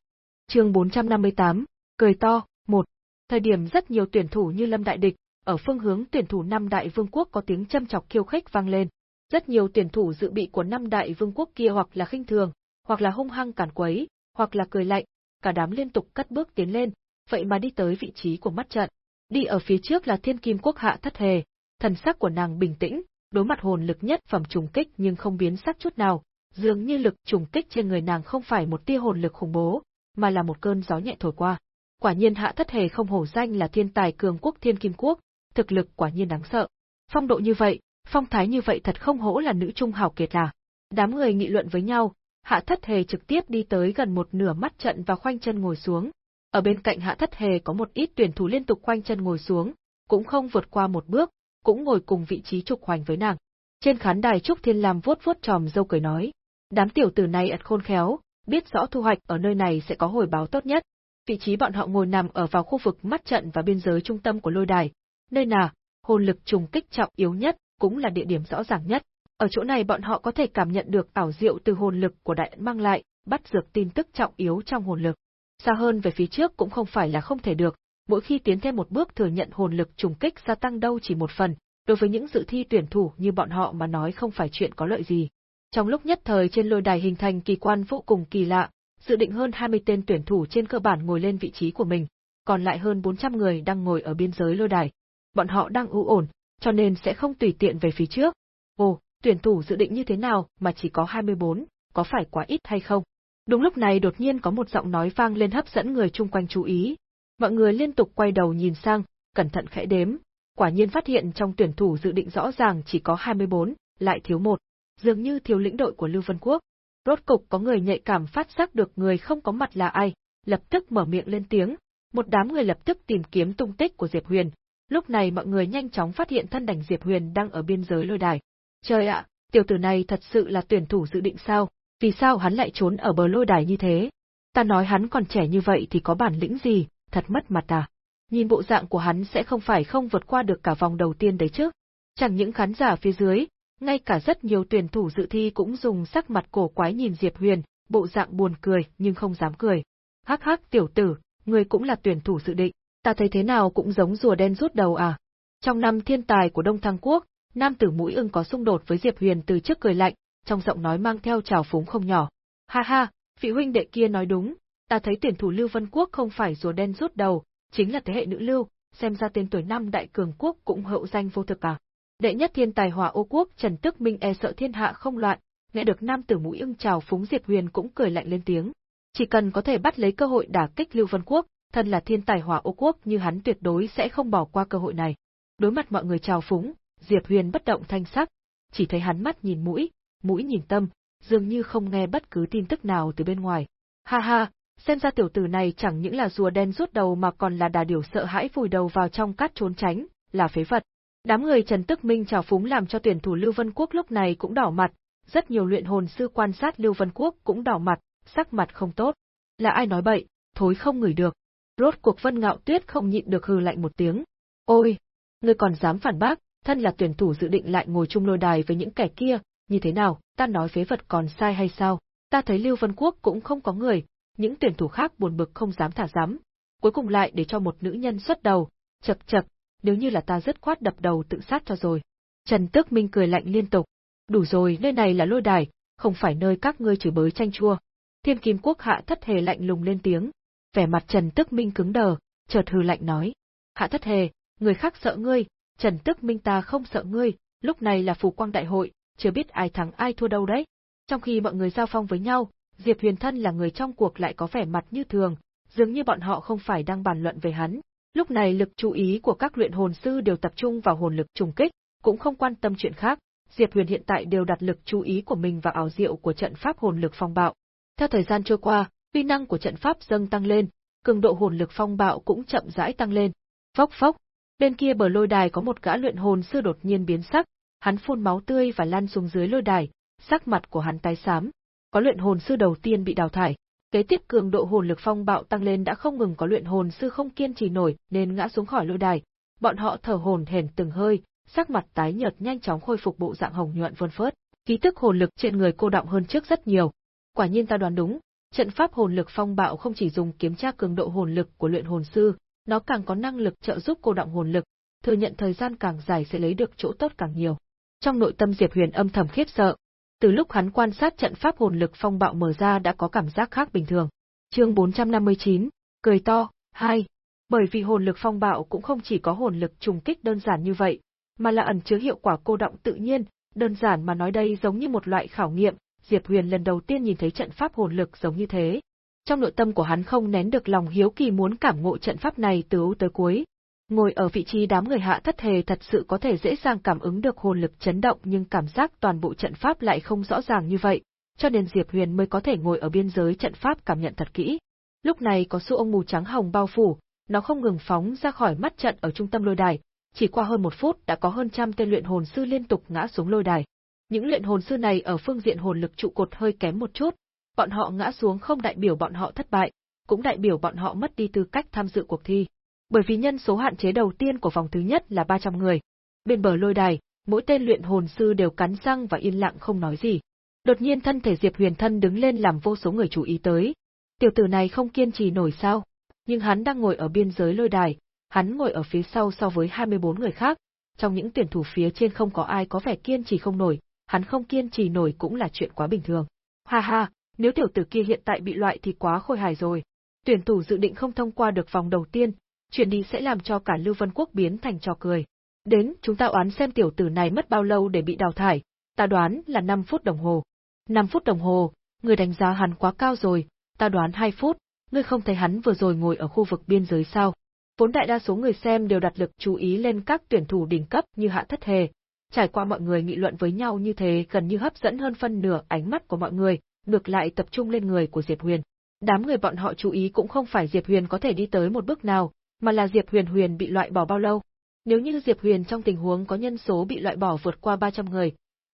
Chương 458, cười to, một. Thời điểm rất nhiều tuyển thủ như Lâm Đại Địch, ở phương hướng tuyển thủ năm đại vương quốc có tiếng châm chọc khiêu khích vang lên. Rất nhiều tuyển thủ dự bị của năm đại vương quốc kia hoặc là khinh thường, hoặc là hung hăng cản quấy, hoặc là cười lạnh, cả đám liên tục cất bước tiến lên, vậy mà đi tới vị trí của mắt trận. Đi ở phía trước là Thiên Kim Quốc hạ thất hề, thần sắc của nàng bình tĩnh, đối mặt hồn lực nhất phẩm trùng kích nhưng không biến sắc chút nào, dường như lực trùng kích trên người nàng không phải một tia hồn lực khủng bố, mà là một cơn gió nhẹ thổi qua. Quả nhiên hạ thất hề không hổ danh là thiên tài cường quốc thiên kim quốc, thực lực quả nhiên đáng sợ. Phong độ như vậy, phong thái như vậy thật không hổ là nữ trung hào kiệt là. Đám người nghị luận với nhau, hạ thất hề trực tiếp đi tới gần một nửa mắt trận và khoanh chân ngồi xuống. Ở bên cạnh hạ thất hề có một ít tuyển thủ liên tục quanh chân ngồi xuống, cũng không vượt qua một bước, cũng ngồi cùng vị trí trục hoành với nàng. Trên khán đài Trúc Thiên Lam vuốt vuốt tròm dâu cười nói, đám tiểu tử này ật khôn khéo, biết rõ thu hoạch ở nơi này sẽ có hồi báo tốt nhất. Vị trí bọn họ ngồi nằm ở vào khu vực mắt trận và biên giới trung tâm của lôi đài, nơi nào, hồn lực trùng kích trọng yếu nhất, cũng là địa điểm rõ ràng nhất. Ở chỗ này bọn họ có thể cảm nhận được ảo diệu từ hồn lực của đại mang lại, bắt dược tin tức trọng yếu trong hồn lực. Xa hơn về phía trước cũng không phải là không thể được, mỗi khi tiến thêm một bước thừa nhận hồn lực trùng kích gia tăng đâu chỉ một phần, đối với những dự thi tuyển thủ như bọn họ mà nói không phải chuyện có lợi gì. Trong lúc nhất thời trên lôi đài hình thành kỳ quan vô cùng kỳ lạ, dự định hơn 20 tên tuyển thủ trên cơ bản ngồi lên vị trí của mình, còn lại hơn 400 người đang ngồi ở biên giới lôi đài. Bọn họ đang ưu ổn, cho nên sẽ không tùy tiện về phía trước. Ồ, tuyển thủ dự định như thế nào mà chỉ có 24, có phải quá ít hay không? Đúng lúc này đột nhiên có một giọng nói vang lên hấp dẫn người chung quanh chú ý. Mọi người liên tục quay đầu nhìn sang, cẩn thận khẽ đếm, quả nhiên phát hiện trong tuyển thủ dự định rõ ràng chỉ có 24, lại thiếu một dường như thiếu lĩnh đội của Lưu Vân Quốc. Rốt cục có người nhạy cảm phát giác được người không có mặt là ai, lập tức mở miệng lên tiếng, một đám người lập tức tìm kiếm tung tích của Diệp Huyền. Lúc này mọi người nhanh chóng phát hiện thân đảnh Diệp Huyền đang ở biên giới lôi đài. Trời ạ, tiểu tử này thật sự là tuyển thủ dự định sao? Vì sao hắn lại trốn ở bờ lôi đài như thế? Ta nói hắn còn trẻ như vậy thì có bản lĩnh gì, thật mất mặt à? Nhìn bộ dạng của hắn sẽ không phải không vượt qua được cả vòng đầu tiên đấy chứ? Chẳng những khán giả phía dưới, ngay cả rất nhiều tuyển thủ dự thi cũng dùng sắc mặt cổ quái nhìn Diệp Huyền, bộ dạng buồn cười nhưng không dám cười. Hắc hắc tiểu tử, người cũng là tuyển thủ dự định, ta thấy thế nào cũng giống rùa đen rút đầu à. Trong năm thiên tài của Đông Thăng Quốc, nam tử mũi ưng có xung đột với Diệp Huyền từ trước cười lạnh, trong giọng nói mang theo trào phúng không nhỏ. Ha ha, vị huynh đệ kia nói đúng, ta thấy tuyển thủ Lưu Vân Quốc không phải rùa đen rút đầu, chính là thế hệ nữ lưu, xem ra tên tuổi năm đại cường quốc cũng hậu danh vô thực à. Đệ nhất thiên tài hỏa ô quốc Trần Tức Minh e sợ thiên hạ không loạn, nghe được nam tử mũi ưng trào phúng Diệp Huyền cũng cười lạnh lên tiếng. Chỉ cần có thể bắt lấy cơ hội đả kích Lưu Vân Quốc, thân là thiên tài hỏa ô quốc như hắn tuyệt đối sẽ không bỏ qua cơ hội này. Đối mặt mọi người trào phúng, Diệp Huyền bất động thanh sắc, chỉ thấy hắn mắt nhìn mũi, mũi nhìn tâm, dường như không nghe bất cứ tin tức nào từ bên ngoài. Ha ha, xem ra tiểu tử này chẳng những là rùa đen rút đầu mà còn là đà điểu sợ hãi vùi đầu vào trong cát trốn tránh, là phế vật. Đám người Trần Tức Minh chào phúng làm cho tuyển thủ Lưu Vân Quốc lúc này cũng đỏ mặt, rất nhiều luyện hồn sư quan sát Lưu Vân Quốc cũng đỏ mặt, sắc mặt không tốt. Là ai nói bậy, thối không ngửi được. Rốt cuộc Vân Ngạo Tuyết không nhịn được hừ lạnh một tiếng. Ôi, ngươi còn dám phản bác, thân là tuyển thủ dự định lại ngồi chung lôi đài với những kẻ kia, như thế nào, ta nói phế vật còn sai hay sao? Ta thấy Lưu Vân Quốc cũng không có người, những tuyển thủ khác buồn bực không dám thả dám. Cuối cùng lại để cho một nữ nhân xuất đầu, chập chập, nếu như là ta rất khoát đập đầu tự sát cho rồi. Trần Tước Minh cười lạnh liên tục. Đủ rồi, nơi này là lôi đài, không phải nơi các ngươi chửi bới tranh chua. Thiên Kim Quốc hạ thất hề lạnh lùng lên tiếng. Vẻ mặt Trần Tước Minh cứng đờ, chợt hừ lạnh nói. Hạ thất hề, người khác sợ ngươi, Trần Tước Minh ta không sợ ngươi, lúc này là phù quang đại hội, chưa biết ai thắng ai thua đâu đấy. Trong khi mọi người giao phong với nhau, Diệp Huyền Thân là người trong cuộc lại có vẻ mặt như thường, dường như bọn họ không phải đang bàn luận về hắn. Lúc này lực chú ý của các luyện hồn sư đều tập trung vào hồn lực trùng kích, cũng không quan tâm chuyện khác. Diệp Huyền hiện tại đều đặt lực chú ý của mình vào ảo diệu của trận pháp hồn lực phong bạo. Theo thời gian trôi qua, uy năng của trận pháp dâng tăng lên, cường độ hồn lực phong bạo cũng chậm rãi tăng lên. Phốc phốc, bên kia bờ lôi đài có một gã luyện hồn sư đột nhiên biến sắc, hắn phun máu tươi và lăn xuống dưới lôi đài, sắc mặt của hắn tái xám. Có luyện hồn sư đầu tiên bị đào thải, kế tiếp cường độ hồn lực phong bạo tăng lên đã không ngừng có luyện hồn sư không kiên trì nổi nên ngã xuống khỏi lôi đài. Bọn họ thở hồn hển từng hơi, sắc mặt tái nhợt nhanh chóng khôi phục bộ dạng hồng nhuận vươn phớt, khí tức hồn lực trên người cô động hơn trước rất nhiều. Quả nhiên ta đoán đúng, trận pháp hồn lực phong bạo không chỉ dùng kiểm tra cường độ hồn lực của luyện hồn sư, nó càng có năng lực trợ giúp cô động hồn lực, thừa nhận thời gian càng dài sẽ lấy được chỗ tốt càng nhiều. Trong nội tâm Diệp Huyền âm thầm khiếp sợ. Từ lúc hắn quan sát trận pháp hồn lực phong bạo mở ra đã có cảm giác khác bình thường. Chương 459, cười to, 2. Bởi vì hồn lực phong bạo cũng không chỉ có hồn lực trùng kích đơn giản như vậy, mà là ẩn chứa hiệu quả cô động tự nhiên, đơn giản mà nói đây giống như một loại khảo nghiệm, Diệp Huyền lần đầu tiên nhìn thấy trận pháp hồn lực giống như thế. Trong nội tâm của hắn không nén được lòng hiếu kỳ muốn cảm ngộ trận pháp này từ ưu tới cuối, Ngồi ở vị trí đám người hạ thất hề thật sự có thể dễ dàng cảm ứng được hồn lực chấn động nhưng cảm giác toàn bộ trận pháp lại không rõ ràng như vậy, cho nên Diệp Huyền mới có thể ngồi ở biên giới trận pháp cảm nhận thật kỹ. Lúc này có su ông mù trắng hồng bao phủ, nó không ngừng phóng ra khỏi mắt trận ở trung tâm lôi đài, chỉ qua hơn một phút đã có hơn trăm tên luyện hồn sư liên tục ngã xuống lôi đài. Những luyện hồn sư này ở phương diện hồn lực trụ cột hơi kém một chút, bọn họ ngã xuống không đại biểu bọn họ thất bại, cũng đại biểu bọn họ mất đi tư cách tham dự cuộc thi bởi vì nhân số hạn chế đầu tiên của vòng thứ nhất là 300 người. Bên bờ lôi đài, mỗi tên luyện hồn sư đều cắn răng và yên lặng không nói gì. Đột nhiên thân thể Diệp Huyền thân đứng lên làm vô số người chú ý tới. Tiểu tử này không kiên trì nổi sao? Nhưng hắn đang ngồi ở biên giới lôi đài, hắn ngồi ở phía sau so với 24 người khác. Trong những tuyển thủ phía trên không có ai có vẻ kiên trì không nổi, hắn không kiên trì nổi cũng là chuyện quá bình thường. Ha ha, nếu tiểu tử kia hiện tại bị loại thì quá khôi hài rồi. Tuyển thủ dự định không thông qua được vòng đầu tiên, chuyện đi sẽ làm cho cả Lưu Vân Quốc biến thành trò cười. Đến, chúng ta oán xem tiểu tử này mất bao lâu để bị đào thải, ta đoán là 5 phút đồng hồ. 5 phút đồng hồ, người đánh giá hắn quá cao rồi, ta đoán 2 phút, ngươi không thấy hắn vừa rồi ngồi ở khu vực biên giới sao. Vốn đại đa số người xem đều đặt lực chú ý lên các tuyển thủ đỉnh cấp như Hạ Thất Hề. Trải qua mọi người nghị luận với nhau như thế gần như hấp dẫn hơn phân nửa ánh mắt của mọi người, ngược lại tập trung lên người của Diệp Huyền. Đám người bọn họ chú ý cũng không phải Diệp Huyền có thể đi tới một bước nào, mà là Diệp Huyền Huyền bị loại bỏ bao lâu. Nếu như Diệp Huyền trong tình huống có nhân số bị loại bỏ vượt qua 300 người,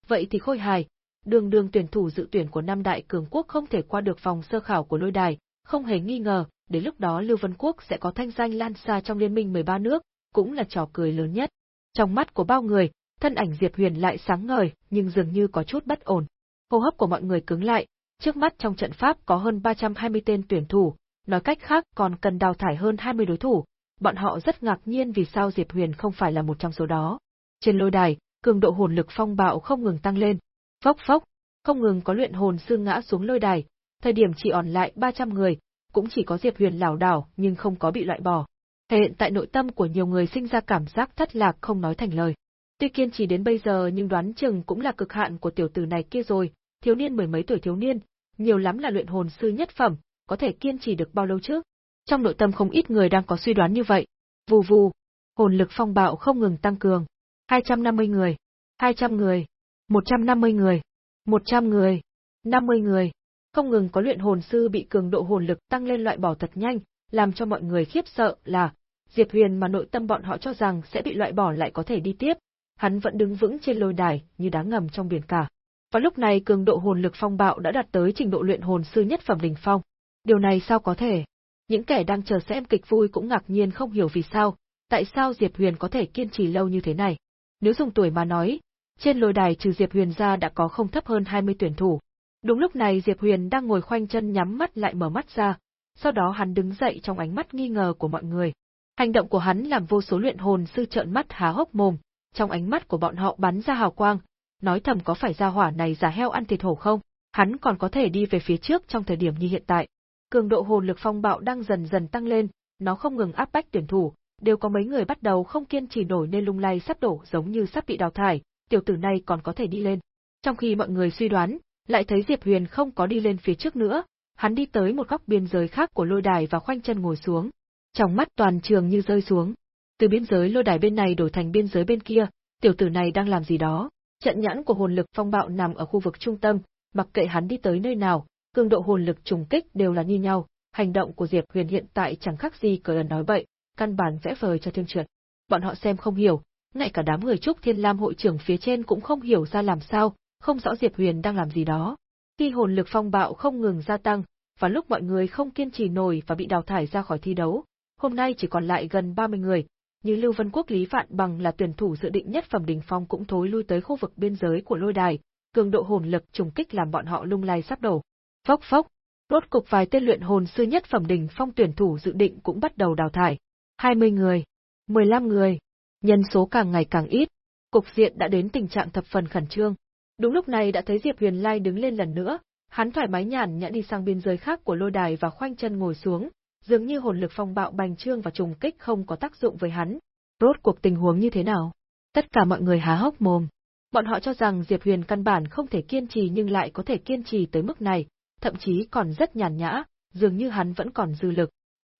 vậy thì khôi hài, đường đường tuyển thủ dự tuyển của năm đại cường quốc không thể qua được vòng sơ khảo của lôi đài, không hề nghi ngờ, đến lúc đó Lưu Vân Quốc sẽ có thanh danh lan xa trong liên minh 13 nước, cũng là trò cười lớn nhất. Trong mắt của bao người, thân ảnh Diệp Huyền lại sáng ngời, nhưng dường như có chút bất ổn. Hô hấp của mọi người cứng lại, trước mắt trong trận pháp có hơn 320 tên tuyển thủ, nói cách khác còn cần đào thải hơn 20 đối thủ, bọn họ rất ngạc nhiên vì sao Diệp Huyền không phải là một trong số đó. Trên lôi đài, cường độ hồn lực phong bạo không ngừng tăng lên. Phốc phốc, không ngừng có luyện hồn sư ngã xuống lôi đài, thời điểm chỉ còn lại 300 người, cũng chỉ có Diệp Huyền lảo đảo nhưng không có bị loại bỏ. Hiện tại nội tâm của nhiều người sinh ra cảm giác thất lạc không nói thành lời. Tuy kiên trì đến bây giờ nhưng đoán chừng cũng là cực hạn của tiểu tử này kia rồi, thiếu niên mười mấy tuổi thiếu niên, nhiều lắm là luyện hồn sư nhất phẩm, có thể kiên trì được bao lâu chứ? Trong nội tâm không ít người đang có suy đoán như vậy. Vù vù, hồn lực phong bạo không ngừng tăng cường. 250 người, 200 người, 150 người, 100 người, 50 người. Không ngừng có luyện hồn sư bị cường độ hồn lực tăng lên loại bỏ thật nhanh, làm cho mọi người khiếp sợ là Diệp Huyền mà nội tâm bọn họ cho rằng sẽ bị loại bỏ lại có thể đi tiếp, hắn vẫn đứng vững trên lôi đài như đá ngầm trong biển cả. Và lúc này cường độ hồn lực phong bạo đã đạt tới trình độ luyện hồn sư nhất phẩm đỉnh phong. Điều này sao có thể? Những kẻ đang chờ xem kịch vui cũng ngạc nhiên không hiểu vì sao, tại sao Diệp Huyền có thể kiên trì lâu như thế này. Nếu dùng tuổi mà nói, trên lôi đài trừ Diệp Huyền ra đã có không thấp hơn 20 tuyển thủ. Đúng lúc này Diệp Huyền đang ngồi khoanh chân nhắm mắt lại mở mắt ra, sau đó hắn đứng dậy trong ánh mắt nghi ngờ của mọi người. Hành động của hắn làm vô số luyện hồn sư trợn mắt há hốc mồm, trong ánh mắt của bọn họ bắn ra hào quang, nói thầm có phải gia hỏa này giả heo ăn thịt hổ không, hắn còn có thể đi về phía trước trong thời điểm như hiện tại. Cường độ hồn lực phong bạo đang dần dần tăng lên, nó không ngừng áp bách tuyển thủ, đều có mấy người bắt đầu không kiên trì nổi nên lung lay sắp đổ giống như sắp bị đào thải, tiểu tử này còn có thể đi lên. Trong khi mọi người suy đoán, lại thấy Diệp Huyền không có đi lên phía trước nữa, hắn đi tới một góc biên giới khác của lôi đài và khoanh chân ngồi xuống. Trong mắt toàn trường như rơi xuống. Từ biên giới lôi đài bên này đổi thành biên giới bên kia, tiểu tử này đang làm gì đó. Trận nhãn của hồn lực phong bạo nằm ở khu vực trung tâm, mặc kệ hắn đi tới nơi nào, cường độ hồn lực trùng kích đều là như nhau, hành động của Diệp Huyền hiện tại chẳng khác gì cờ lần nói bậy, căn bản vẽ vời cho thương trượt. Bọn họ xem không hiểu, ngay cả đám người Trúc Thiên Lam hội trưởng phía trên cũng không hiểu ra làm sao, không rõ Diệp Huyền đang làm gì đó. Khi hồn lực phong bạo không ngừng gia tăng, và lúc mọi người không kiên trì nổi và bị đào thải ra khỏi thi đấu, hôm nay chỉ còn lại gần 30 người, như Lưu Vân Quốc Lý Vạn Bằng là tuyển thủ dự định nhất phẩm đỉnh phong cũng thối lui tới khu vực biên giới của lôi đài, cường độ hồn lực trùng kích làm bọn họ lung lay sắp đổ. Phốc phốc, rốt cục vài tên luyện hồn sư nhất phẩm đỉnh phong tuyển thủ dự định cũng bắt đầu đào thải. 20 người, 15 người, nhân số càng ngày càng ít, cục diện đã đến tình trạng thập phần khẩn trương. Đúng lúc này đã thấy Diệp Huyền Lai đứng lên lần nữa, hắn thoải mái nhàn nhã đi sang biên giới khác của lôi đài và khoanh chân ngồi xuống, dường như hồn lực phong bạo bành trương và trùng kích không có tác dụng với hắn. Rốt cuộc tình huống như thế nào? Tất cả mọi người há hốc mồm. Bọn họ cho rằng Diệp Huyền căn bản không thể kiên trì nhưng lại có thể kiên trì tới mức này, thậm chí còn rất nhàn nhã, dường như hắn vẫn còn dư lực.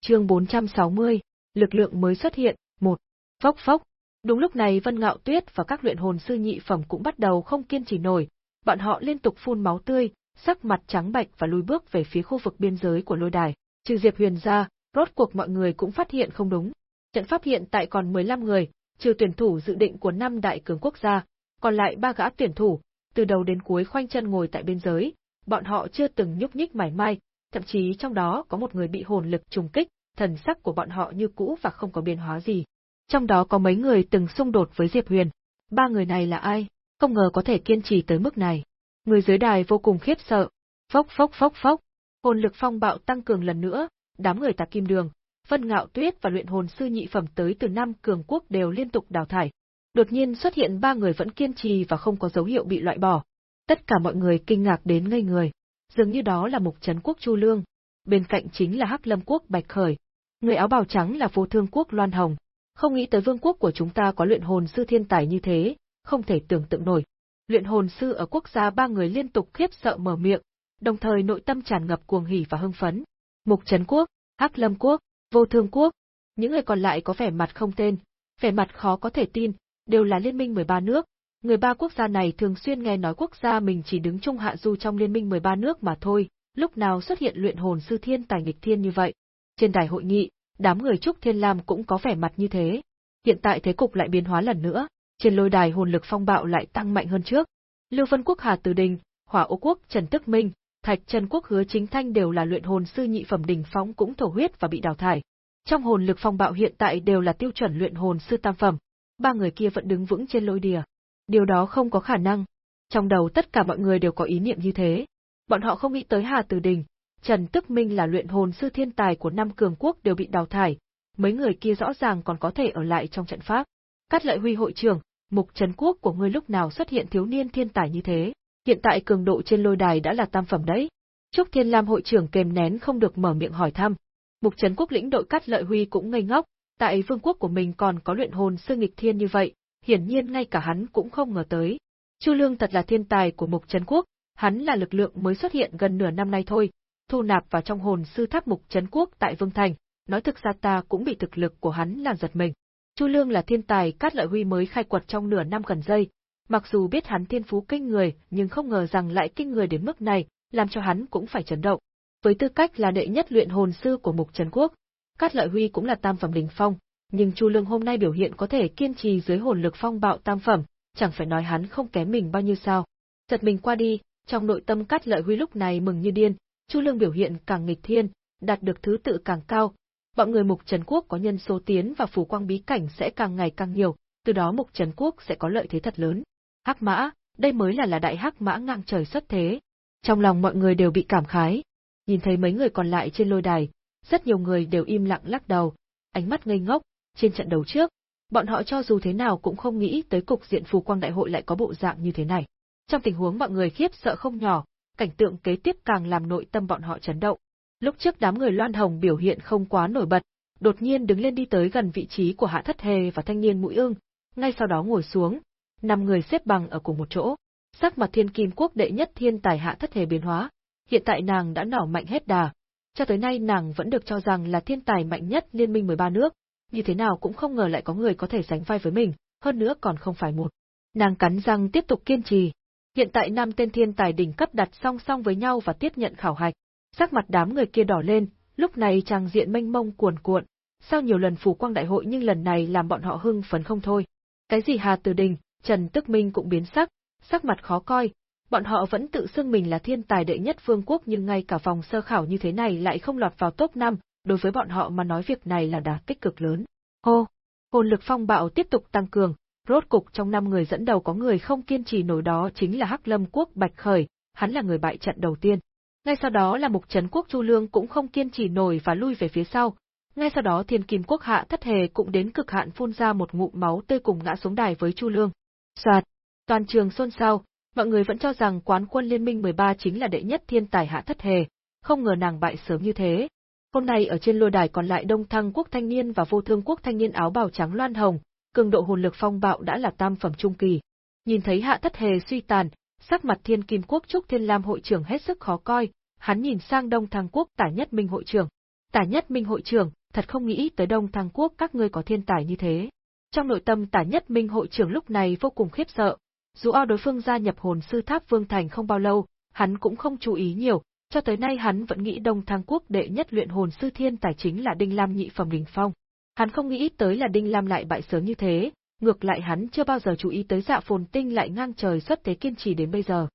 Chương 460, lực lượng mới xuất hiện, một. Phốc phốc. Đúng lúc này Vân Ngạo Tuyết và các luyện hồn sư nhị phẩm cũng bắt đầu không kiên trì nổi, bọn họ liên tục phun máu tươi, sắc mặt trắng bệch và lùi bước về phía khu vực biên giới của lôi đài. Trừ Diệp Huyền ra, rốt cuộc mọi người cũng phát hiện không đúng. Trận pháp hiện tại còn 15 người, trừ tuyển thủ dự định của năm đại cường quốc gia, còn lại ba gã tuyển thủ, từ đầu đến cuối khoanh chân ngồi tại biên giới, bọn họ chưa từng nhúc nhích mảy may, thậm chí trong đó có một người bị hồn lực trùng kích, thần sắc của bọn họ như cũ và không có biến hóa gì. Trong đó có mấy người từng xung đột với Diệp Huyền. Ba người này là ai? Không ngờ có thể kiên trì tới mức này. Người dưới đài vô cùng khiếp sợ. Phốc phốc phốc phốc, Hồn lực phong bạo tăng cường lần nữa, đám người tạc kim đường, Vân Ngạo Tuyết và luyện hồn sư nhị phẩm tới từ năm cường quốc đều liên tục đào thải. Đột nhiên xuất hiện ba người vẫn kiên trì và không có dấu hiệu bị loại bỏ. Tất cả mọi người kinh ngạc đến ngây người. Dường như đó là mục trấn quốc Chu Lương. Bên cạnh chính là Hắc Lâm quốc Bạch Khởi. Người áo bào trắng là vô thương quốc Loan Hồng. Không nghĩ tới vương quốc của chúng ta có luyện hồn sư thiên tài như thế, không thể tưởng tượng nổi. Luyện hồn sư ở quốc gia ba người liên tục khiếp sợ mở miệng, đồng thời nội tâm tràn ngập cuồng hỉ và hưng phấn. Mục Trấn Quốc, Hắc Lâm Quốc, Vô Thương Quốc, những người còn lại có vẻ mặt không tên, vẻ mặt khó có thể tin, đều là liên minh 13 nước. Người ba quốc gia này thường xuyên nghe nói quốc gia mình chỉ đứng trung hạ du trong liên minh 13 nước mà thôi, lúc nào xuất hiện luyện hồn sư thiên tài nghịch thiên như vậy. Trên đài hội nghị, đám người Trúc Thiên Lam cũng có vẻ mặt như thế. Hiện tại thế cục lại biến hóa lần nữa, trên lôi đài hồn lực phong bạo lại tăng mạnh hơn trước. Lưu Vân Quốc Hà Từ Đình, Hỏa Ô Quốc Trần Tức Minh, Thạch Trần Quốc Hứa Chính Thanh đều là luyện hồn sư nhị phẩm đỉnh phóng cũng thổ huyết và bị đào thải. Trong hồn lực phong bạo hiện tại đều là tiêu chuẩn luyện hồn sư tam phẩm, ba người kia vẫn đứng vững trên lôi đìa. Điều đó không có khả năng. Trong đầu tất cả mọi người đều có ý niệm như thế. Bọn họ không nghĩ tới Hà Từ Đình, Trần Tức Minh là luyện hồn sư thiên tài của năm cường quốc đều bị đào thải, mấy người kia rõ ràng còn có thể ở lại trong trận pháp. Cát lợi huy hội trưởng, mục trấn quốc của ngươi lúc nào xuất hiện thiếu niên thiên tài như thế? Hiện tại cường độ trên lôi đài đã là tam phẩm đấy. Trúc Thiên Lam hội trưởng kềm nén không được mở miệng hỏi thăm. Mục trấn quốc lĩnh đội Cát lợi huy cũng ngây ngốc, tại vương quốc của mình còn có luyện hồn sư nghịch thiên như vậy, hiển nhiên ngay cả hắn cũng không ngờ tới. Chu Lương thật là thiên tài của mục trấn quốc, hắn là lực lượng mới xuất hiện gần nửa năm nay thôi, thu nạp vào trong hồn sư tháp mục trấn quốc tại Vương Thành, nói thực ra ta cũng bị thực lực của hắn làm giật mình. Chu Lương là thiên tài Cát Lợi Huy mới khai quật trong nửa năm gần đây, mặc dù biết hắn thiên phú kinh người, nhưng không ngờ rằng lại kinh người đến mức này, làm cho hắn cũng phải chấn động. Với tư cách là đệ nhất luyện hồn sư của Mục Trấn Quốc, Cát Lợi Huy cũng là tam phẩm đỉnh phong, nhưng Chu Lương hôm nay biểu hiện có thể kiên trì dưới hồn lực phong bạo tam phẩm, chẳng phải nói hắn không kém mình bao nhiêu sao. Giật mình qua đi, trong nội tâm Cát Lợi Huy lúc này mừng như điên, Chu Lương biểu hiện càng nghịch thiên, đạt được thứ tự càng cao, bọn người Mục Trần Quốc có nhân số tiến và phủ quang bí cảnh sẽ càng ngày càng nhiều, từ đó Mục Trần Quốc sẽ có lợi thế thật lớn. Hắc Mã, đây mới là là đại hắc mã ngang trời xuất thế. Trong lòng mọi người đều bị cảm khái. Nhìn thấy mấy người còn lại trên lôi đài, rất nhiều người đều im lặng lắc đầu, ánh mắt ngây ngốc, trên trận đấu trước, bọn họ cho dù thế nào cũng không nghĩ tới cục diện phù quang đại hội lại có bộ dạng như thế này. Trong tình huống mọi người khiếp sợ không nhỏ, cảnh tượng kế tiếp càng làm nội tâm bọn họ chấn động. Lúc trước đám người Loan Hồng biểu hiện không quá nổi bật, đột nhiên đứng lên đi tới gần vị trí của Hạ Thất Hề và thanh niên mũi ương, ngay sau đó ngồi xuống, năm người xếp bằng ở cùng một chỗ. Sắc mặt thiên kim quốc đệ nhất thiên tài Hạ Thất Hề biến hóa, hiện tại nàng đã nỏ mạnh hết đà, cho tới nay nàng vẫn được cho rằng là thiên tài mạnh nhất liên minh 13 nước, như thế nào cũng không ngờ lại có người có thể sánh vai với mình, hơn nữa còn không phải một. Nàng cắn răng tiếp tục kiên trì. Hiện tại năm tên thiên tài đỉnh cấp đặt song song với nhau và tiếp nhận khảo hạch. Sắc mặt đám người kia đỏ lên, lúc này trang diện mênh mông cuồn cuộn, sau nhiều lần phủ quang đại hội nhưng lần này làm bọn họ hưng phấn không thôi. Cái gì Hà Từ Đình, Trần Tức Minh cũng biến sắc, sắc mặt khó coi, bọn họ vẫn tự xưng mình là thiên tài đệ nhất vương quốc nhưng ngay cả vòng sơ khảo như thế này lại không lọt vào top 5, đối với bọn họ mà nói việc này là đả kích cực lớn. Hô! Hồn lực phong bạo tiếp tục tăng cường, rốt cục trong năm người dẫn đầu có người không kiên trì nổi đó chính là Hắc Lâm Quốc Bạch Khởi, hắn là người bại trận đầu tiên. Ngay sau đó là Mục Trấn Quốc Chu Lương cũng không kiên trì nổi và lui về phía sau. Ngay sau đó Thiên Kim Quốc Hạ Thất Hề cũng đến cực hạn phun ra một ngụm máu tươi cùng ngã xuống đài với Chu Lương. Soạt, toàn trường xôn xao, mọi người vẫn cho rằng quán quân liên minh 13 chính là đệ nhất thiên tài Hạ Thất Hề, không ngờ nàng bại sớm như thế. Hôm nay ở trên lôi đài còn lại Đông Thăng Quốc thanh niên và Vô Thương Quốc thanh niên áo bào trắng loan hồng, cường độ hồn lực phong bạo đã là tam phẩm trung kỳ. Nhìn thấy Hạ Thất Hề suy tàn, sắc mặt Thiên Kim Quốc Trúc Thiên Lam hội trưởng hết sức khó coi, hắn nhìn sang Đông Thăng Quốc Tả Nhất Minh hội trưởng. Tả Nhất Minh hội trưởng, thật không nghĩ tới Đông Thăng Quốc các ngươi có thiên tài như thế. Trong nội tâm Tả Nhất Minh hội trưởng lúc này vô cùng khiếp sợ. Dù ao đối phương gia nhập hồn sư tháp Vương Thành không bao lâu, hắn cũng không chú ý nhiều, cho tới nay hắn vẫn nghĩ Đông Thăng Quốc đệ nhất luyện hồn sư thiên tài chính là Đinh Lam nhị phẩm đỉnh phong. Hắn không nghĩ tới là Đinh Lam lại bại sớm như thế, ngược lại hắn chưa bao giờ chú ý tới dạ phồn tinh lại ngang trời xuất thế kiên trì đến bây giờ.